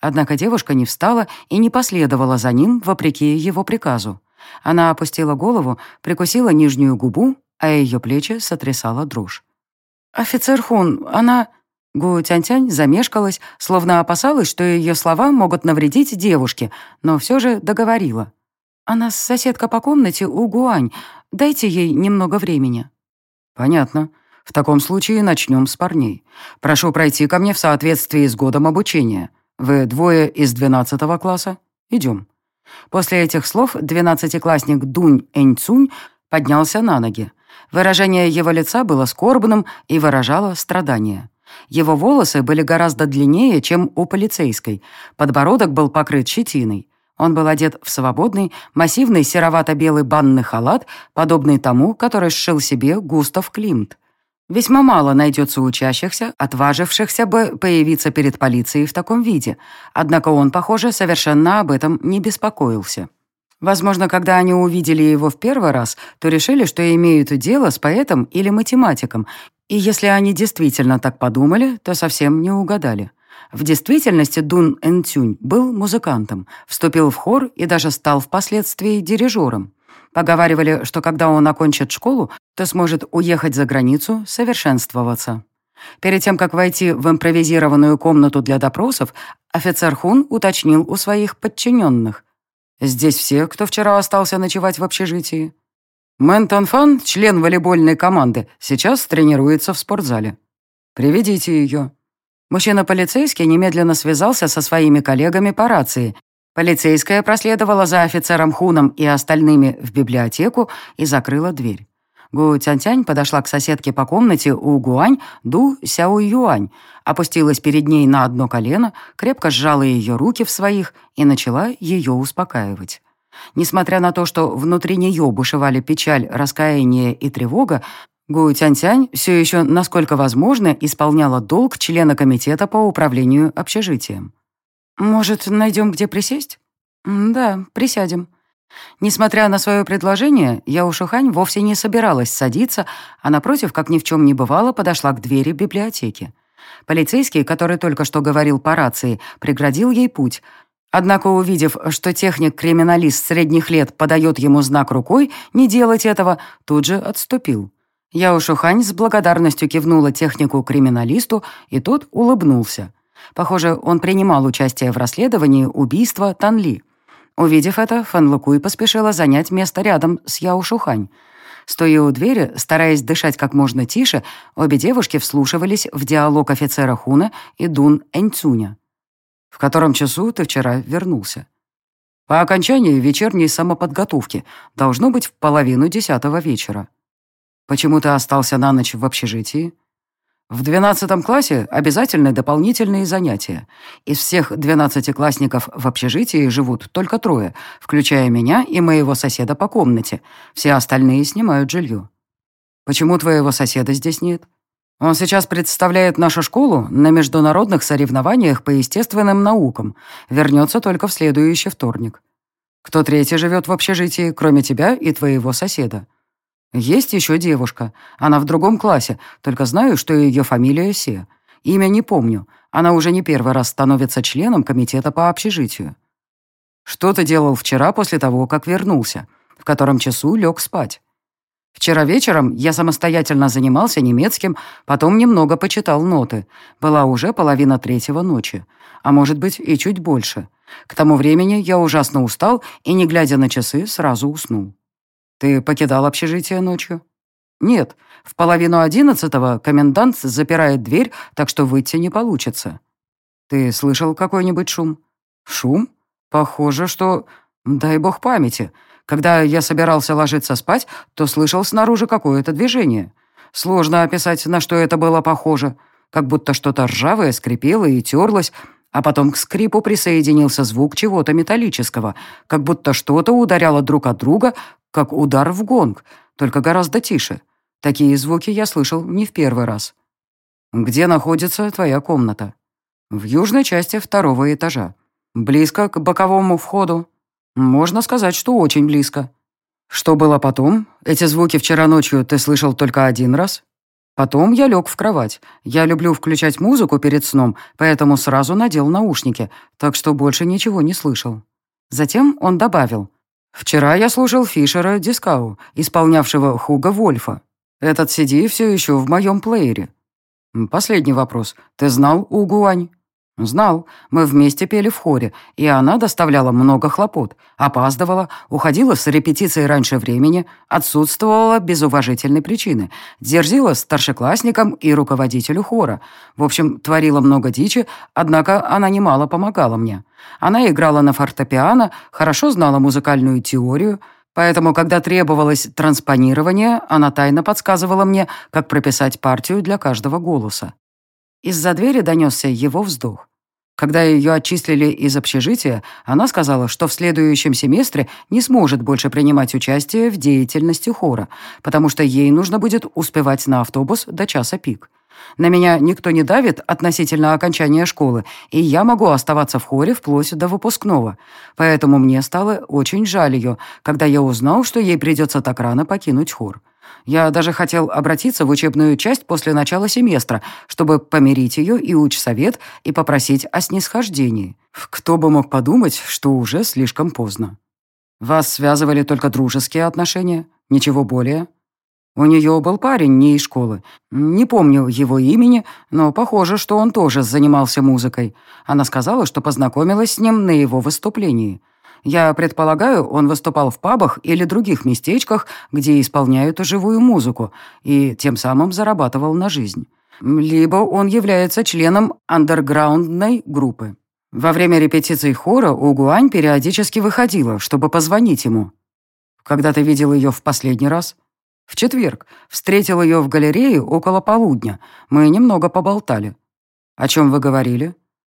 Однако девушка не встала и не последовала за ним, вопреки его приказу. Она опустила голову, прикусила нижнюю губу, а ее плечи сотрясала дрожь. «Офицер Хун, она...» Гу Тянь-Тянь замешкалась, словно опасалась, что ее слова могут навредить девушке, но все же договорила. «Она соседка по комнате у Гуань. Дайте ей немного времени». «Понятно. В таком случае начнем с парней. Прошу пройти ко мне в соответствии с годом обучения. Вы двое из двенадцатого класса? Идем». После этих слов двенадцатиклассник Дунь Эньцунь поднялся на ноги. Выражение его лица было скорбным и выражало страдание. Его волосы были гораздо длиннее, чем у полицейской. Подбородок был покрыт щетиной. Он был одет в свободный, массивный серовато-белый банный халат, подобный тому, который сшил себе Густав Климт. Весьма мало найдется учащихся, отважившихся бы появиться перед полицией в таком виде, однако он, похоже, совершенно об этом не беспокоился. Возможно, когда они увидели его в первый раз, то решили, что имеют дело с поэтом или математиком, и если они действительно так подумали, то совсем не угадали. В действительности Дун Энтюнь был музыкантом, вступил в хор и даже стал впоследствии дирижером. Поговаривали, что когда он окончит школу, то сможет уехать за границу совершенствоваться. Перед тем, как войти в импровизированную комнату для допросов, офицер Хун уточнил у своих подчиненных. «Здесь все, кто вчера остался ночевать в общежитии?» Мэнтон Фан, член волейбольной команды, сейчас тренируется в спортзале. Приведите ее». Мужчина-полицейский немедленно связался со своими коллегами по рации. Полицейская проследовала за офицером Хуном и остальными в библиотеку и закрыла дверь. Гу Тянь-Тянь подошла к соседке по комнате у Гуань Ду Сяо Юань, опустилась перед ней на одно колено, крепко сжала ее руки в своих и начала ее успокаивать. Несмотря на то, что внутри нее бушевали печаль, раскаяние и тревога, Гу Тянь-Тянь все еще, насколько возможно, исполняла долг члена комитета по управлению общежитием. «Может, найдем, где присесть?» «Да, присядем». Несмотря на свое предложение, Яо вовсе не собиралась садиться, а напротив, как ни в чем не бывало, подошла к двери библиотеки. Полицейский, который только что говорил по рации, преградил ей путь, Однако, увидев, что техник-криминалист средних лет подает ему знак рукой не делать этого, тут же отступил. Я Ушухань с благодарностью кивнула технику-криминалисту, и тот улыбнулся. Похоже, он принимал участие в расследовании убийства Танли. Увидев это, Фэн Лукуй поспешила занять место рядом с Яо Шухань. Стоя у двери, стараясь дышать как можно тише, обе девушки вслушивались в диалог офицера Хуна и Дун Эньцуня. «В котором часу ты вчера вернулся?» «По окончании вечерней самоподготовки. Должно быть в половину десятого вечера». «Почему ты остался на ночь в общежитии?» В двенадцатом классе обязательны дополнительные занятия. Из всех двенадцатиклассников в общежитии живут только трое, включая меня и моего соседа по комнате. Все остальные снимают жилье. Почему твоего соседа здесь нет? Он сейчас представляет нашу школу на международных соревнованиях по естественным наукам. Вернется только в следующий вторник. Кто третий живет в общежитии, кроме тебя и твоего соседа? Есть еще девушка. Она в другом классе, только знаю, что ее фамилия Се. Имя не помню. Она уже не первый раз становится членом комитета по общежитию. Что ты делал вчера после того, как вернулся? В котором часу лег спать? Вчера вечером я самостоятельно занимался немецким, потом немного почитал ноты. Была уже половина третьего ночи. А может быть, и чуть больше. К тому времени я ужасно устал и, не глядя на часы, сразу уснул. Ты покидал общежитие ночью? Нет. В половину одиннадцатого комендант запирает дверь, так что выйти не получится. Ты слышал какой-нибудь шум? Шум? Похоже, что... Дай бог памяти. Когда я собирался ложиться спать, то слышал снаружи какое-то движение. Сложно описать, на что это было похоже. Как будто что-то ржавое скрипело и терлось, а потом к скрипу присоединился звук чего-то металлического, как будто что-то ударяло друг от друга, как удар в гонг, только гораздо тише. Такие звуки я слышал не в первый раз. Где находится твоя комната? В южной части второго этажа. Близко к боковому входу. Можно сказать, что очень близко. Что было потом? Эти звуки вчера ночью ты слышал только один раз? Потом я лег в кровать. Я люблю включать музыку перед сном, поэтому сразу надел наушники, так что больше ничего не слышал. Затем он добавил. Вчера я слушал Фишера Дискау, исполнявшего Хуга Вольфа. Этот CD все еще в моем плеере. Последний вопрос. Ты знал Угуань? Знал. Мы вместе пели в хоре, и она доставляла много хлопот. Опаздывала, уходила с репетиции раньше времени, отсутствовала без уважительной причины, дерзила старшеклассникам и руководителю хора. В общем, творила много дичи, однако она немало помогала мне. Она играла на фортепиано, хорошо знала музыкальную теорию, поэтому, когда требовалось транспонирование, она тайно подсказывала мне, как прописать партию для каждого голоса. Из-за двери донесся его вздох. Когда ее отчислили из общежития, она сказала, что в следующем семестре не сможет больше принимать участие в деятельности хора, потому что ей нужно будет успевать на автобус до часа пик. На меня никто не давит относительно окончания школы, и я могу оставаться в хоре вплоть до выпускного. Поэтому мне стало очень жаль ее, когда я узнал, что ей придется так рано покинуть хор. Я даже хотел обратиться в учебную часть после начала семестра, чтобы помирить ее и учсовет и попросить о снисхождении. Кто бы мог подумать, что уже слишком поздно. Вас связывали только дружеские отношения? Ничего более? У нее был парень не из школы. Не помню его имени, но похоже, что он тоже занимался музыкой. Она сказала, что познакомилась с ним на его выступлении. Я предполагаю, он выступал в пабах или других местечках, где исполняют живую музыку, и тем самым зарабатывал на жизнь. Либо он является членом андерграундной группы. Во время репетиций хора Угуань периодически выходила, чтобы позвонить ему. Когда ты видел ее в последний раз? В четверг. Встретил ее в галерее около полудня. Мы немного поболтали. О чем вы говорили?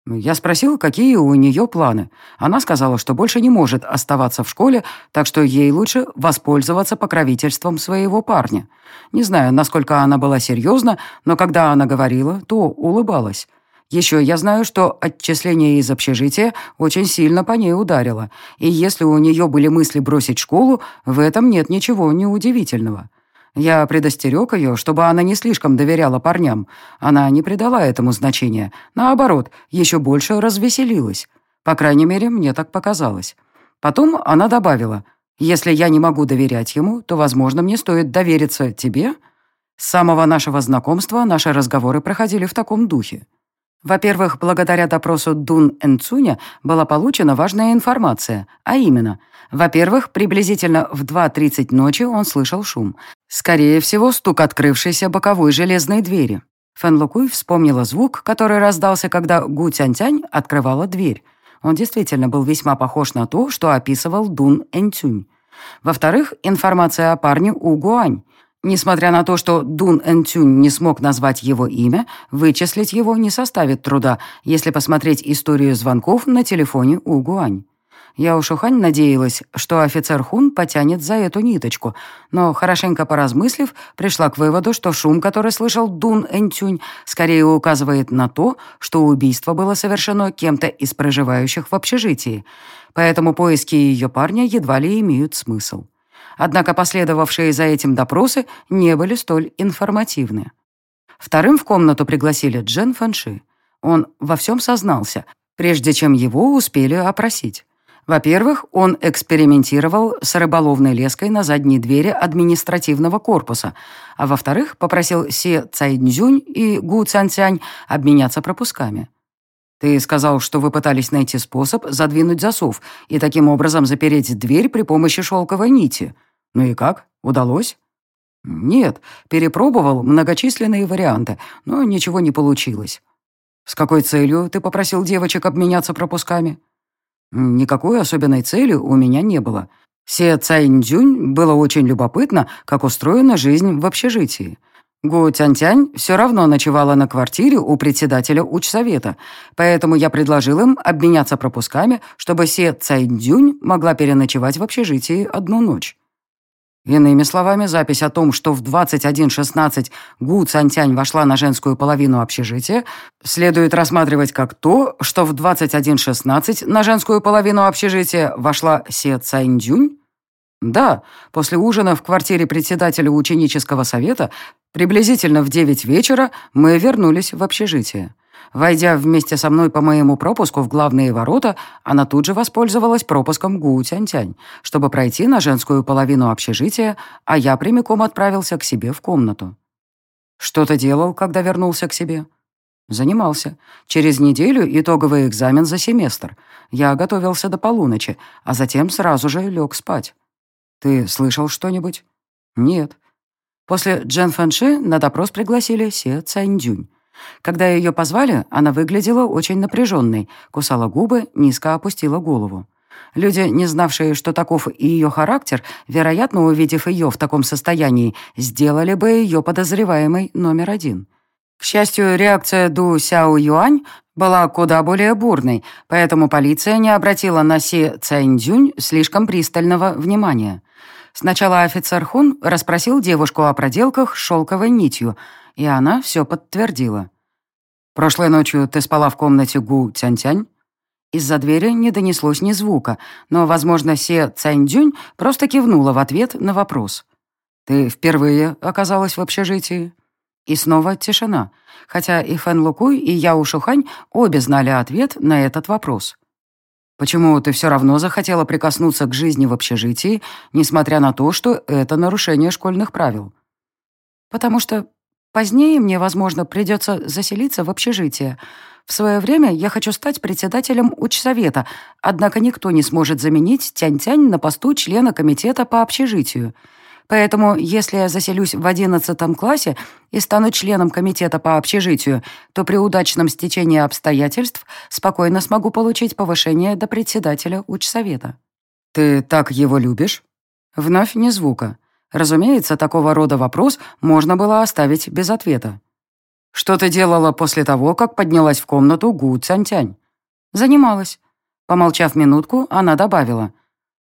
Я спросил, какие у нее планы. Она сказала, что больше не может оставаться в школе, так что ей лучше воспользоваться покровительством своего парня. Не знаю, насколько она была серьезна, но когда она говорила, то улыбалась. Еще я знаю, что отчисление из общежития очень сильно по ней ударило, и если у нее были мысли бросить школу, в этом нет ничего неудивительного. Я предостерег ее, чтобы она не слишком доверяла парням. Она не придала этому значения. Наоборот, еще больше развеселилась. По крайней мере, мне так показалось. Потом она добавила, «Если я не могу доверять ему, то, возможно, мне стоит довериться тебе». С самого нашего знакомства наши разговоры проходили в таком духе. Во-первых, благодаря допросу Дун Энцуня была получена важная информация, а именно, во-первых, приблизительно в 2.30 ночи он слышал шум. Скорее всего, стук открывшейся боковой железной двери. Фэн Лукуй вспомнила звук, который раздался, когда Гу Тянь-Тянь открывала дверь. Он действительно был весьма похож на то, что описывал Дун Энцюнь. Во-вторых, информация о парне У Гуань. Несмотря на то, что Дун Энтюнь не смог назвать его имя, вычислить его не составит труда, если посмотреть историю звонков на телефоне У Гуань. Я у Шухань надеялась, что офицер Хун потянет за эту ниточку, но, хорошенько поразмыслив, пришла к выводу, что шум, который слышал Дун Энтюнь, скорее указывает на то, что убийство было совершено кем-то из проживающих в общежитии, поэтому поиски ее парня едва ли имеют смысл. Однако последовавшие за этим допросы не были столь информативны. Вторым в комнату пригласили Джен Фанши. Он во всем сознался, прежде чем его успели опросить. Во-первых, он экспериментировал с рыболовной леской на задней двери административного корпуса, а во-вторых, попросил Се Цайдзюнь и Гу Цянцянь обменяться пропусками. «Ты сказал, что вы пытались найти способ задвинуть засов и таким образом запереть дверь при помощи шелковой нити. Ну и как? Удалось?» «Нет, перепробовал многочисленные варианты, но ничего не получилось». «С какой целью ты попросил девочек обменяться пропусками?» Никакой особенной цели у меня не было. Се Цайньцзюнь было очень любопытно, как устроена жизнь в общежитии. Гу Тянь-Тянь все равно ночевала на квартире у председателя учсовета, поэтому я предложил им обменяться пропусками, чтобы Се Цайньцзюнь могла переночевать в общежитии одну ночь. Иными словами, запись о том, что в 21.16 Гу Цантянь вошла на женскую половину общежития, следует рассматривать как то, что в 21.16 на женскую половину общежития вошла Се Цаньдюнь? Да, после ужина в квартире председателя ученического совета приблизительно в 9 вечера мы вернулись в общежитие. Войдя вместе со мной по моему пропуску в главные ворота, она тут же воспользовалась пропуском Гу Тянь-Тянь, чтобы пройти на женскую половину общежития, а я прямиком отправился к себе в комнату. Что ты делал, когда вернулся к себе? Занимался. Через неделю итоговый экзамен за семестр. Я готовился до полуночи, а затем сразу же лег спать. Ты слышал что-нибудь? Нет. После Джен Фэнши на допрос пригласили Се Цаньдюнь. Когда ее позвали, она выглядела очень напряженной, кусала губы, низко опустила голову. Люди, не знавшие, что таков и ее характер, вероятно, увидев ее в таком состоянии, сделали бы ее подозреваемой номер один. К счастью, реакция Ду Сяо Юань была куда более бурной, поэтому полиция не обратила на Си Цэньцзюнь слишком пристального внимания. Сначала офицер Хун расспросил девушку о проделках с шелковой нитью, и она все подтвердила. «Прошлой ночью ты спала в комнате Гу Тянь-Тянь?» Из-за двери не донеслось ни звука, но, возможно, Се Цянь-Дюнь просто кивнула в ответ на вопрос. «Ты впервые оказалась в общежитии?» И снова тишина, хотя и Фэн Лукуй, и Яо Шухань обе знали ответ на этот вопрос. «Почему ты все равно захотела прикоснуться к жизни в общежитии, несмотря на то, что это нарушение школьных правил?» «Потому что Позднее мне, возможно, придется заселиться в общежитие. В свое время я хочу стать председателем учсовета, однако никто не сможет заменить Тянь-Тянь на посту члена комитета по общежитию. Поэтому, если я заселюсь в одиннадцатом классе и стану членом комитета по общежитию, то при удачном стечении обстоятельств спокойно смогу получить повышение до председателя учсовета. «Ты так его любишь?» Вновь ни звука. Разумеется, такого рода вопрос можно было оставить без ответа. «Что ты делала после того, как поднялась в комнату Гу Цянтянь?» «Занималась». Помолчав минутку, она добавила.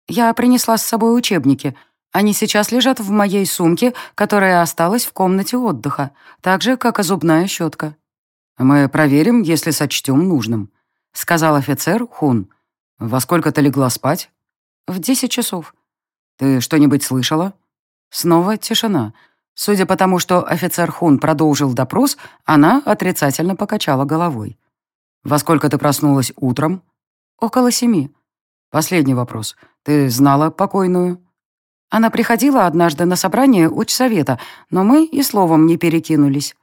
«Я принесла с собой учебники. Они сейчас лежат в моей сумке, которая осталась в комнате отдыха, так же, как и зубная щетка». «Мы проверим, если сочтем нужным», — сказал офицер Хун. «Во сколько ты легла спать?» «В десять часов». «Ты что-нибудь слышала?» Снова тишина. Судя по тому, что офицер Хун продолжил допрос, она отрицательно покачала головой. «Во сколько ты проснулась утром?» Около семи. Последний вопрос. Ты знала покойную? Она приходила однажды на собрание учсовета, но мы и словом не перекинулись.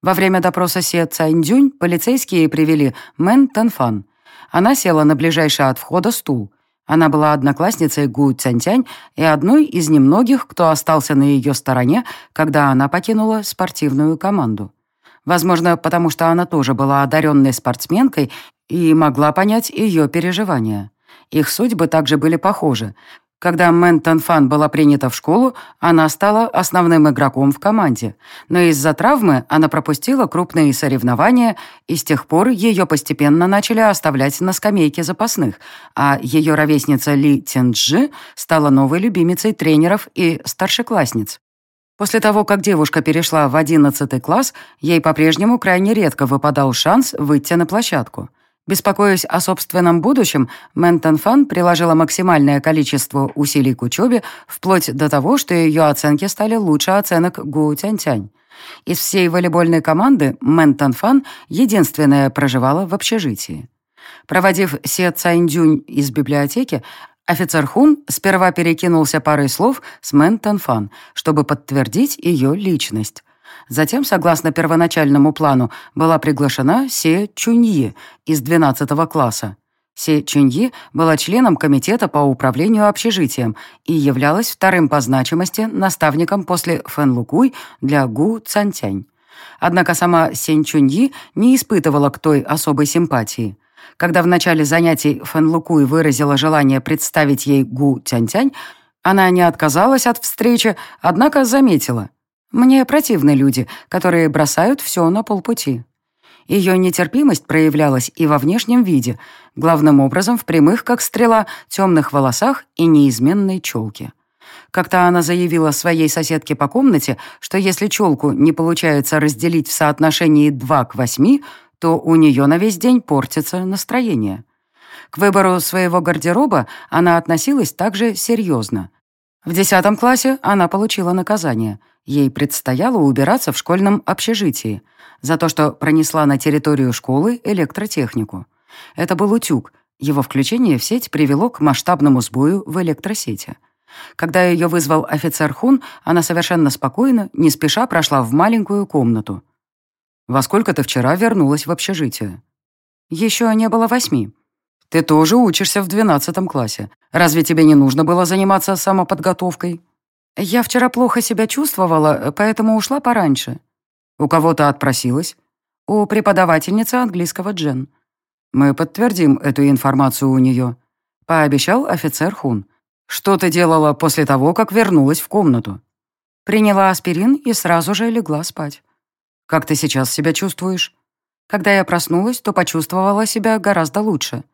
Во время допроса Се Цайндюнь полицейские привели Мэн Танфан. Она села на ближайший от входа стул. Она была одноклассницей Гу Цянтянь и одной из немногих, кто остался на ее стороне, когда она покинула спортивную команду. Возможно, потому что она тоже была одаренной спортсменкой и могла понять ее переживания. Их судьбы также были похожи. Когда Мэн Танфан была принята в школу, она стала основным игроком в команде. Но из-за травмы она пропустила крупные соревнования, и с тех пор ее постепенно начали оставлять на скамейке запасных, а ее ровесница Ли Тянджи стала новой любимицей тренеров и старшеклассниц. После того, как девушка перешла в 11 класс, ей по-прежнему крайне редко выпадал шанс выйти на площадку. Беспокоясь о собственном будущем, Мэнтон Фан приложила максимальное количество усилий к учебе, вплоть до того, что ее оценки стали лучше оценок Гу Тянь-Тянь. Из всей волейбольной команды Мэнтон Фан единственная проживала в общежитии. Проводив Се Цайндюнь из библиотеки, офицер Хун сперва перекинулся парой слов с Мэнтон Фан, чтобы подтвердить ее личность. Затем, согласно первоначальному плану, была приглашена Се Чуньи из 12 класса. Се Чуньи была членом комитета по управлению общежитием и являлась вторым по значимости наставником после Фэн Лукуй для Гу Цантянь. Однако сама Сень Чуньи не испытывала к той особой симпатии. Когда в начале занятий Фэн Лукуй выразила желание представить ей Гу Тянь-Тянь, она не отказалась от встречи, однако заметила – мне противны люди, которые бросают все на полпути. Ее нетерпимость проявлялась и во внешнем виде, главным образом в прямых, как стрела, темных волосах и неизменной челке. Как-то она заявила своей соседке по комнате, что если челку не получается разделить в соотношении 2 к 8, то у нее на весь день портится настроение. К выбору своего гардероба она относилась также серьезно. В 10 классе она получила наказание – Ей предстояло убираться в школьном общежитии за то, что пронесла на территорию школы электротехнику. Это был утюг. Его включение в сеть привело к масштабному сбою в электросети. Когда ее вызвал офицер Хун, она совершенно спокойно, не спеша прошла в маленькую комнату. «Во сколько ты вчера вернулась в общежитие?» «Еще не было восьми». «Ты тоже учишься в двенадцатом классе. Разве тебе не нужно было заниматься самоподготовкой?» «Я вчера плохо себя чувствовала, поэтому ушла пораньше». «У кого-то отпросилась?» «У преподавательницы английского Джен». «Мы подтвердим эту информацию у нее», — пообещал офицер Хун. «Что ты делала после того, как вернулась в комнату?» Приняла аспирин и сразу же легла спать. «Как ты сейчас себя чувствуешь?» Когда я проснулась, то почувствовала себя гораздо лучше.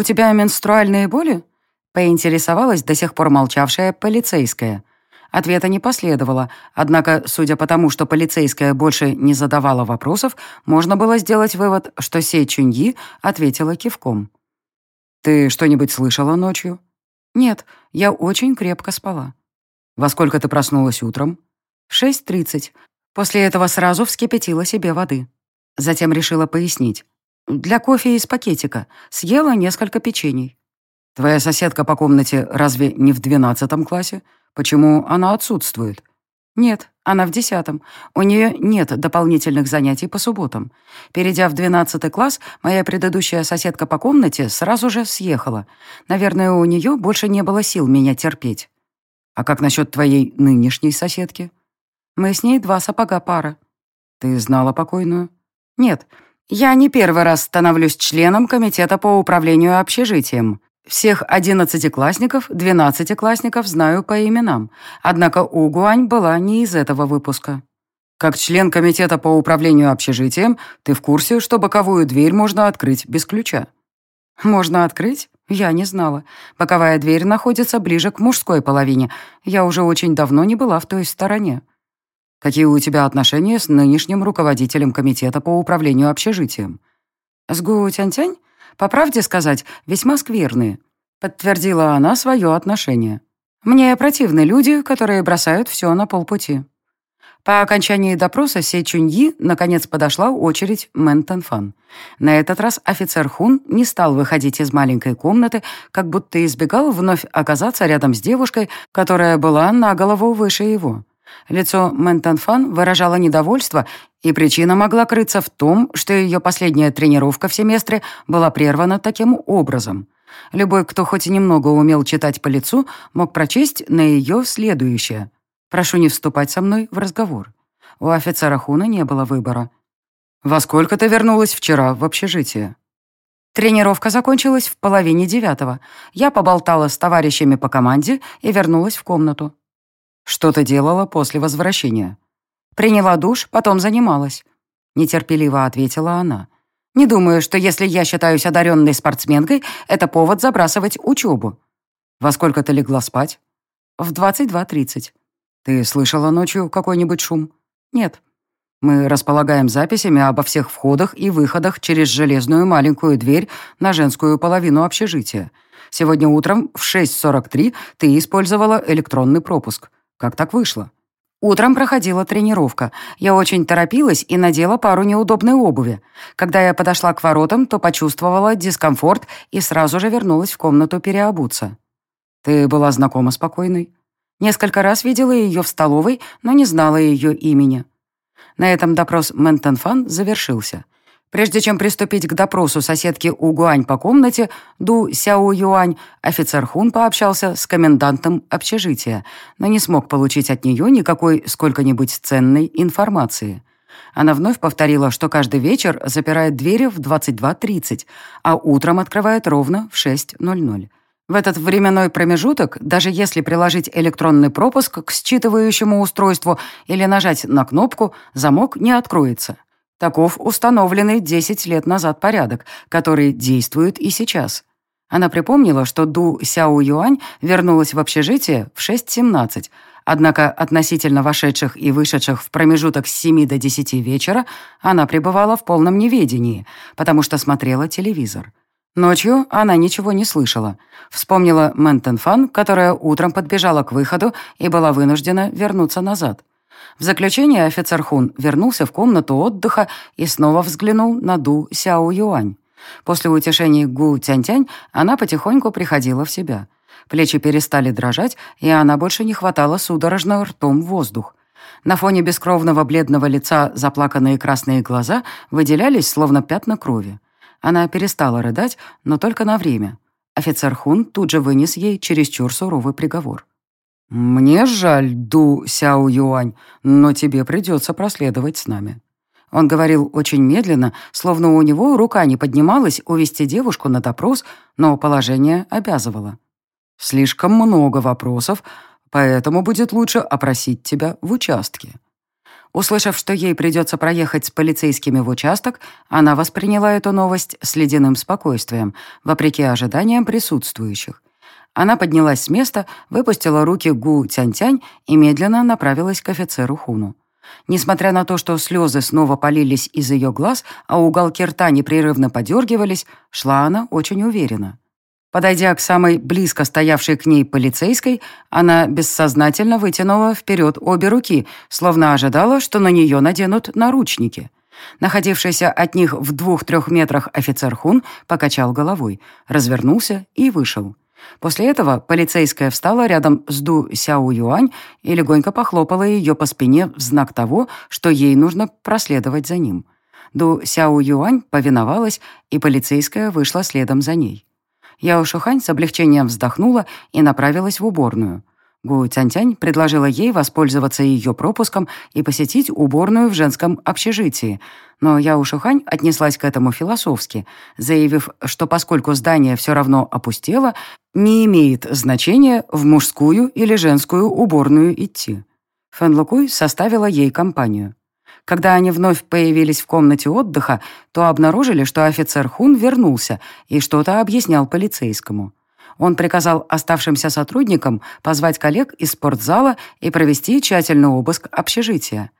«У тебя менструальные боли?» — поинтересовалась до сих пор молчавшая полицейская. Ответа не последовало, однако, судя по тому, что полицейская больше не задавала вопросов, можно было сделать вывод, что Се Чуньи ответила кивком. «Ты что-нибудь слышала ночью?» «Нет, я очень крепко спала». «Во сколько ты проснулась утром?» «В шесть тридцать. После этого сразу вскипятила себе воды». Затем решила пояснить. «Для кофе из пакетика. Съела несколько печений». «Твоя соседка по комнате разве не в двенадцатом классе?» Почему она отсутствует? Нет, она в десятом. У нее нет дополнительных занятий по субботам. Перейдя в двенадцатый класс, моя предыдущая соседка по комнате сразу же съехала. Наверное, у нее больше не было сил меня терпеть. А как насчет твоей нынешней соседки? Мы с ней два сапога пара. Ты знала покойную? Нет, я не первый раз становлюсь членом комитета по управлению общежитием. Всех одиннадцатиклассников, двенадцатиклассников знаю по именам, однако У Гуань была не из этого выпуска. Как член комитета по управлению общежитием, ты в курсе, что боковую дверь можно открыть без ключа? Можно открыть? Я не знала. Боковая дверь находится ближе к мужской половине. Я уже очень давно не была в той стороне. Какие у тебя отношения с нынешним руководителем комитета по управлению общежитием? С Гу Тянь-Тянь? По правде сказать, весьма скверные. Подтвердила она свое отношение. Мне противны люди, которые бросают все на полпути. По окончании допроса Се Чуньи наконец подошла очередь Мэн Танфан. На этот раз офицер Хун не стал выходить из маленькой комнаты, как будто избегал вновь оказаться рядом с девушкой, которая была на голову выше его. Лицо Мэн выражало недовольство, и причина могла крыться в том, что ее последняя тренировка в семестре была прервана таким образом. Любой, кто хоть немного умел читать по лицу, мог прочесть на ее следующее – Прошу не вступать со мной в разговор. У офицера Хуна не было выбора. «Во сколько ты вернулась вчера в общежитие?» Тренировка закончилась в половине девятого. Я поболтала с товарищами по команде и вернулась в комнату. «Что ты делала после возвращения?» «Приняла душ, потом занималась», — нетерпеливо ответила она. «Не думаю, что если я считаюсь одаренной спортсменкой, это повод забрасывать учебу». «Во сколько ты легла спать?» «В двадцать два тридцать». Ты слышала ночью какой-нибудь шум? Нет. Мы располагаем записями обо всех входах и выходах через железную маленькую дверь на женскую половину общежития. Сегодня утром в 6.43 ты использовала электронный пропуск. Как так вышло? Утром проходила тренировка. Я очень торопилась и надела пару неудобной обуви. Когда я подошла к воротам, то почувствовала дискомфорт и сразу же вернулась в комнату переобуться. Ты была знакома с покойной? Несколько раз видела ее в столовой, но не знала ее имени. На этом допрос Мэнтон Фан завершился. Прежде чем приступить к допросу соседки Угуань по комнате, Ду Сяо Юань, офицер Хун пообщался с комендантом общежития, но не смог получить от нее никакой сколько-нибудь ценной информации. Она вновь повторила, что каждый вечер запирает двери в 22.30, а утром открывает ровно в 6.00. В этот временной промежуток, даже если приложить электронный пропуск к считывающему устройству или нажать на кнопку, замок не откроется. Таков установленный 10 лет назад порядок, который действует и сейчас. Она припомнила, что Ду Сяо Юань вернулась в общежитие в 6.17, однако относительно вошедших и вышедших в промежуток с 7 до 10 вечера она пребывала в полном неведении, потому что смотрела телевизор. Ночью она ничего не слышала. Вспомнила Мэнтон Фан, которая утром подбежала к выходу и была вынуждена вернуться назад. В заключение офицер Хун вернулся в комнату отдыха и снова взглянул на Ду Сяо Юань. После утешений Гу Тянь-Тянь она потихоньку приходила в себя. Плечи перестали дрожать, и она больше не хватала судорожно ртом воздух. На фоне бескровного бледного лица заплаканные красные глаза выделялись, словно пятна крови. Она перестала рыдать, но только на время. Офицер Хун тут же вынес ей чересчур суровый приговор. «Мне жаль, Ду Сяо Юань, но тебе придется проследовать с нами». Он говорил очень медленно, словно у него рука не поднималась увести девушку на допрос, но положение обязывало. «Слишком много вопросов, поэтому будет лучше опросить тебя в участке». Услышав, что ей придется проехать с полицейскими в участок, она восприняла эту новость с ледяным спокойствием, вопреки ожиданиям присутствующих. Она поднялась с места, выпустила руки Гу Тянь-Тянь и медленно направилась к офицеру Хуну. Несмотря на то, что слезы снова полились из ее глаз, а уголки рта непрерывно подергивались, шла она очень уверенно. Подойдя к самой близко стоявшей к ней полицейской, она бессознательно вытянула вперед обе руки, словно ожидала, что на нее наденут наручники. Находившийся от них в двух-трех метрах офицер Хун покачал головой, развернулся и вышел. После этого полицейская встала рядом с Ду Сяо Юань и легонько похлопала ее по спине в знак того, что ей нужно проследовать за ним. Ду Сяо Юань повиновалась, и полицейская вышла следом за ней. Яо Шухань с облегчением вздохнула и направилась в уборную. Гу Тянь-Тянь предложила ей воспользоваться ее пропуском и посетить уборную в женском общежитии, но Яо Шухань отнеслась к этому философски, заявив, что поскольку здание все равно опустело, не имеет значения в мужскую или женскую уборную идти. Фэн Лукуй составила ей компанию. Когда они вновь появились в комнате отдыха, то обнаружили, что офицер Хун вернулся и что-то объяснял полицейскому. Он приказал оставшимся сотрудникам позвать коллег из спортзала и провести тщательный обыск общежития.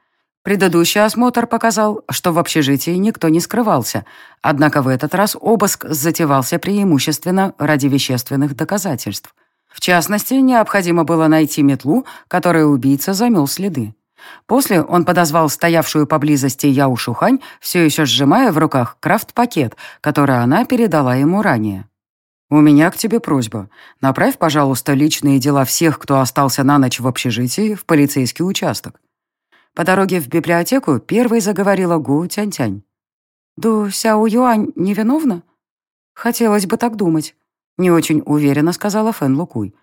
Предыдущий осмотр показал, что в общежитии никто не скрывался, однако в этот раз обыск затевался преимущественно ради вещественных доказательств. В частности, необходимо было найти метлу, которой убийца замел следы. После он подозвал стоявшую поблизости Яу Шухань, все еще сжимая в руках крафт-пакет, который она передала ему ранее. «У меня к тебе просьба. Направь, пожалуйста, личные дела всех, кто остался на ночь в общежитии, в полицейский участок». По дороге в библиотеку первой заговорила Гу Тянь-Тянь. «Ду Сяо Юань невиновна?» «Хотелось бы так думать», — не очень уверенно сказала Фэн Лукуй.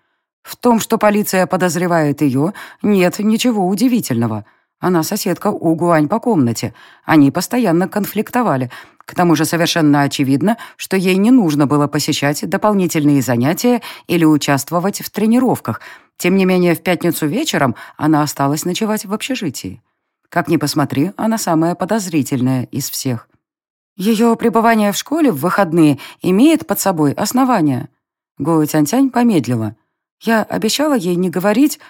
В том, что полиция подозревает ее, нет ничего удивительного. Она соседка у Гуань по комнате. Они постоянно конфликтовали. К тому же совершенно очевидно, что ей не нужно было посещать дополнительные занятия или участвовать в тренировках. Тем не менее, в пятницу вечером она осталась ночевать в общежитии. Как ни посмотри, она самая подозрительная из всех. Ее пребывание в школе в выходные имеет под собой основания. Гоу Тянь-Тянь помедлила. Я обещала ей не говорить.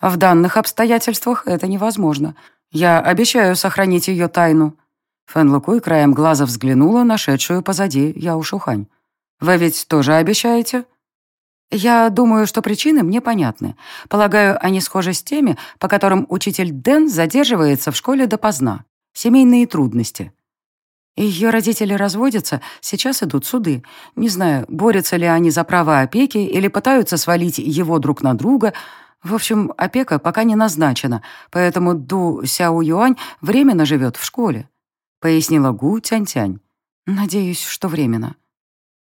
А в данных обстоятельствах это невозможно. Я обещаю сохранить ее тайну». Фэн Лукуй краем глаза взглянула на шедшую позади Яо Шухань. «Вы ведь тоже обещаете?» «Я думаю, что причины мне понятны. Полагаю, они схожи с теми, по которым учитель Дэн задерживается в школе допоздна. Семейные трудности. Ее родители разводятся, сейчас идут суды. Не знаю, борются ли они за право опеки или пытаются свалить его друг на друга. В общем, опека пока не назначена, поэтому Ду Сяо Юань временно живет в школе», — пояснила Гу Тянь-Тянь. «Надеюсь, что временно».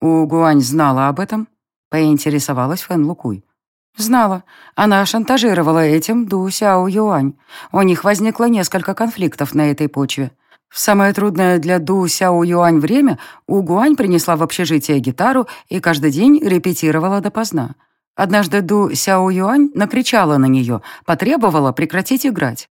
«У Гуань знала об этом?» — поинтересовалась Фэн Лукуй. «Знала. Она шантажировала этим Ду Сяо Юань. У них возникло несколько конфликтов на этой почве». В самое трудное для Ду Сяо Юань время У Гуань принесла в общежитие гитару и каждый день репетировала допоздна. Однажды Ду Сяо Юань накричала на нее, потребовала прекратить играть.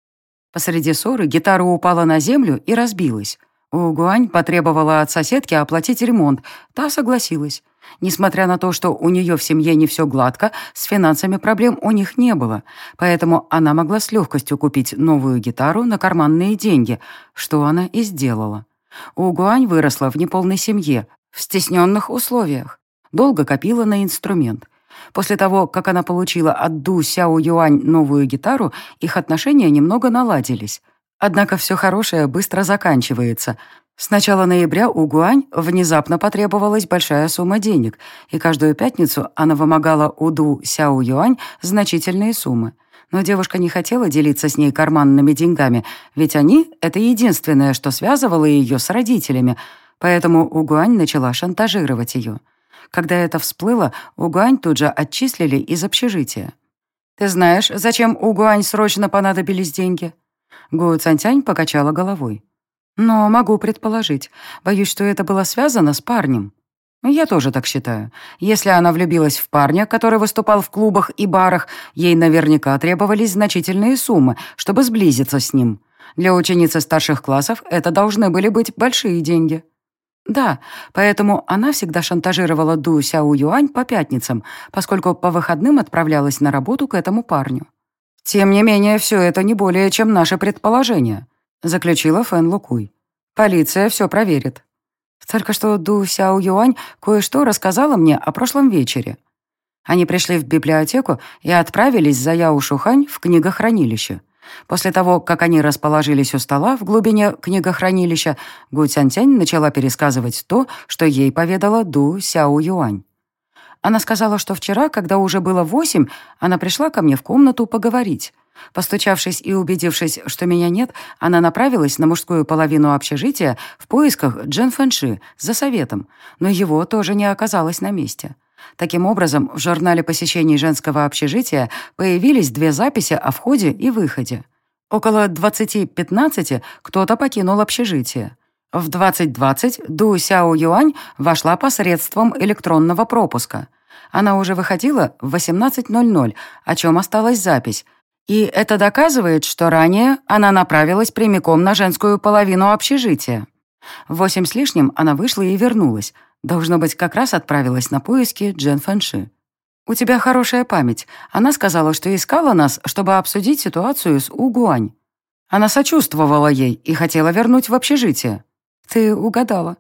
Посреди ссоры гитара упала на землю и разбилась. У Гуань потребовала от соседки оплатить ремонт, та согласилась. Несмотря на то, что у нее в семье не все гладко, с финансами проблем у них не было, поэтому она могла с легкостью купить новую гитару на карманные деньги, что она и сделала. У Гуань выросла в неполной семье, в стесненных условиях. Долго копила на инструмент. После того, как она получила от Ду Сяо Юань новую гитару, их отношения немного наладились. Однако все хорошее быстро заканчивается. С начала ноября у Гуань внезапно потребовалась большая сумма денег, и каждую пятницу она вымогала у Ду Сяо Юань значительные суммы. Но девушка не хотела делиться с ней карманными деньгами, ведь они — это единственное, что связывало ее с родителями, поэтому Угуань начала шантажировать ее. Когда это всплыло, Угуань тут же отчислили из общежития. «Ты знаешь, зачем Угуань срочно понадобились деньги?» Гу Цантянь покачала головой. Но могу предположить. Боюсь, что это было связано с парнем. Я тоже так считаю. Если она влюбилась в парня, который выступал в клубах и барах, ей наверняка требовались значительные суммы, чтобы сблизиться с ним. Для ученицы старших классов это должны были быть большие деньги. Да, поэтому она всегда шантажировала Ду Сяо Юань по пятницам, поскольку по выходным отправлялась на работу к этому парню. Тем не менее, все это не более чем наше предположение заключила Фэн Лукуй. «Полиция все проверит». Только что Ду Сяо Юань кое-что рассказала мне о прошлом вечере. Они пришли в библиотеку и отправились за Яо Шухань в книгохранилище. После того, как они расположились у стола в глубине книгохранилища, Гу Цянтянь начала пересказывать то, что ей поведала Ду Сяо Юань. Она сказала, что вчера, когда уже было восемь, она пришла ко мне в комнату поговорить. Постучавшись и убедившись, что меня нет, она направилась на мужскую половину общежития в поисках Джен Фэнши за советом, но его тоже не оказалось на месте. Таким образом, в журнале посещений женского общежития появились две записи о входе и выходе. Около 20.15 кто-то покинул общежитие. В 20.20 Ду Сяо Юань вошла посредством электронного пропуска. Она уже выходила в 18.00, о чем осталась запись – и это доказывает, что ранее она направилась прямиком на женскую половину общежития. В восемь с лишним она вышла и вернулась. Должно быть, как раз отправилась на поиски Джен Фэнши. «У тебя хорошая память. Она сказала, что искала нас, чтобы обсудить ситуацию с Угуань. Она сочувствовала ей и хотела вернуть в общежитие. Ты угадала.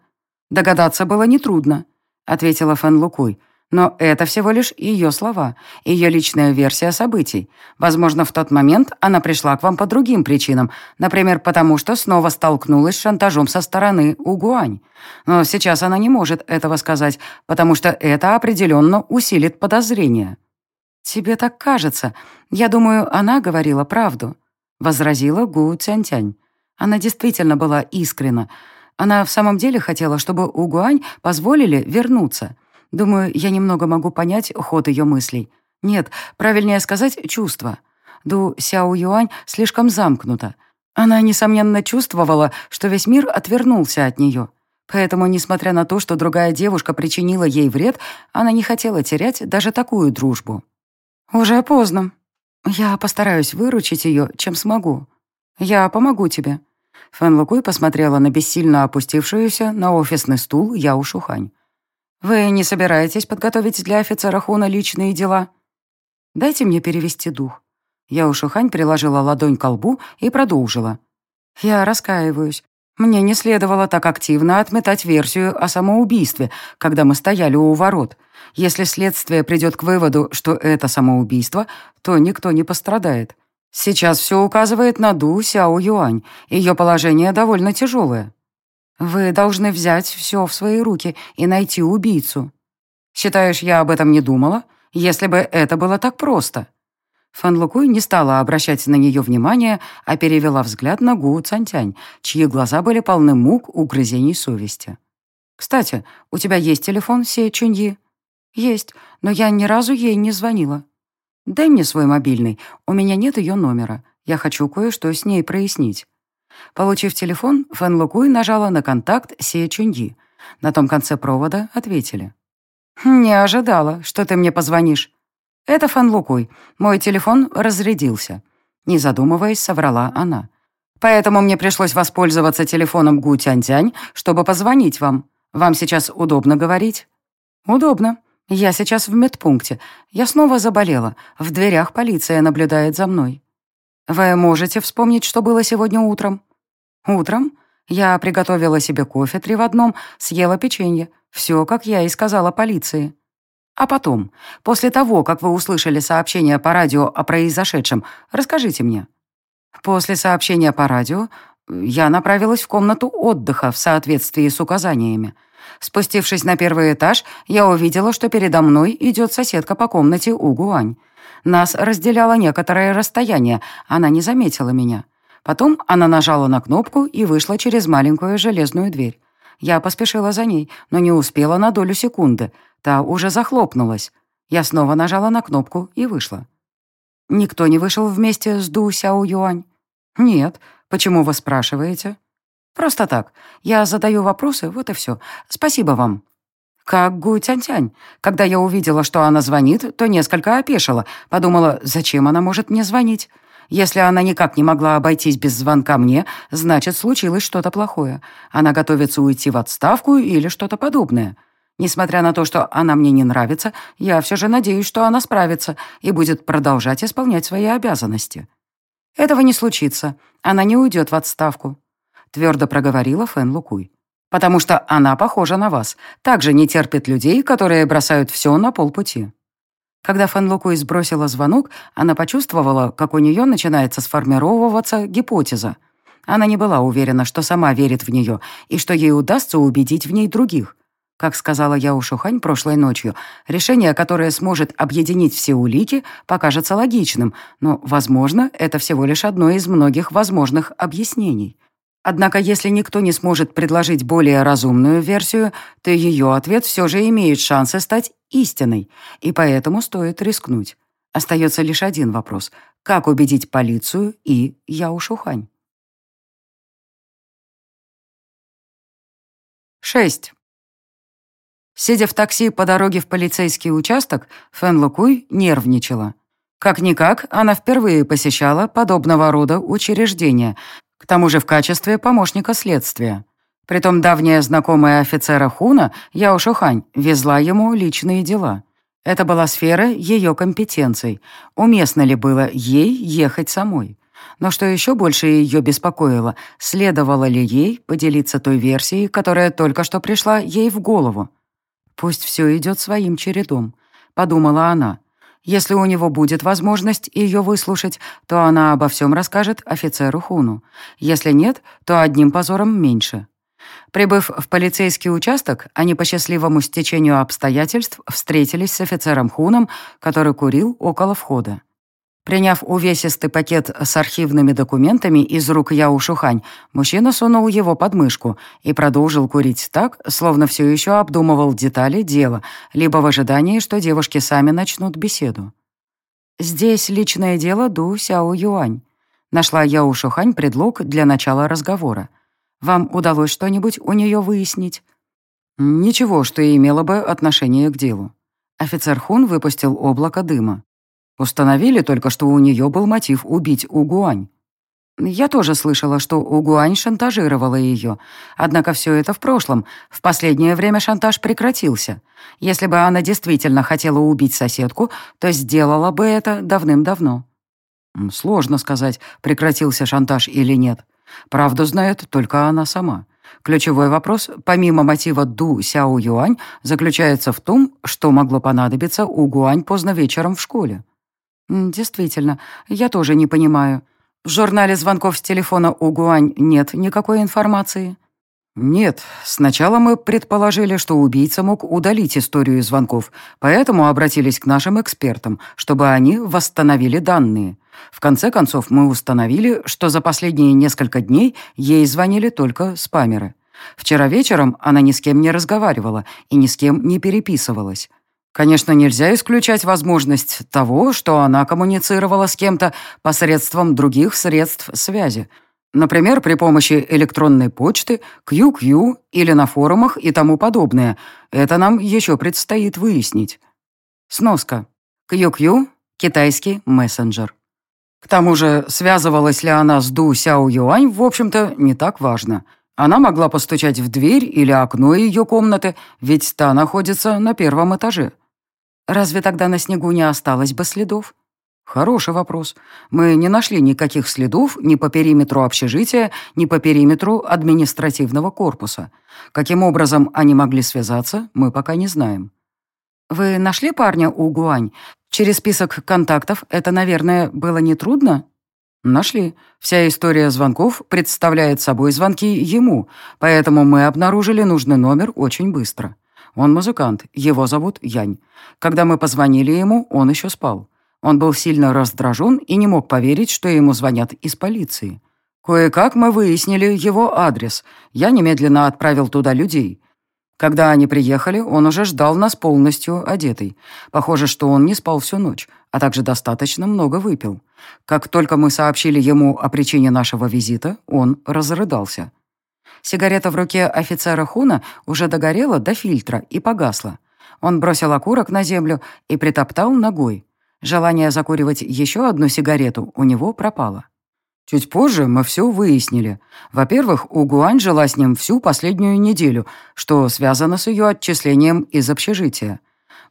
Догадаться было нетрудно», — ответила Фэн Лукуй. Но это всего лишь ее слова, ее личная версия событий. Возможно, в тот момент она пришла к вам по другим причинам, например, потому что снова столкнулась с шантажом со стороны Угуань. Но сейчас она не может этого сказать, потому что это определенно усилит подозрения. «Тебе так кажется. Я думаю, она говорила правду», — возразила Гу Цянтянь. Она действительно была искренна. Она в самом деле хотела, чтобы Угуань позволили вернуться — Думаю, я немного могу понять ход ее мыслей. Нет, правильнее сказать, чувства. Ду Сяо Юань слишком замкнута. Она, несомненно, чувствовала, что весь мир отвернулся от нее. Поэтому, несмотря на то, что другая девушка причинила ей вред, она не хотела терять даже такую дружбу. «Уже поздно. Я постараюсь выручить ее, чем смогу. Я помогу тебе». Фэн Лукуй посмотрела на бессильно опустившуюся на офисный стул Яу Шухань. «Вы не собираетесь подготовить для офицера Хуна личные дела?» «Дайте мне перевести дух». Я Ушухань приложила ладонь к лбу и продолжила. «Я раскаиваюсь. Мне не следовало так активно отметать версию о самоубийстве, когда мы стояли у ворот. Если следствие придет к выводу, что это самоубийство, то никто не пострадает. Сейчас все указывает на Ду Сяо Юань. Ее положение довольно тяжелое. Вы должны взять все в свои руки и найти убийцу. Считаешь, я об этом не думала? Если бы это было так просто. Фан Лукуй не стала обращать на нее внимания, а перевела взгляд на Гу Цантянь, чьи глаза были полны мук угрызений совести. «Кстати, у тебя есть телефон, Се Чуньи?» «Есть, но я ни разу ей не звонила». «Дай мне свой мобильный, у меня нет ее номера. Я хочу кое-что с ней прояснить». Получив телефон, Фэн Лукуй нажала на контакт Се Чуньи. На том конце провода ответили. «Не ожидала, что ты мне позвонишь. Это Фэн Лукуй. Мой телефон разрядился». Не задумываясь, соврала она. «Поэтому мне пришлось воспользоваться телефоном Гу Тянь-Тянь, чтобы позвонить вам. Вам сейчас удобно говорить?» «Удобно. Я сейчас в медпункте. Я снова заболела. В дверях полиция наблюдает за мной». «Вы можете вспомнить, что было сегодня утром?» «Утром я приготовила себе кофе три в одном, съела печенье. Все, как я и сказала полиции. А потом, после того, как вы услышали сообщение по радио о произошедшем, расскажите мне». После сообщения по радио я направилась в комнату отдыха в соответствии с указаниями. Спустившись на первый этаж, я увидела, что передо мной идет соседка по комнате Угуань. Нас разделяло некоторое расстояние, она не заметила меня. Потом она нажала на кнопку и вышла через маленькую железную дверь. Я поспешила за ней, но не успела на долю секунды. Та уже захлопнулась. Я снова нажала на кнопку и вышла. Никто не вышел вместе с Ду Сяо Юань? Нет. Почему вы спрашиваете? Просто так. Я задаю вопросы, вот и все. Спасибо вам. Как Гу Тянь-Тянь. Когда я увидела, что она звонит, то несколько опешила. Подумала, зачем она может мне звонить? Если она никак не могла обойтись без звонка мне, значит, случилось что-то плохое. Она готовится уйти в отставку или что-то подобное. Несмотря на то, что она мне не нравится, я все же надеюсь, что она справится и будет продолжать исполнять свои обязанности. Этого не случится. Она не уйдет в отставку. Твердо проговорила Фэн Лукуй потому что она похожа на вас, также не терпит людей, которые бросают все на полпути». Когда Фан Лукуй сбросила звонок, она почувствовала, как у нее начинается сформировываться гипотеза. Она не была уверена, что сама верит в нее и что ей удастся убедить в ней других. Как сказала Яо Шухань прошлой ночью, решение, которое сможет объединить все улики, покажется логичным, но, возможно, это всего лишь одно из многих возможных объяснений. Однако, если никто не сможет предложить более разумную версию, то ее ответ все же имеет шансы стать истиной, и поэтому стоит рискнуть. Остается лишь один вопрос – как убедить полицию и Яушухань? 6. Сидя в такси по дороге в полицейский участок, Фэн Лукуй нервничала. Как-никак, она впервые посещала подобного рода учреждения, к тому же в качестве помощника следствия. Притом давняя знакомая офицера Хуна, Яо везла ему личные дела. Это была сфера ее компетенций. Уместно ли было ей ехать самой? Но что еще больше ее беспокоило, следовало ли ей поделиться той версией, которая только что пришла ей в голову? Пусть все идет своим чередом, подумала она. Если у него будет возможность ее выслушать, то она обо всем расскажет офицеру Хуну. Если нет, то одним позором меньше. Прибыв в полицейский участок, они по счастливому стечению обстоятельств встретились с офицером Хуном, который курил около входа. Приняв увесистый пакет с архивными документами из рук Яу Шухань, мужчина сунул его под мышку и продолжил курить так, словно все еще обдумывал детали дела, либо в ожидании, что девушки сами начнут беседу. «Здесь личное дело Ду Сяо Юань», — нашла Яу Шухань предлог для начала разговора. «Вам удалось что-нибудь у нее выяснить?» «Ничего, что имело бы отношение к делу». Офицер Хун выпустил облако дыма. Установили только, что у нее был мотив убить Угуань. Я тоже слышала, что Угуань шантажировала ее. Однако все это в прошлом. В последнее время шантаж прекратился. Если бы она действительно хотела убить соседку, то сделала бы это давным-давно. Сложно сказать, прекратился шантаж или нет. Правду знает только она сама. Ключевой вопрос, помимо мотива Ду Сяо Юань, заключается в том, что могло понадобиться у Гуань поздно вечером в школе. «Действительно, я тоже не понимаю. В журнале звонков с телефона у Гуань нет никакой информации?» «Нет. Сначала мы предположили, что убийца мог удалить историю звонков, поэтому обратились к нашим экспертам, чтобы они восстановили данные. В конце концов, мы установили, что за последние несколько дней ей звонили только спамеры. Вчера вечером она ни с кем не разговаривала и ни с кем не переписывалась. Конечно, нельзя исключать возможность того, что она коммуницировала с кем-то посредством других средств связи. Например, при помощи электронной почты, QQ или на форумах и тому подобное. Это нам еще предстоит выяснить. Сноска. QQ – китайский мессенджер. К тому же, связывалась ли она с Ду Сяо Юань, в общем-то, не так важно. Она могла постучать в дверь или окно ее комнаты, ведь та находится на первом этаже. Разве тогда на снегу не осталось бы следов? Хороший вопрос. Мы не нашли никаких следов ни по периметру общежития, ни по периметру административного корпуса. Каким образом они могли связаться, мы пока не знаем. Вы нашли парня у Гуань? Через список контактов это, наверное, было нетрудно? Нашли. Вся история звонков представляет собой звонки ему, поэтому мы обнаружили нужный номер очень быстро. Он музыкант, его зовут Янь. Когда мы позвонили ему, он еще спал. Он был сильно раздражен и не мог поверить, что ему звонят из полиции. Кое-как мы выяснили его адрес. Я немедленно отправил туда людей. Когда они приехали, он уже ждал нас полностью одетый. Похоже, что он не спал всю ночь, а также достаточно много выпил. Как только мы сообщили ему о причине нашего визита, он разрыдался. Сигарета в руке офицера Хуна уже догорела до фильтра и погасла. Он бросил окурок на землю и притоптал ногой. Желание закуривать еще одну сигарету у него пропало. Чуть позже мы все выяснили. Во-первых, у Гуань жила с ним всю последнюю неделю, что связано с ее отчислением из общежития.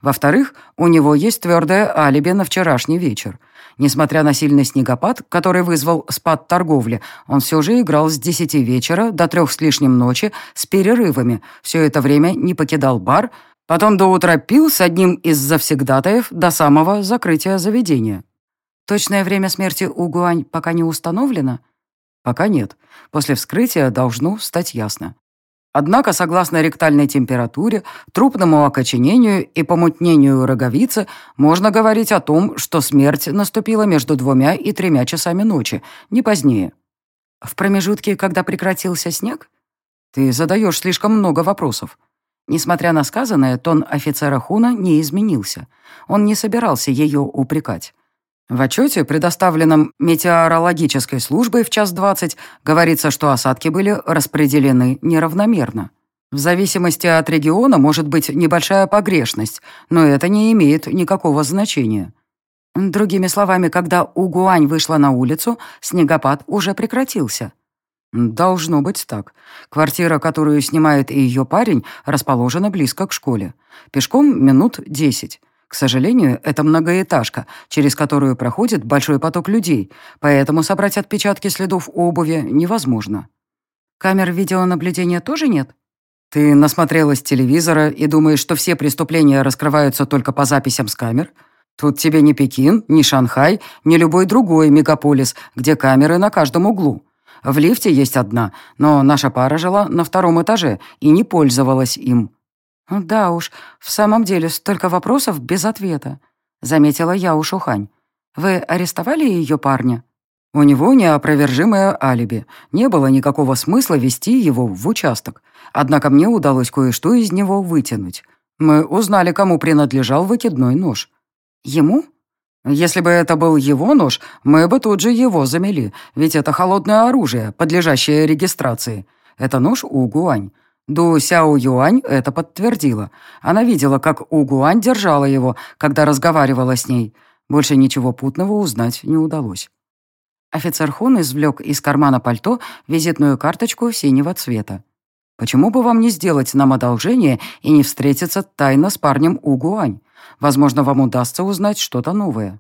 Во-вторых, у него есть твердое алиби на вчерашний вечер. Несмотря на сильный снегопад, который вызвал спад торговли, он все же играл с десяти вечера до трех с лишним ночи с перерывами, все это время не покидал бар, потом до утра пил с одним из завсегдатаев до самого закрытия заведения. Точное время смерти у Гуань пока не установлено? Пока нет. После вскрытия должно стать ясно. Однако, согласно ректальной температуре, трупному окоченению и помутнению роговицы, можно говорить о том, что смерть наступила между двумя и тремя часами ночи, не позднее. В промежутке, когда прекратился снег? Ты задаешь слишком много вопросов. Несмотря на сказанное, тон офицера Хуна не изменился. Он не собирался ее упрекать. В отчете, предоставленном метеорологической службой в час двадцать, говорится, что осадки были распределены неравномерно. В зависимости от региона может быть небольшая погрешность, но это не имеет никакого значения. Другими словами, когда Угуань вышла на улицу, снегопад уже прекратился. Должно быть так. Квартира, которую снимает ее парень, расположена близко к школе. Пешком минут десять. К сожалению, это многоэтажка, через которую проходит большой поток людей, поэтому собрать отпечатки следов обуви невозможно. Камер видеонаблюдения тоже нет? «Ты насмотрелась телевизора и думаешь, что все преступления раскрываются только по записям с камер? Тут тебе не Пекин, не Шанхай, не любой другой мегаполис, где камеры на каждом углу. В лифте есть одна, но наша пара жила на втором этаже и не пользовалась им». «Да уж, в самом деле столько вопросов без ответа», — заметила я у Шухань. «Вы арестовали ее парня?» У него неопровержимое алиби. Не было никакого смысла вести его в участок. Однако мне удалось кое-что из него вытянуть. Мы узнали, кому принадлежал выкидной нож. Ему? Если бы это был его нож, мы бы тут же его замели, ведь это холодное оружие, подлежащее регистрации. Это нож У Гуань. Ду Сяо Юань это подтвердила. Она видела, как У Гуань держала его, когда разговаривала с ней. Больше ничего путного узнать не удалось. Офицер Хун извлек из кармана пальто визитную карточку синего цвета. «Почему бы вам не сделать нам одолжение и не встретиться тайно с парнем Угуань? Возможно, вам удастся узнать что-то новое».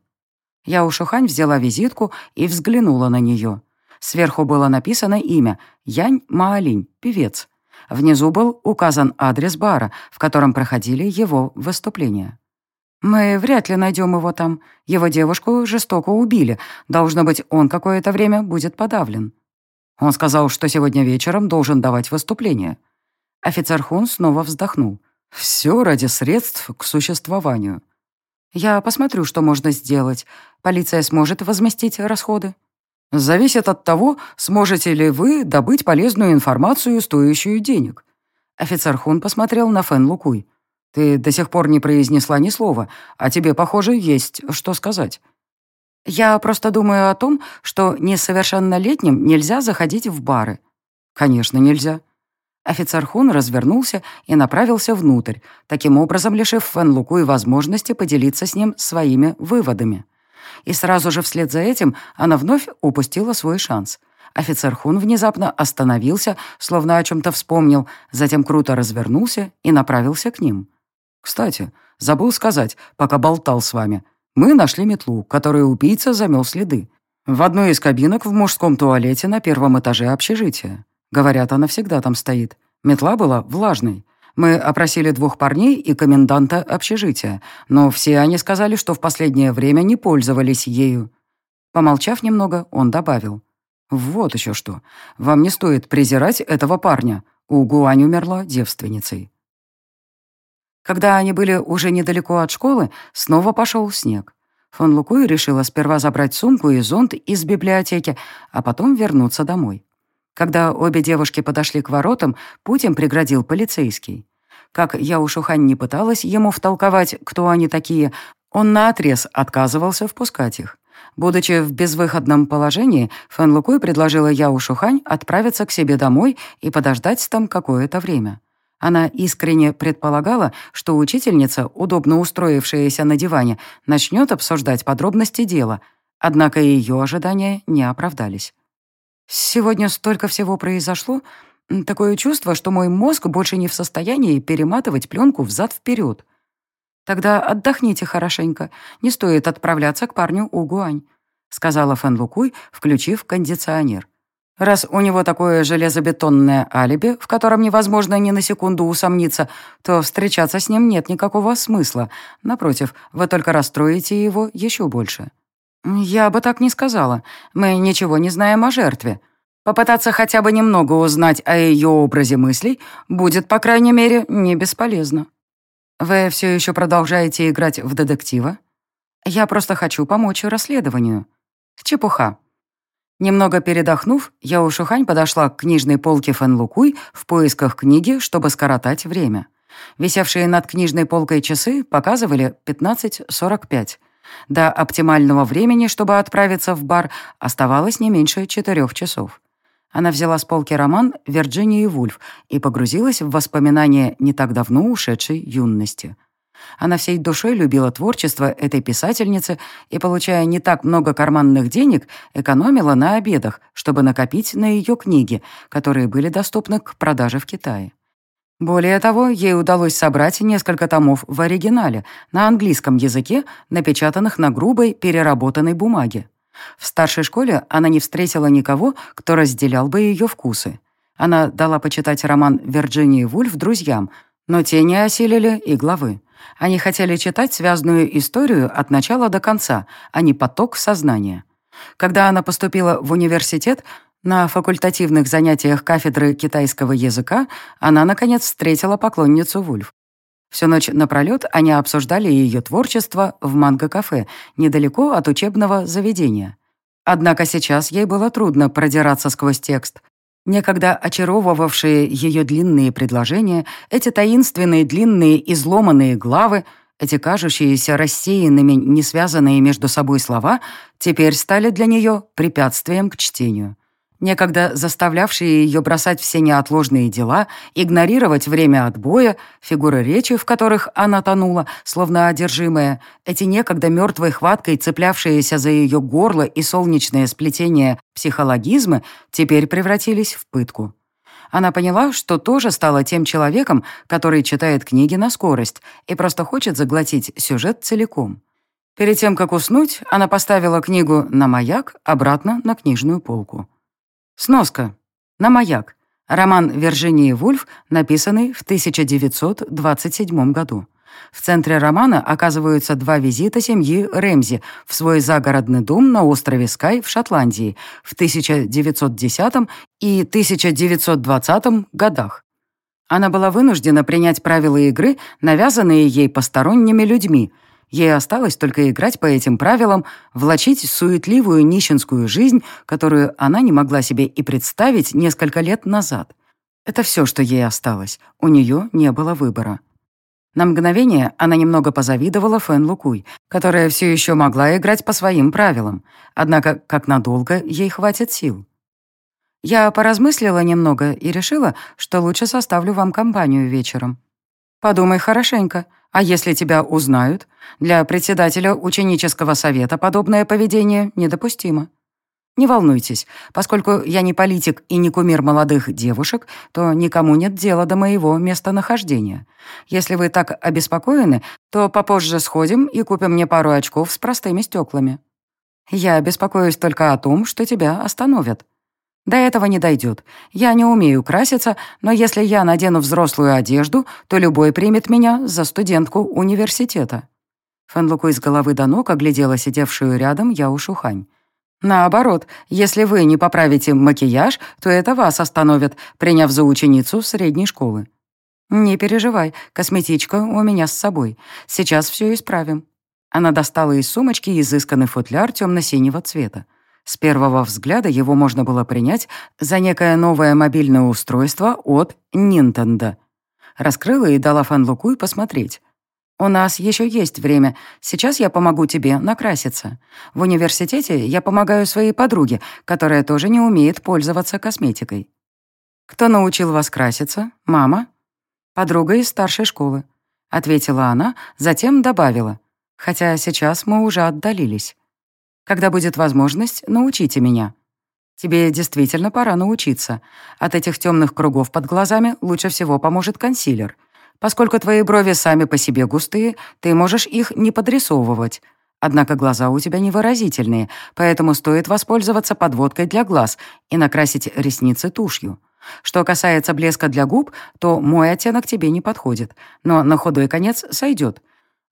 Я у Шухань взяла визитку и взглянула на нее. Сверху было написано имя Янь Маолинь, певец. Внизу был указан адрес бара, в котором проходили его выступления. «Мы вряд ли найдем его там. Его девушку жестоко убили. Должно быть, он какое-то время будет подавлен». Он сказал, что сегодня вечером должен давать выступление. Офицер Хун снова вздохнул. «Все ради средств к существованию». «Я посмотрю, что можно сделать. Полиция сможет возместить расходы?» «Зависит от того, сможете ли вы добыть полезную информацию, стоящую денег». Офицер Хун посмотрел на Фэн Лукуй. Ты до сих пор не произнесла ни слова, а тебе, похоже, есть что сказать. Я просто думаю о том, что несовершеннолетним нельзя заходить в бары. Конечно, нельзя. Офицер Хун развернулся и направился внутрь, таким образом лишив Фэн Луку и возможности поделиться с ним своими выводами. И сразу же вслед за этим она вновь упустила свой шанс. Офицер Хун внезапно остановился, словно о чем-то вспомнил, затем круто развернулся и направился к ним. Кстати, забыл сказать, пока болтал с вами. Мы нашли метлу, которую убийца замел следы. В одной из кабинок в мужском туалете на первом этаже общежития. Говорят, она всегда там стоит. Метла была влажной. Мы опросили двух парней и коменданта общежития, но все они сказали, что в последнее время не пользовались ею. Помолчав немного, он добавил. «Вот еще что. Вам не стоит презирать этого парня. У Гуань умерла девственницей». Когда они были уже недалеко от школы, снова пошел снег. Фон Лукуй решила сперва забрать сумку и зонт из библиотеки, а потом вернуться домой. Когда обе девушки подошли к воротам, путь им преградил полицейский. Как я у Шухань не пыталась ему втолковать, кто они такие, он наотрез отказывался впускать их. Будучи в безвыходном положении, Фэн Лукуй предложила Яу Шухань отправиться к себе домой и подождать там какое-то время. Она искренне предполагала, что учительница, удобно устроившаяся на диване, начнет обсуждать подробности дела, однако ее ожидания не оправдались. «Сегодня столько всего произошло. Такое чувство, что мой мозг больше не в состоянии перематывать пленку взад-вперед. Тогда отдохните хорошенько. Не стоит отправляться к парню Угуань», сказала Фэн Лукуй, включив кондиционер. Раз у него такое железобетонное алиби, в котором невозможно ни на секунду усомниться, то встречаться с ним нет никакого смысла. Напротив, вы только расстроите его еще больше. Я бы так не сказала. Мы ничего не знаем о жертве. Попытаться хотя бы немного узнать о ее образе мыслей будет, по крайней мере, не бесполезно. Вы все еще продолжаете играть в детектива? Я просто хочу помочь расследованию. Чепуха. Немного передохнув, я у Шухань подошла к книжной полке Фэн Лукуй в поисках книги, чтобы скоротать время. Висевшие над книжной полкой часы показывали 15.45. До оптимального времени, чтобы отправиться в бар, оставалось не меньше четырех часов. Она взяла с полки роман «Вирджинии Вульф» и погрузилась в воспоминания не так давно ушедшей юности. Она всей душой любила творчество этой писательницы и, получая не так много карманных денег, экономила на обедах, чтобы накопить на ее книги, которые были доступны к продаже в Китае. Более того, ей удалось собрать несколько томов в оригинале, на английском языке, напечатанных на грубой, переработанной бумаге. В старшей школе она не встретила никого, кто разделял бы ее вкусы. Она дала почитать роман Вирджинии Вульф друзьям, но те не осилили и главы. Они хотели читать связанную историю от начала до конца, а не поток сознания. Когда она поступила в университет, на факультативных занятиях кафедры китайского языка она, наконец, встретила поклонницу Вульф. Всю ночь напролет они обсуждали ее творчество в манго-кафе, недалеко от учебного заведения. Однако сейчас ей было трудно продираться сквозь текст. Некогда очаровывавшие ее длинные предложения, эти таинственные длинные изломанные главы, эти кажущиеся рассеянными, не связанные между собой слова, теперь стали для нее препятствием к чтению некогда заставлявшие ее бросать все неотложные дела, игнорировать время отбоя, фигуры речи, в которых она тонула, словно одержимая, эти некогда мертвой хваткой цеплявшиеся за ее горло и солнечное сплетение психологизмы, теперь превратились в пытку. Она поняла, что тоже стала тем человеком, который читает книги на скорость и просто хочет заглотить сюжет целиком. Перед тем, как уснуть, она поставила книгу на маяк обратно на книжную полку. Сноска. На маяк. Роман Виржинии Вульф, написанный в 1927 году. В центре романа оказываются два визита семьи Рэмзи в свой загородный дом на острове Скай в Шотландии в 1910 и 1920 годах. Она была вынуждена принять правила игры, навязанные ей посторонними людьми – Ей осталось только играть по этим правилам, влачить суетливую нищенскую жизнь, которую она не могла себе и представить несколько лет назад. Это все, что ей осталось. У нее не было выбора. На мгновение она немного позавидовала Фэн Лукуй, которая все еще могла играть по своим правилам. Однако, как надолго ей хватит сил? Я поразмыслила немного и решила, что лучше составлю вам компанию вечером. Подумай хорошенько. А если тебя узнают? Для председателя ученического совета подобное поведение недопустимо. Не волнуйтесь, поскольку я не политик и не кумир молодых девушек, то никому нет дела до моего местонахождения. Если вы так обеспокоены, то попозже сходим и купим мне пару очков с простыми стеклами. Я беспокоюсь только о том, что тебя остановят. До этого не дойдет. Я не умею краситься, но если я надену взрослую одежду, то любой примет меня за студентку университета». Фэнлуку из головы до ног оглядела сидевшую рядом Яу Шухань. «Наоборот, если вы не поправите макияж, то это вас остановят, приняв за ученицу средней школы». «Не переживай, косметичка у меня с собой. Сейчас все исправим». Она достала из сумочки изысканный футляр темно-синего цвета. С первого взгляда его можно было принять за некое новое мобильное устройство от Nintendo. Раскрыла и дала Фан Луку посмотреть. «У нас еще есть время. Сейчас я помогу тебе накраситься. В университете я помогаю своей подруге, которая тоже не умеет пользоваться косметикой». «Кто научил вас краситься? Мама?» «Подруга из старшей школы», — ответила она, затем добавила. «Хотя сейчас мы уже отдалились». Когда будет возможность, научите меня. Тебе действительно пора научиться. От этих темных кругов под глазами лучше всего поможет консилер. Поскольку твои брови сами по себе густые, ты можешь их не подрисовывать. Однако глаза у тебя невыразительные, поэтому стоит воспользоваться подводкой для глаз и накрасить ресницы тушью. Что касается блеска для губ, то мой оттенок тебе не подходит, но на худой конец сойдет.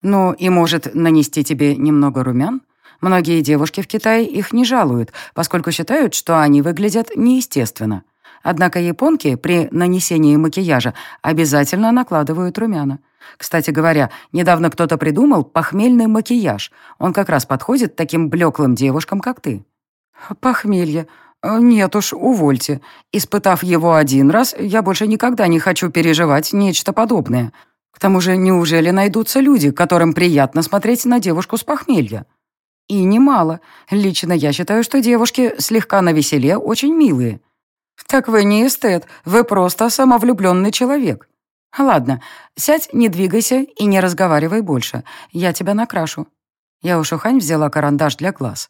Ну и может нанести тебе немного румян? Многие девушки в Китае их не жалуют, поскольку считают, что они выглядят неестественно. Однако японки при нанесении макияжа обязательно накладывают румяна. Кстати говоря, недавно кто-то придумал похмельный макияж. Он как раз подходит таким блеклым девушкам, как ты. Похмелье. Нет уж, увольте. Испытав его один раз, я больше никогда не хочу переживать нечто подобное. К тому же, неужели найдутся люди, которым приятно смотреть на девушку с похмелья? И немало. Лично я считаю, что девушки слегка навеселе очень милые. Так вы не эстет, вы просто самовлюбленный человек. Ладно, сядь, не двигайся и не разговаривай больше. Я тебя накрашу. Я у Шухань взяла карандаш для глаз.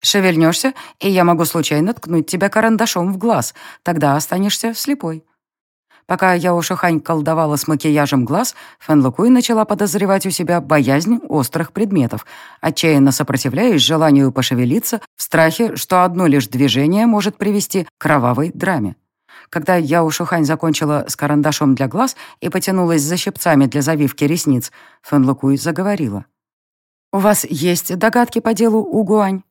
Шевельнешься, и я могу случайно ткнуть тебя карандашом в глаз. Тогда останешься слепой. Пока Яо Шухань колдовала с макияжем глаз, Фэн Лукуй начала подозревать у себя боязнь острых предметов, отчаянно сопротивляясь желанию пошевелиться в страхе, что одно лишь движение может привести к кровавой драме. Когда я у Шухань закончила с карандашом для глаз и потянулась за щипцами для завивки ресниц, Фэн Лукуй заговорила. «У вас есть догадки по делу Угуань?»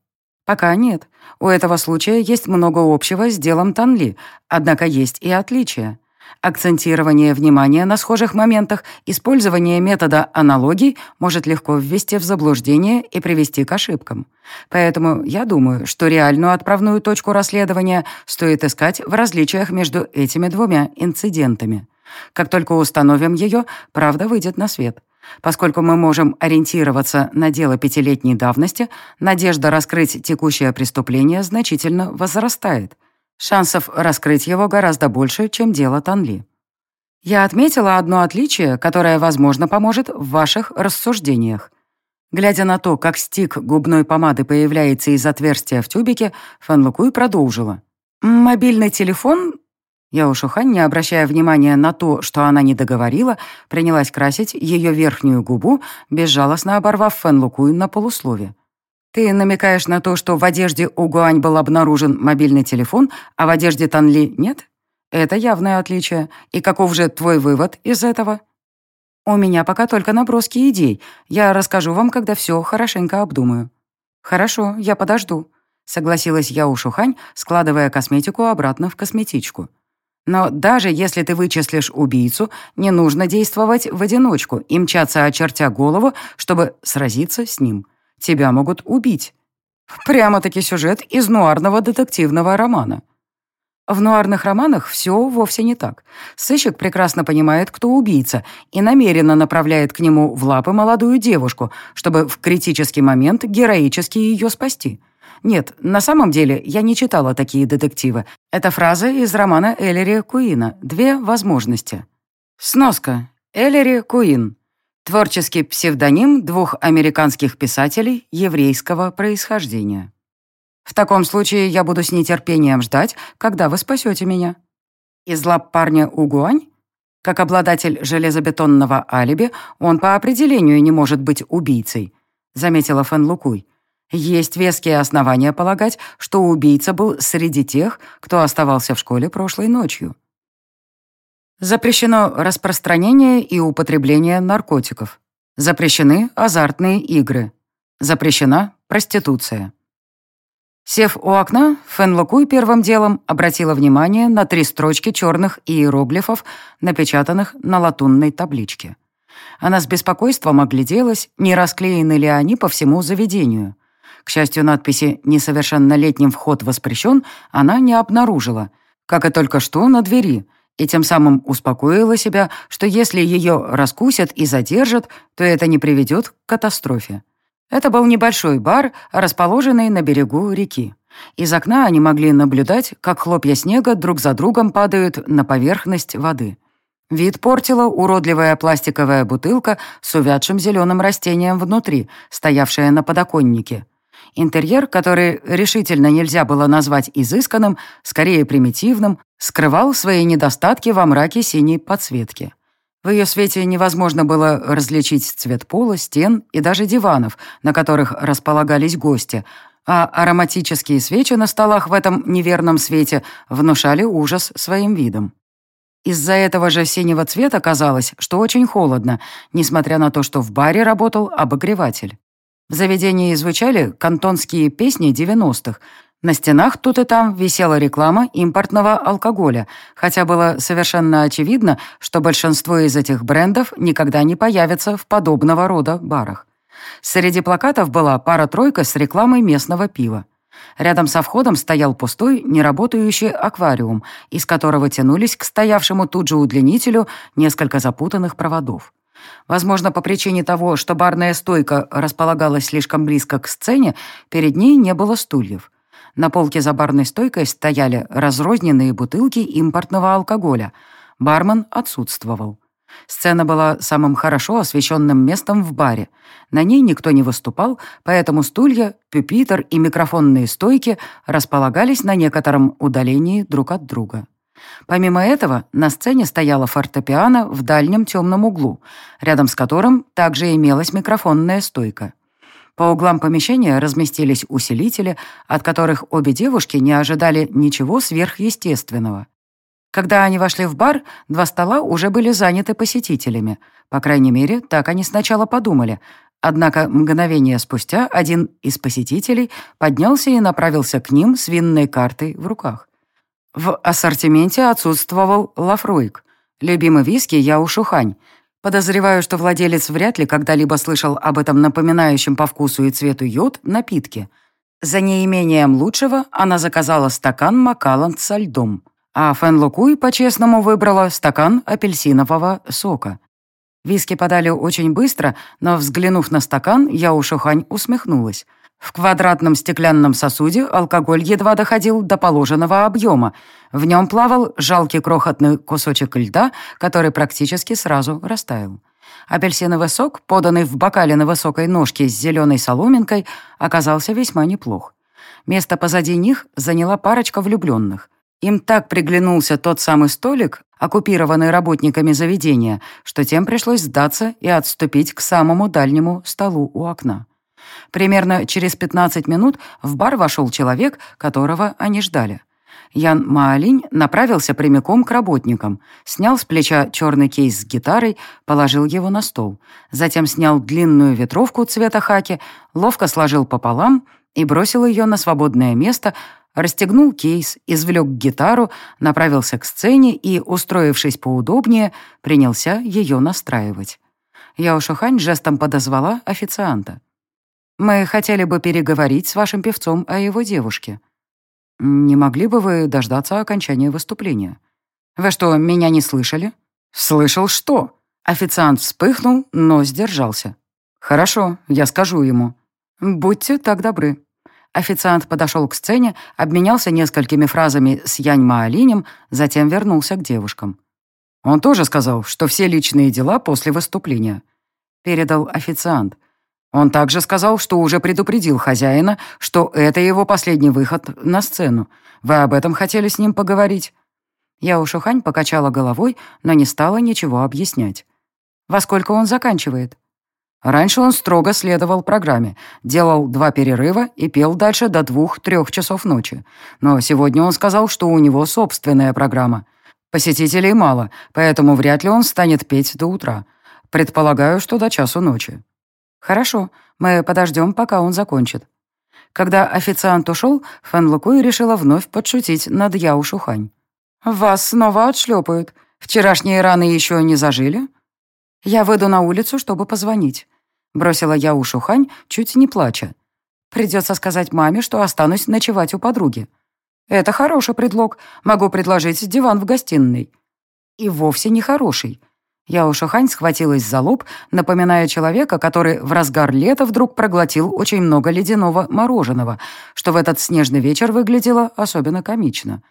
«Пока нет. У этого случая есть много общего с делом Танли, однако есть и отличия. Акцентирование внимания на схожих моментах, использование метода аналогий может легко ввести в заблуждение и привести к ошибкам. Поэтому я думаю, что реальную отправную точку расследования стоит искать в различиях между этими двумя инцидентами. Как только установим ее, правда выйдет на свет. Поскольку мы можем ориентироваться на дело пятилетней давности, надежда раскрыть текущее преступление значительно возрастает – Шансов раскрыть его гораздо больше, чем дело Танли. Я отметила одно отличие, которое, возможно, поможет в ваших рассуждениях. Глядя на то, как стик губной помады появляется из отверстия в тюбике, Фан Лукуй продолжила. «Мобильный телефон...» Я у Шухань, не обращая внимания на то, что она не договорила, принялась красить ее верхнюю губу, безжалостно оборвав Фэн Лукуй на полуслове. «Ты намекаешь на то, что в одежде у Гуань был обнаружен мобильный телефон, а в одежде Танли нет? Это явное отличие. И каков же твой вывод из этого?» «У меня пока только наброски идей. Я расскажу вам, когда все хорошенько обдумаю». «Хорошо, я подожду», — согласилась я у Шухань, складывая косметику обратно в косметичку. «Но даже если ты вычислишь убийцу, не нужно действовать в одиночку и мчаться, очертя голову, чтобы сразиться с ним». Тебя могут убить. Прямо-таки сюжет из нуарного детективного романа. В нуарных романах все вовсе не так. Сыщик прекрасно понимает, кто убийца, и намеренно направляет к нему в лапы молодую девушку, чтобы в критический момент героически ее спасти. Нет, на самом деле я не читала такие детективы. Это фраза из романа Эллери Куина «Две возможности». Сноска. Эллери Куин. Творческий псевдоним двух американских писателей еврейского происхождения. В таком случае я буду с нетерпением ждать, когда вы спасете меня. Из лап парня Угуань? Как обладатель железобетонного алиби, он по определению не может быть убийцей, заметила Фэн Лукуй. Есть веские основания полагать, что убийца был среди тех, кто оставался в школе прошлой ночью. Запрещено распространение и употребление наркотиков. Запрещены азартные игры. Запрещена проституция. Сев у окна, Фэн Лукуй первым делом обратила внимание на три строчки черных иероглифов, напечатанных на латунной табличке. Она с беспокойством огляделась, не расклеены ли они по всему заведению. К счастью, надписи «Несовершеннолетним вход воспрещен» она не обнаружила, как и только что на двери — и тем самым успокоила себя, что если ее раскусят и задержат, то это не приведет к катастрофе. Это был небольшой бар, расположенный на берегу реки. Из окна они могли наблюдать, как хлопья снега друг за другом падают на поверхность воды. Вид портила уродливая пластиковая бутылка с увядшим зеленым растением внутри, стоявшая на подоконнике. Интерьер, который решительно нельзя было назвать изысканным, скорее примитивным, скрывал свои недостатки во мраке синей подсветки. В ее свете невозможно было различить цвет пола, стен и даже диванов, на которых располагались гости, а ароматические свечи на столах в этом неверном свете внушали ужас своим видом. Из-за этого же синего цвета казалось, что очень холодно, несмотря на то, что в баре работал обогреватель. В заведении звучали кантонские песни 90-х. На стенах тут и там висела реклама импортного алкоголя, хотя было совершенно очевидно, что большинство из этих брендов никогда не появятся в подобного рода барах. Среди плакатов была пара-тройка с рекламой местного пива. Рядом со входом стоял пустой, неработающий аквариум, из которого тянулись к стоявшему тут же удлинителю несколько запутанных проводов. Возможно, по причине того, что барная стойка располагалась слишком близко к сцене, перед ней не было стульев. На полке за барной стойкой стояли разрозненные бутылки импортного алкоголя. Бармен отсутствовал. Сцена была самым хорошо освещенным местом в баре. На ней никто не выступал, поэтому стулья, пюпитер и микрофонные стойки располагались на некотором удалении друг от друга. Помимо этого, на сцене стояла фортепиано в дальнем темном углу, рядом с которым также имелась микрофонная стойка. По углам помещения разместились усилители, от которых обе девушки не ожидали ничего сверхъестественного. Когда они вошли в бар, два стола уже были заняты посетителями. По крайней мере, так они сначала подумали. Однако мгновение спустя один из посетителей поднялся и направился к ним с винной картой в руках. В ассортименте отсутствовал лафруик. Любимый виски Яушухань. Подозреваю, что владелец вряд ли когда-либо слышал об этом напоминающем по вкусу и цвету йод напитке. За неимением лучшего она заказала стакан Макаланд со льдом, а Фэн Лукуй по-честному выбрала стакан апельсинового сока. Виски подали очень быстро, но, взглянув на стакан, Яушухань усмехнулась. В квадратном стеклянном сосуде алкоголь едва доходил до положенного объема. В нем плавал жалкий крохотный кусочек льда, который практически сразу растаял. Апельсиновый сок, поданный в бокале на высокой ножке с зеленой соломинкой, оказался весьма неплох. Место позади них заняла парочка влюбленных. Им так приглянулся тот самый столик, оккупированный работниками заведения, что тем пришлось сдаться и отступить к самому дальнему столу у окна. Примерно через 15 минут в бар вошел человек, которого они ждали. Ян Маолинь направился прямиком к работникам, снял с плеча черный кейс с гитарой, положил его на стол. Затем снял длинную ветровку цвета хаки, ловко сложил пополам и бросил ее на свободное место, расстегнул кейс, извлек гитару, направился к сцене и, устроившись поудобнее, принялся ее настраивать. Яошухань жестом подозвала официанта. Мы хотели бы переговорить с вашим певцом о его девушке. Не могли бы вы дождаться окончания выступления? Вы что, меня не слышали? Слышал что? Официант вспыхнул, но сдержался. Хорошо, я скажу ему. Будьте так добры. Официант подошел к сцене, обменялся несколькими фразами с Янь Маолинем, затем вернулся к девушкам. Он тоже сказал, что все личные дела после выступления. Передал официант. Он также сказал, что уже предупредил хозяина, что это его последний выход на сцену. Вы об этом хотели с ним поговорить?» Я Ушухань покачала головой, но не стала ничего объяснять. «Во сколько он заканчивает?» Раньше он строго следовал программе, делал два перерыва и пел дальше до двух-трех часов ночи. Но сегодня он сказал, что у него собственная программа. Посетителей мало, поэтому вряд ли он станет петь до утра. Предполагаю, что до часу ночи. «Хорошо, мы подождем, пока он закончит». Когда официант ушел, Фэн Лукуй решила вновь подшутить над Яо Шухань. «Вас снова отшлепают. Вчерашние раны еще не зажили?» «Я выйду на улицу, чтобы позвонить», — бросила Яо Шухань, чуть не плача. «Придется сказать маме, что останусь ночевать у подруги. Это хороший предлог. Могу предложить диван в гостиной». «И вовсе не хороший. Яо Шахань схватилась за лоб, напоминая человека, который в разгар лета вдруг проглотил очень много ледяного мороженого, что в этот снежный вечер выглядело особенно комично.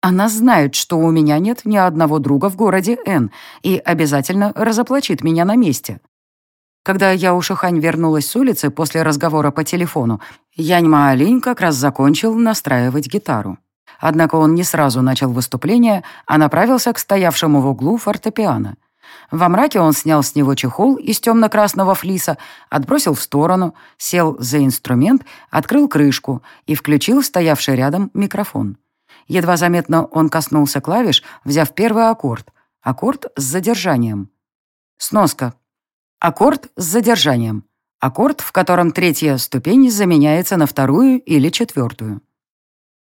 Она знает, что у меня нет ни одного друга в городе Н и обязательно разоплачит меня на месте. Когда Яо Шахань вернулась с улицы после разговора по телефону, Янь Маолинь как раз закончил настраивать гитару. Однако он не сразу начал выступление, а направился к стоявшему в углу фортепиано. Во мраке он снял с него чехол из темно-красного флиса, отбросил в сторону, сел за инструмент, открыл крышку и включил стоявший рядом микрофон. Едва заметно он коснулся клавиш, взяв первый аккорд. Аккорд с задержанием. Сноска. Аккорд с задержанием. Аккорд, в котором третья ступень заменяется на вторую или четвертую.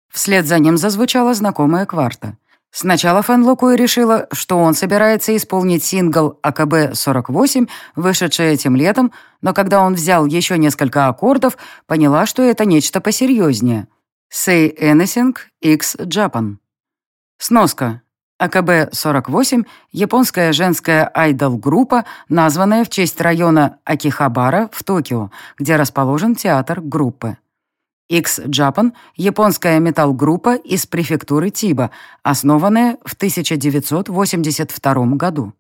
Вслед за ним зазвучала знакомая кварта. Сначала Фэн Лукуй решила, что он собирается исполнить сингл АКБ-48, вышедший этим летом, но когда он взял еще несколько аккордов, поняла, что это нечто посерьезнее. Say Anything X Japan. Сноска. АКБ-48 — японская женская айдол-группа, названная в честь района Акихабара в Токио, где расположен театр группы. X-Japan – японская металл-группа из префектуры Тиба, основанная в 1982 году.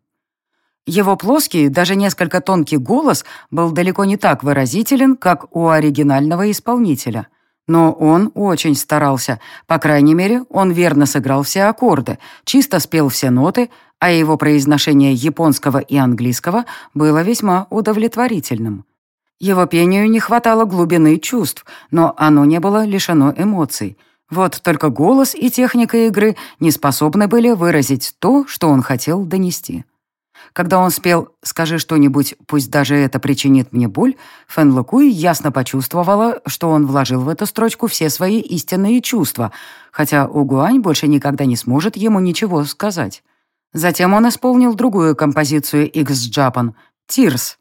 Его плоский, даже несколько тонкий голос был далеко не так выразителен, как у оригинального исполнителя. Но он очень старался. По крайней мере, он верно сыграл все аккорды, чисто спел все ноты, а его произношение японского и английского было весьма удовлетворительным. Его пению не хватало глубины чувств, но оно не было лишено эмоций. Вот только голос и техника игры не способны были выразить то, что он хотел донести. Когда он спел «Скажи что-нибудь, пусть даже это причинит мне боль», Фэн Лукуй ясно почувствовала, что он вложил в эту строчку все свои истинные чувства, хотя Угуань больше никогда не сможет ему ничего сказать. Затем он исполнил другую композицию X-Japan «Tears».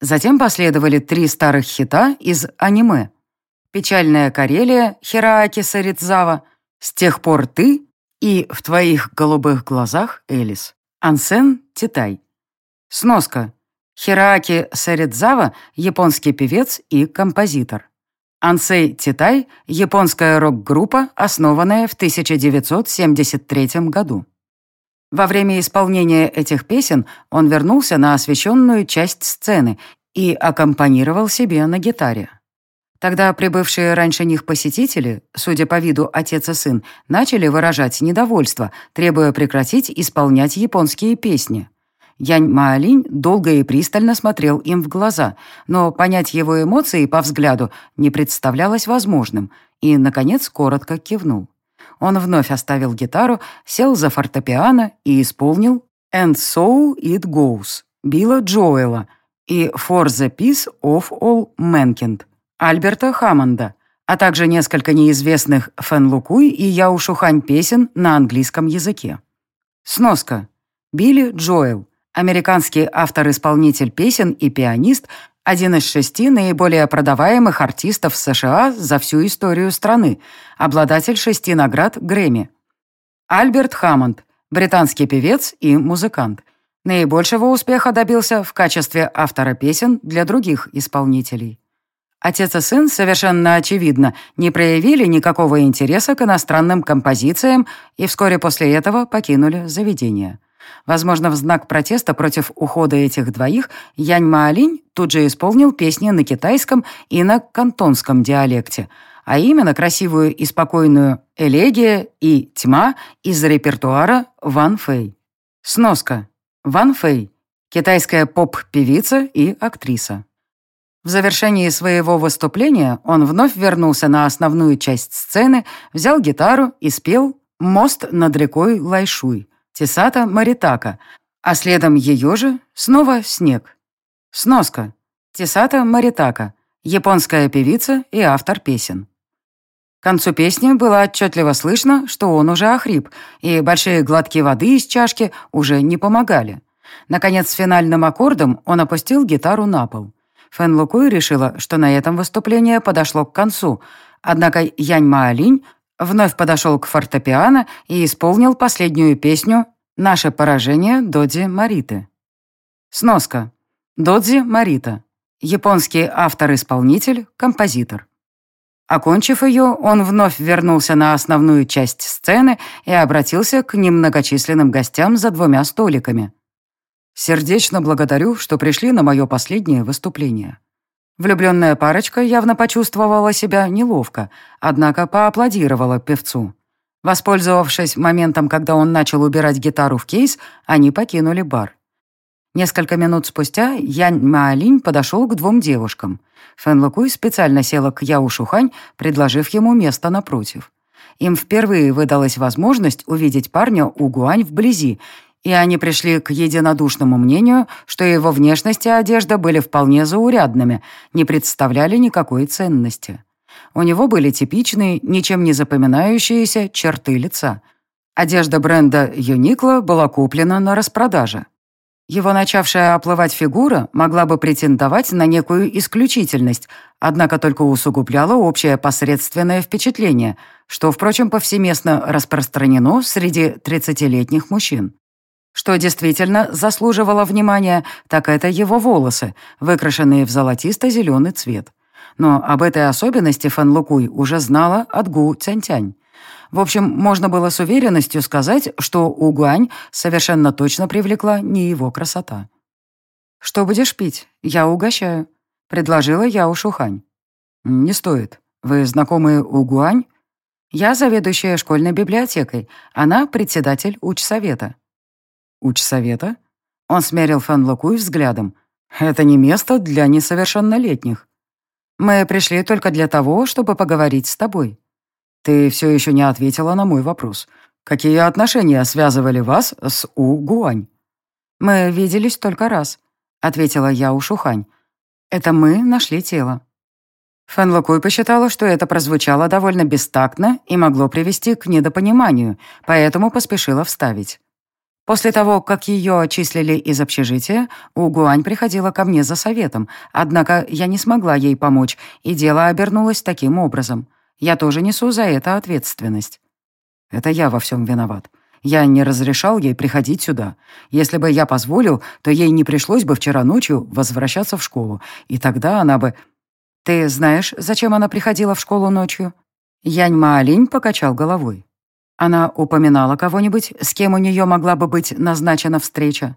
Затем последовали три старых хита из аниме. «Печальная Карелия» Хирааки Саридзава, «С тех пор ты» и «В твоих голубых глазах, Элис». Ансен Титай. Сноска. Хирааки Саридзава – японский певец и композитор. Ансей Титай – японская рок-группа, основанная в 1973 году. Во время исполнения этих песен он вернулся на освещенную часть сцены и аккомпанировал себе на гитаре. Тогда прибывшие раньше них посетители, судя по виду отец и сын, начали выражать недовольство, требуя прекратить исполнять японские песни. Янь Маолинь долго и пристально смотрел им в глаза, но понять его эмоции по взгляду не представлялось возможным, и, наконец, коротко кивнул. Он вновь оставил гитару, сел за фортепиано и исполнил «And so it goes» Билла Джоэла и «For the peace of all mankind» Альберта Хаммонда, а также несколько неизвестных Фэн Лукуй и Яо Шухань песен на английском языке. Сноска. Билли Джоэл, американский автор-исполнитель песен и пианист, один из шести наиболее продаваемых артистов США за всю историю страны, обладатель шести наград Грэмми. Альберт Хаммонд, британский певец и музыкант. Наибольшего успеха добился в качестве автора песен для других исполнителей. Отец и сын, совершенно очевидно, не проявили никакого интереса к иностранным композициям и вскоре после этого покинули заведение. Возможно, в знак протеста против ухода этих двоих Янь Маолинь тут же исполнил песни на китайском и на кантонском диалекте, а именно красивую и спокойную «Элегия» и «Тьма» из репертуара Ван Фэй. Сноска. Ван Фэй. Китайская поп-певица и актриса. В завершении своего выступления он вновь вернулся на основную часть сцены, взял гитару и спел «Мост над рекой Лайшуй» Тесата Маритака, а следом ее же снова «Снег». Сноска. Тесата Маритака, японская певица и автор песен. К концу песни было отчетливо слышно, что он уже охрип, и большие глотки воды из чашки уже не помогали. Наконец, с финальным аккордом он опустил гитару на пол. Фэн Лукуй решила, что на этом выступление подошло к концу, однако Янь Маолинь вновь подошел к фортепиано и исполнил последнюю песню «Наше поражение Доди Мариты». Сноска. Додзи Марита. Японский автор-исполнитель, композитор. Окончив ее, он вновь вернулся на основную часть сцены и обратился к немногочисленным гостям за двумя столиками. Сердечно благодарю, что пришли на мое последнее выступление. Влюбленная парочка явно почувствовала себя неловко, однако поаплодировала певцу. Воспользовавшись моментом, когда он начал убирать гитару в кейс, они покинули бар. Несколько минут спустя Янь Маолинь подошел к двум девушкам. Фэн Лукуй специально села к Яу Шухань, предложив ему место напротив. Им впервые выдалась возможность увидеть парня У Гуань вблизи и они пришли к единодушному мнению, что его внешность и одежда были вполне заурядными, не представляли никакой ценности. У него были типичные, ничем не запоминающиеся черты лица. Одежда бренда «Юникла» была куплена на распродаже. Его начавшая оплывать фигура могла бы претендовать на некую исключительность, однако только усугубляла общее посредственное впечатление, что, впрочем, повсеместно распространено среди 30-летних мужчин. Что действительно заслуживало внимания, так это его волосы, выкрашенные в золотисто-зеленый цвет. Но об этой особенности Фэн Лукуй уже знала от Гу Цянтянь. В общем, можно было с уверенностью сказать, что У Гуань совершенно точно привлекла не его красота. «Что будешь пить? Я угощаю», — предложила я у Шухань. «Не стоит. Вы знакомы У Гуань?» «Я заведующая школьной библиотекой. Она председатель учсовета». Учсовета? Он смерил Фэн Лукуй взглядом. Это не место для несовершеннолетних. Мы пришли только для того, чтобы поговорить с тобой. Ты все еще не ответила на мой вопрос. Какие отношения связывали вас с У Гуань?» «Мы виделись только раз», — ответила я у Шухань. «Это мы нашли тело». Фэн Лукуй посчитала, что это прозвучало довольно бестактно и могло привести к недопониманию, поэтому поспешила вставить. После того, как ее отчислили из общежития, У Гуань приходила ко мне за советом, однако я не смогла ей помочь, и дело обернулось таким образом. Я тоже несу за это ответственность. Это я во всем виноват. Я не разрешал ей приходить сюда. Если бы я позволил, то ей не пришлось бы вчера ночью возвращаться в школу, и тогда она бы... Ты знаешь, зачем она приходила в школу ночью? Янь Маолинь покачал головой. Она упоминала кого-нибудь, с кем у нее могла бы быть назначена встреча?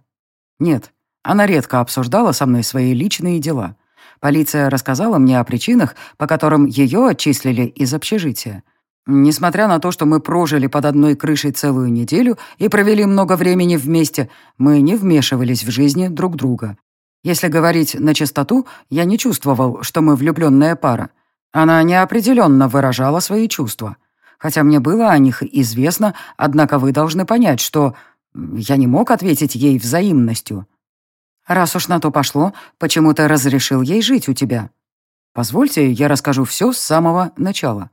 Нет, она редко обсуждала со мной свои личные дела. Полиция рассказала мне о причинах, по которым ее отчислили из общежития. Несмотря на то, что мы прожили под одной крышей целую неделю и провели много времени вместе, мы не вмешивались в жизни друг друга. Если говорить на чистоту, я не чувствовал, что мы влюбленная пара. Она неопределенно выражала свои чувства. Хотя мне было о них известно, однако вы должны понять, что я не мог ответить ей взаимностью. Раз уж на то пошло, почему ты разрешил ей жить у тебя? Позвольте, я расскажу все с самого начала.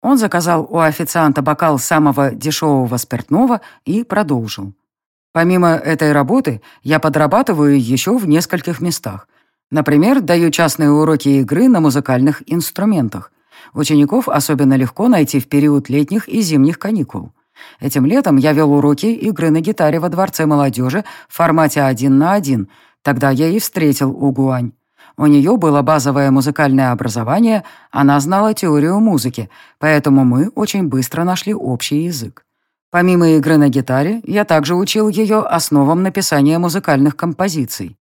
Он заказал у официанта бокал самого дешевого спиртного и продолжил. Помимо этой работы, я подрабатываю еще в нескольких местах. Например, даю частные уроки игры на музыкальных инструментах. Учеников особенно легко найти в период летних и зимних каникул. Этим летом я вел уроки игры на гитаре во Дворце молодежи в формате один на один. Тогда я и встретил Угуань. У нее было базовое музыкальное образование, она знала теорию музыки, поэтому мы очень быстро нашли общий язык. Помимо игры на гитаре, я также учил ее основам написания музыкальных композиций.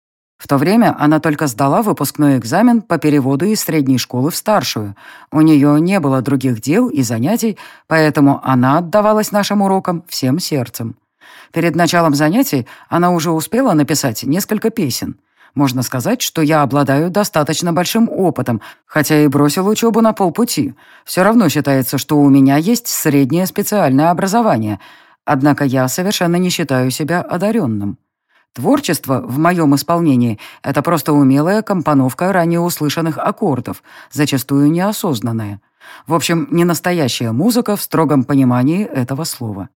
В то время она только сдала выпускной экзамен по переводу из средней школы в старшую. У нее не было других дел и занятий, поэтому она отдавалась нашим урокам всем сердцем. Перед началом занятий она уже успела написать несколько песен. Можно сказать, что я обладаю достаточно большим опытом, хотя и бросил учебу на полпути. Все равно считается, что у меня есть среднее специальное образование, однако я совершенно не считаю себя одаренным. Творчество в моем исполнении — это просто умелая компоновка ранее услышанных аккордов, зачастую неосознанная. В общем, не настоящая музыка в строгом понимании этого слова.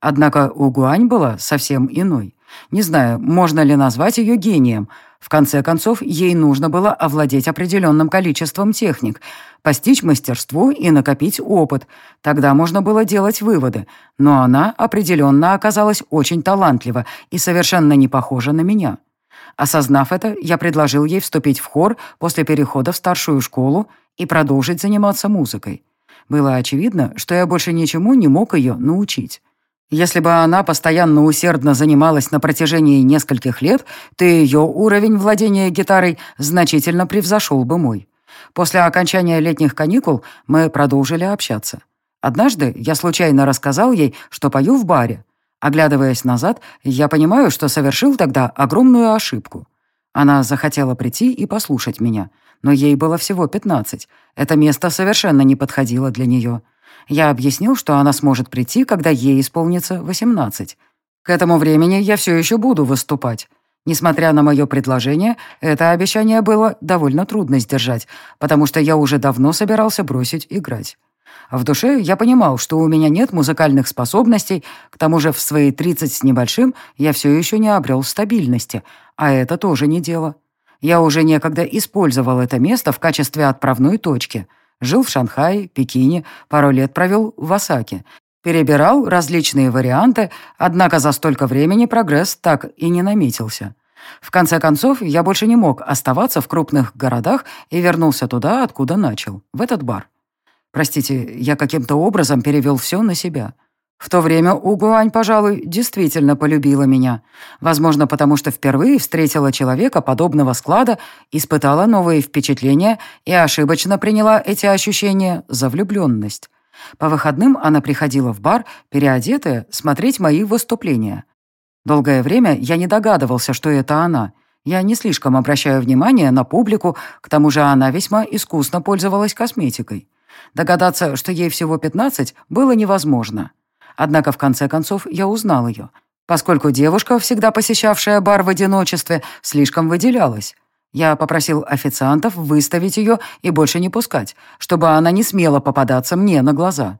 Однако у Гуань была совсем иной. Не знаю, можно ли назвать ее гением. В конце концов, ей нужно было овладеть определенным количеством техник, постичь мастерство и накопить опыт. Тогда можно было делать выводы. Но она определенно оказалась очень талантлива и совершенно не похожа на меня. Осознав это, я предложил ей вступить в хор после перехода в старшую школу и продолжить заниматься музыкой. Было очевидно, что я больше ничему не мог ее научить. Если бы она постоянно усердно занималась на протяжении нескольких лет, то ее уровень владения гитарой значительно превзошел бы мой. После окончания летних каникул мы продолжили общаться. Однажды я случайно рассказал ей, что пою в баре. Оглядываясь назад, я понимаю, что совершил тогда огромную ошибку. Она захотела прийти и послушать меня, но ей было всего пятнадцать. Это место совершенно не подходило для нее. Я объяснил, что она сможет прийти, когда ей исполнится 18. К этому времени я все еще буду выступать. Несмотря на мое предложение, это обещание было довольно трудно сдержать, потому что я уже давно собирался бросить играть. В душе я понимал, что у меня нет музыкальных способностей, к тому же в свои 30 с небольшим я все еще не обрел стабильности, а это тоже не дело. Я уже некогда использовал это место в качестве отправной точки — Жил в Шанхае, Пекине, пару лет провел в Осаке. Перебирал различные варианты, однако за столько времени прогресс так и не наметился. В конце концов, я больше не мог оставаться в крупных городах и вернулся туда, откуда начал, в этот бар. Простите, я каким-то образом перевел все на себя. В то время Угуань, пожалуй, действительно полюбила меня. Возможно, потому что впервые встретила человека подобного склада, испытала новые впечатления и ошибочно приняла эти ощущения за влюбленность. По выходным она приходила в бар, переодетая, смотреть мои выступления. Долгое время я не догадывался, что это она. Я не слишком обращаю внимание на публику, к тому же она весьма искусно пользовалась косметикой. Догадаться, что ей всего 15, было невозможно. Однако в конце концов я узнал ее, поскольку девушка, всегда посещавшая бар в одиночестве, слишком выделялась. Я попросил официантов выставить ее и больше не пускать, чтобы она не смела попадаться мне на глаза.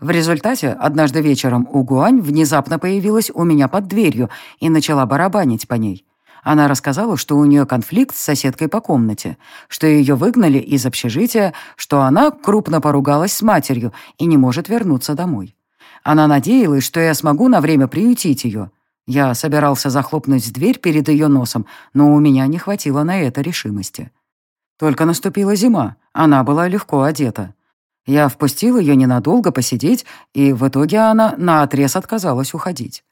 В результате однажды вечером у Гуань внезапно появилась у меня под дверью и начала барабанить по ней. Она рассказала, что у нее конфликт с соседкой по комнате, что ее выгнали из общежития, что она крупно поругалась с матерью и не может вернуться домой. Она надеялась, что я смогу на время приютить ее. Я собирался захлопнуть дверь перед ее носом, но у меня не хватило на это решимости. Только наступила зима, она была легко одета. Я впустил ее ненадолго посидеть, и в итоге она наотрез отказалась уходить.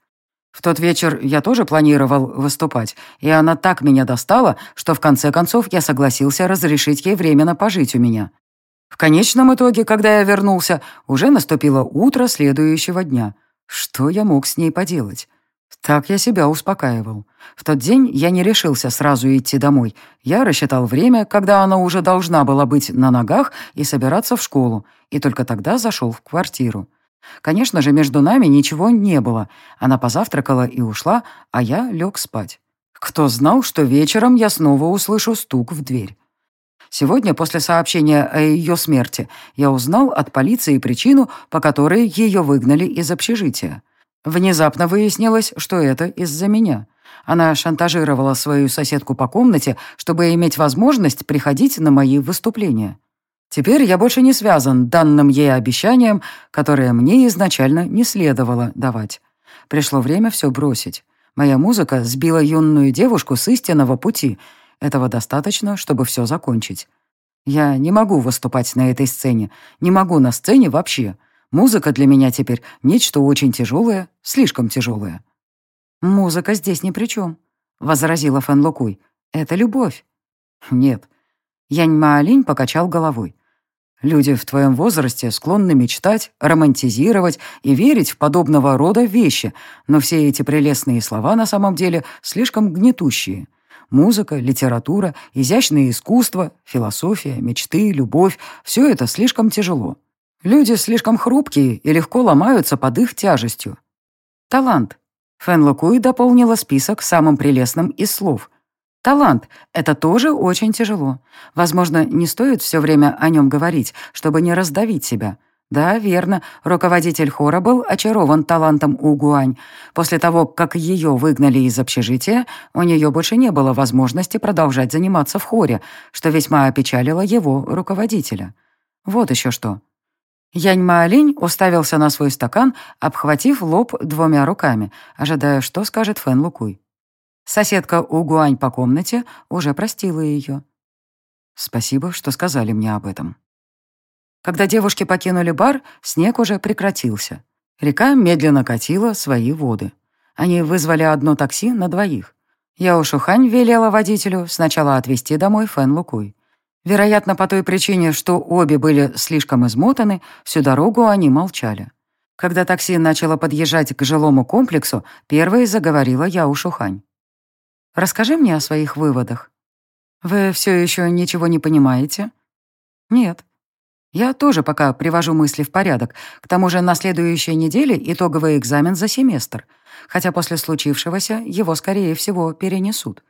В тот вечер я тоже планировал выступать, и она так меня достала, что в конце концов я согласился разрешить ей временно пожить у меня. В конечном итоге, когда я вернулся, уже наступило утро следующего дня. Что я мог с ней поделать? Так я себя успокаивал. В тот день я не решился сразу идти домой. Я рассчитал время, когда она уже должна была быть на ногах и собираться в школу, и только тогда зашел в квартиру. Конечно же, между нами ничего не было. Она позавтракала и ушла, а я лег спать. Кто знал, что вечером я снова услышу стук в дверь. Сегодня, после сообщения о ее смерти, я узнал от полиции причину, по которой ее выгнали из общежития. Внезапно выяснилось, что это из-за меня. Она шантажировала свою соседку по комнате, чтобы иметь возможность приходить на мои выступления. Теперь я больше не связан данным ей обещанием, которое мне изначально не следовало давать. Пришло время все бросить. Моя музыка сбила юную девушку с истинного пути. Этого достаточно, чтобы все закончить. Я не могу выступать на этой сцене. Не могу на сцене вообще. Музыка для меня теперь нечто очень тяжелое, слишком тяжелое. «Музыка здесь ни при чем», — возразила Фэн Лукуй. «Это любовь». «Нет, Янь Маолинь покачал головой. Люди в твоем возрасте склонны мечтать, романтизировать и верить в подобного рода вещи, но все эти прелестные слова на самом деле слишком гнетущие. Музыка, литература, изящное искусство, философия, мечты, любовь — все это слишком тяжело. Люди слишком хрупкие и легко ломаются под их тяжестью. Талант. Фэн Лукуй дополнила список самым прелестным из слов — Талант — это тоже очень тяжело. Возможно, не стоит все время о нем говорить, чтобы не раздавить себя. Да, верно, руководитель хора был очарован талантом У Гуань. После того, как ее выгнали из общежития, у нее больше не было возможности продолжать заниматься в хоре, что весьма опечалило его руководителя. Вот еще что. Янь Маолинь уставился на свой стакан, обхватив лоб двумя руками, ожидая, что скажет Фэн Лукуй. Соседка Угуань по комнате уже простила ее. Спасибо, что сказали мне об этом. Когда девушки покинули бар, снег уже прекратился. Река медленно катила свои воды. Они вызвали одно такси на двоих. Я Шухань велела водителю сначала отвезти домой Фэн Лукуй. Вероятно, по той причине, что обе были слишком измотаны, всю дорогу они молчали. Когда такси начало подъезжать к жилому комплексу, первой заговорила я Шухань. Расскажи мне о своих выводах. Вы все еще ничего не понимаете? Нет. Я тоже пока привожу мысли в порядок. К тому же на следующей неделе итоговый экзамен за семестр, хотя после случившегося его, скорее всего, перенесут.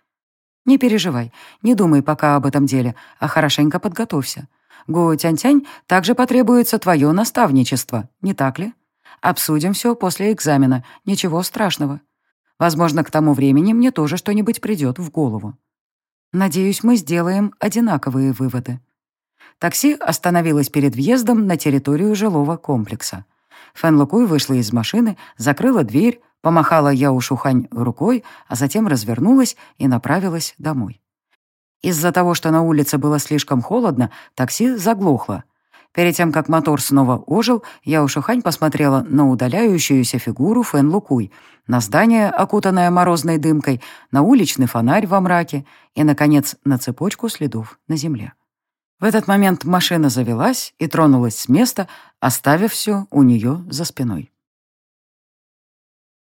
Не переживай, не думай пока об этом деле, а хорошенько подготовься. Го Тянь-Тянь также потребуется твое наставничество, не так ли? Обсудим все после экзамена, ничего страшного. Возможно, к тому времени мне тоже что-нибудь придет в голову. Надеюсь, мы сделаем одинаковые выводы. Такси остановилось перед въездом на территорию жилого комплекса. Фэн Лукуй вышла из машины, закрыла дверь, помахала Яу Шухань рукой, а затем развернулась и направилась домой. Из-за того, что на улице было слишком холодно, такси заглохло — Перед тем, как мотор снова ожил, я у Шухань посмотрела на удаляющуюся фигуру Фэн Лукуй, на здание, окутанное морозной дымкой, на уличный фонарь во мраке и, наконец, на цепочку следов на земле. В этот момент машина завелась и тронулась с места, оставив все у нее за спиной.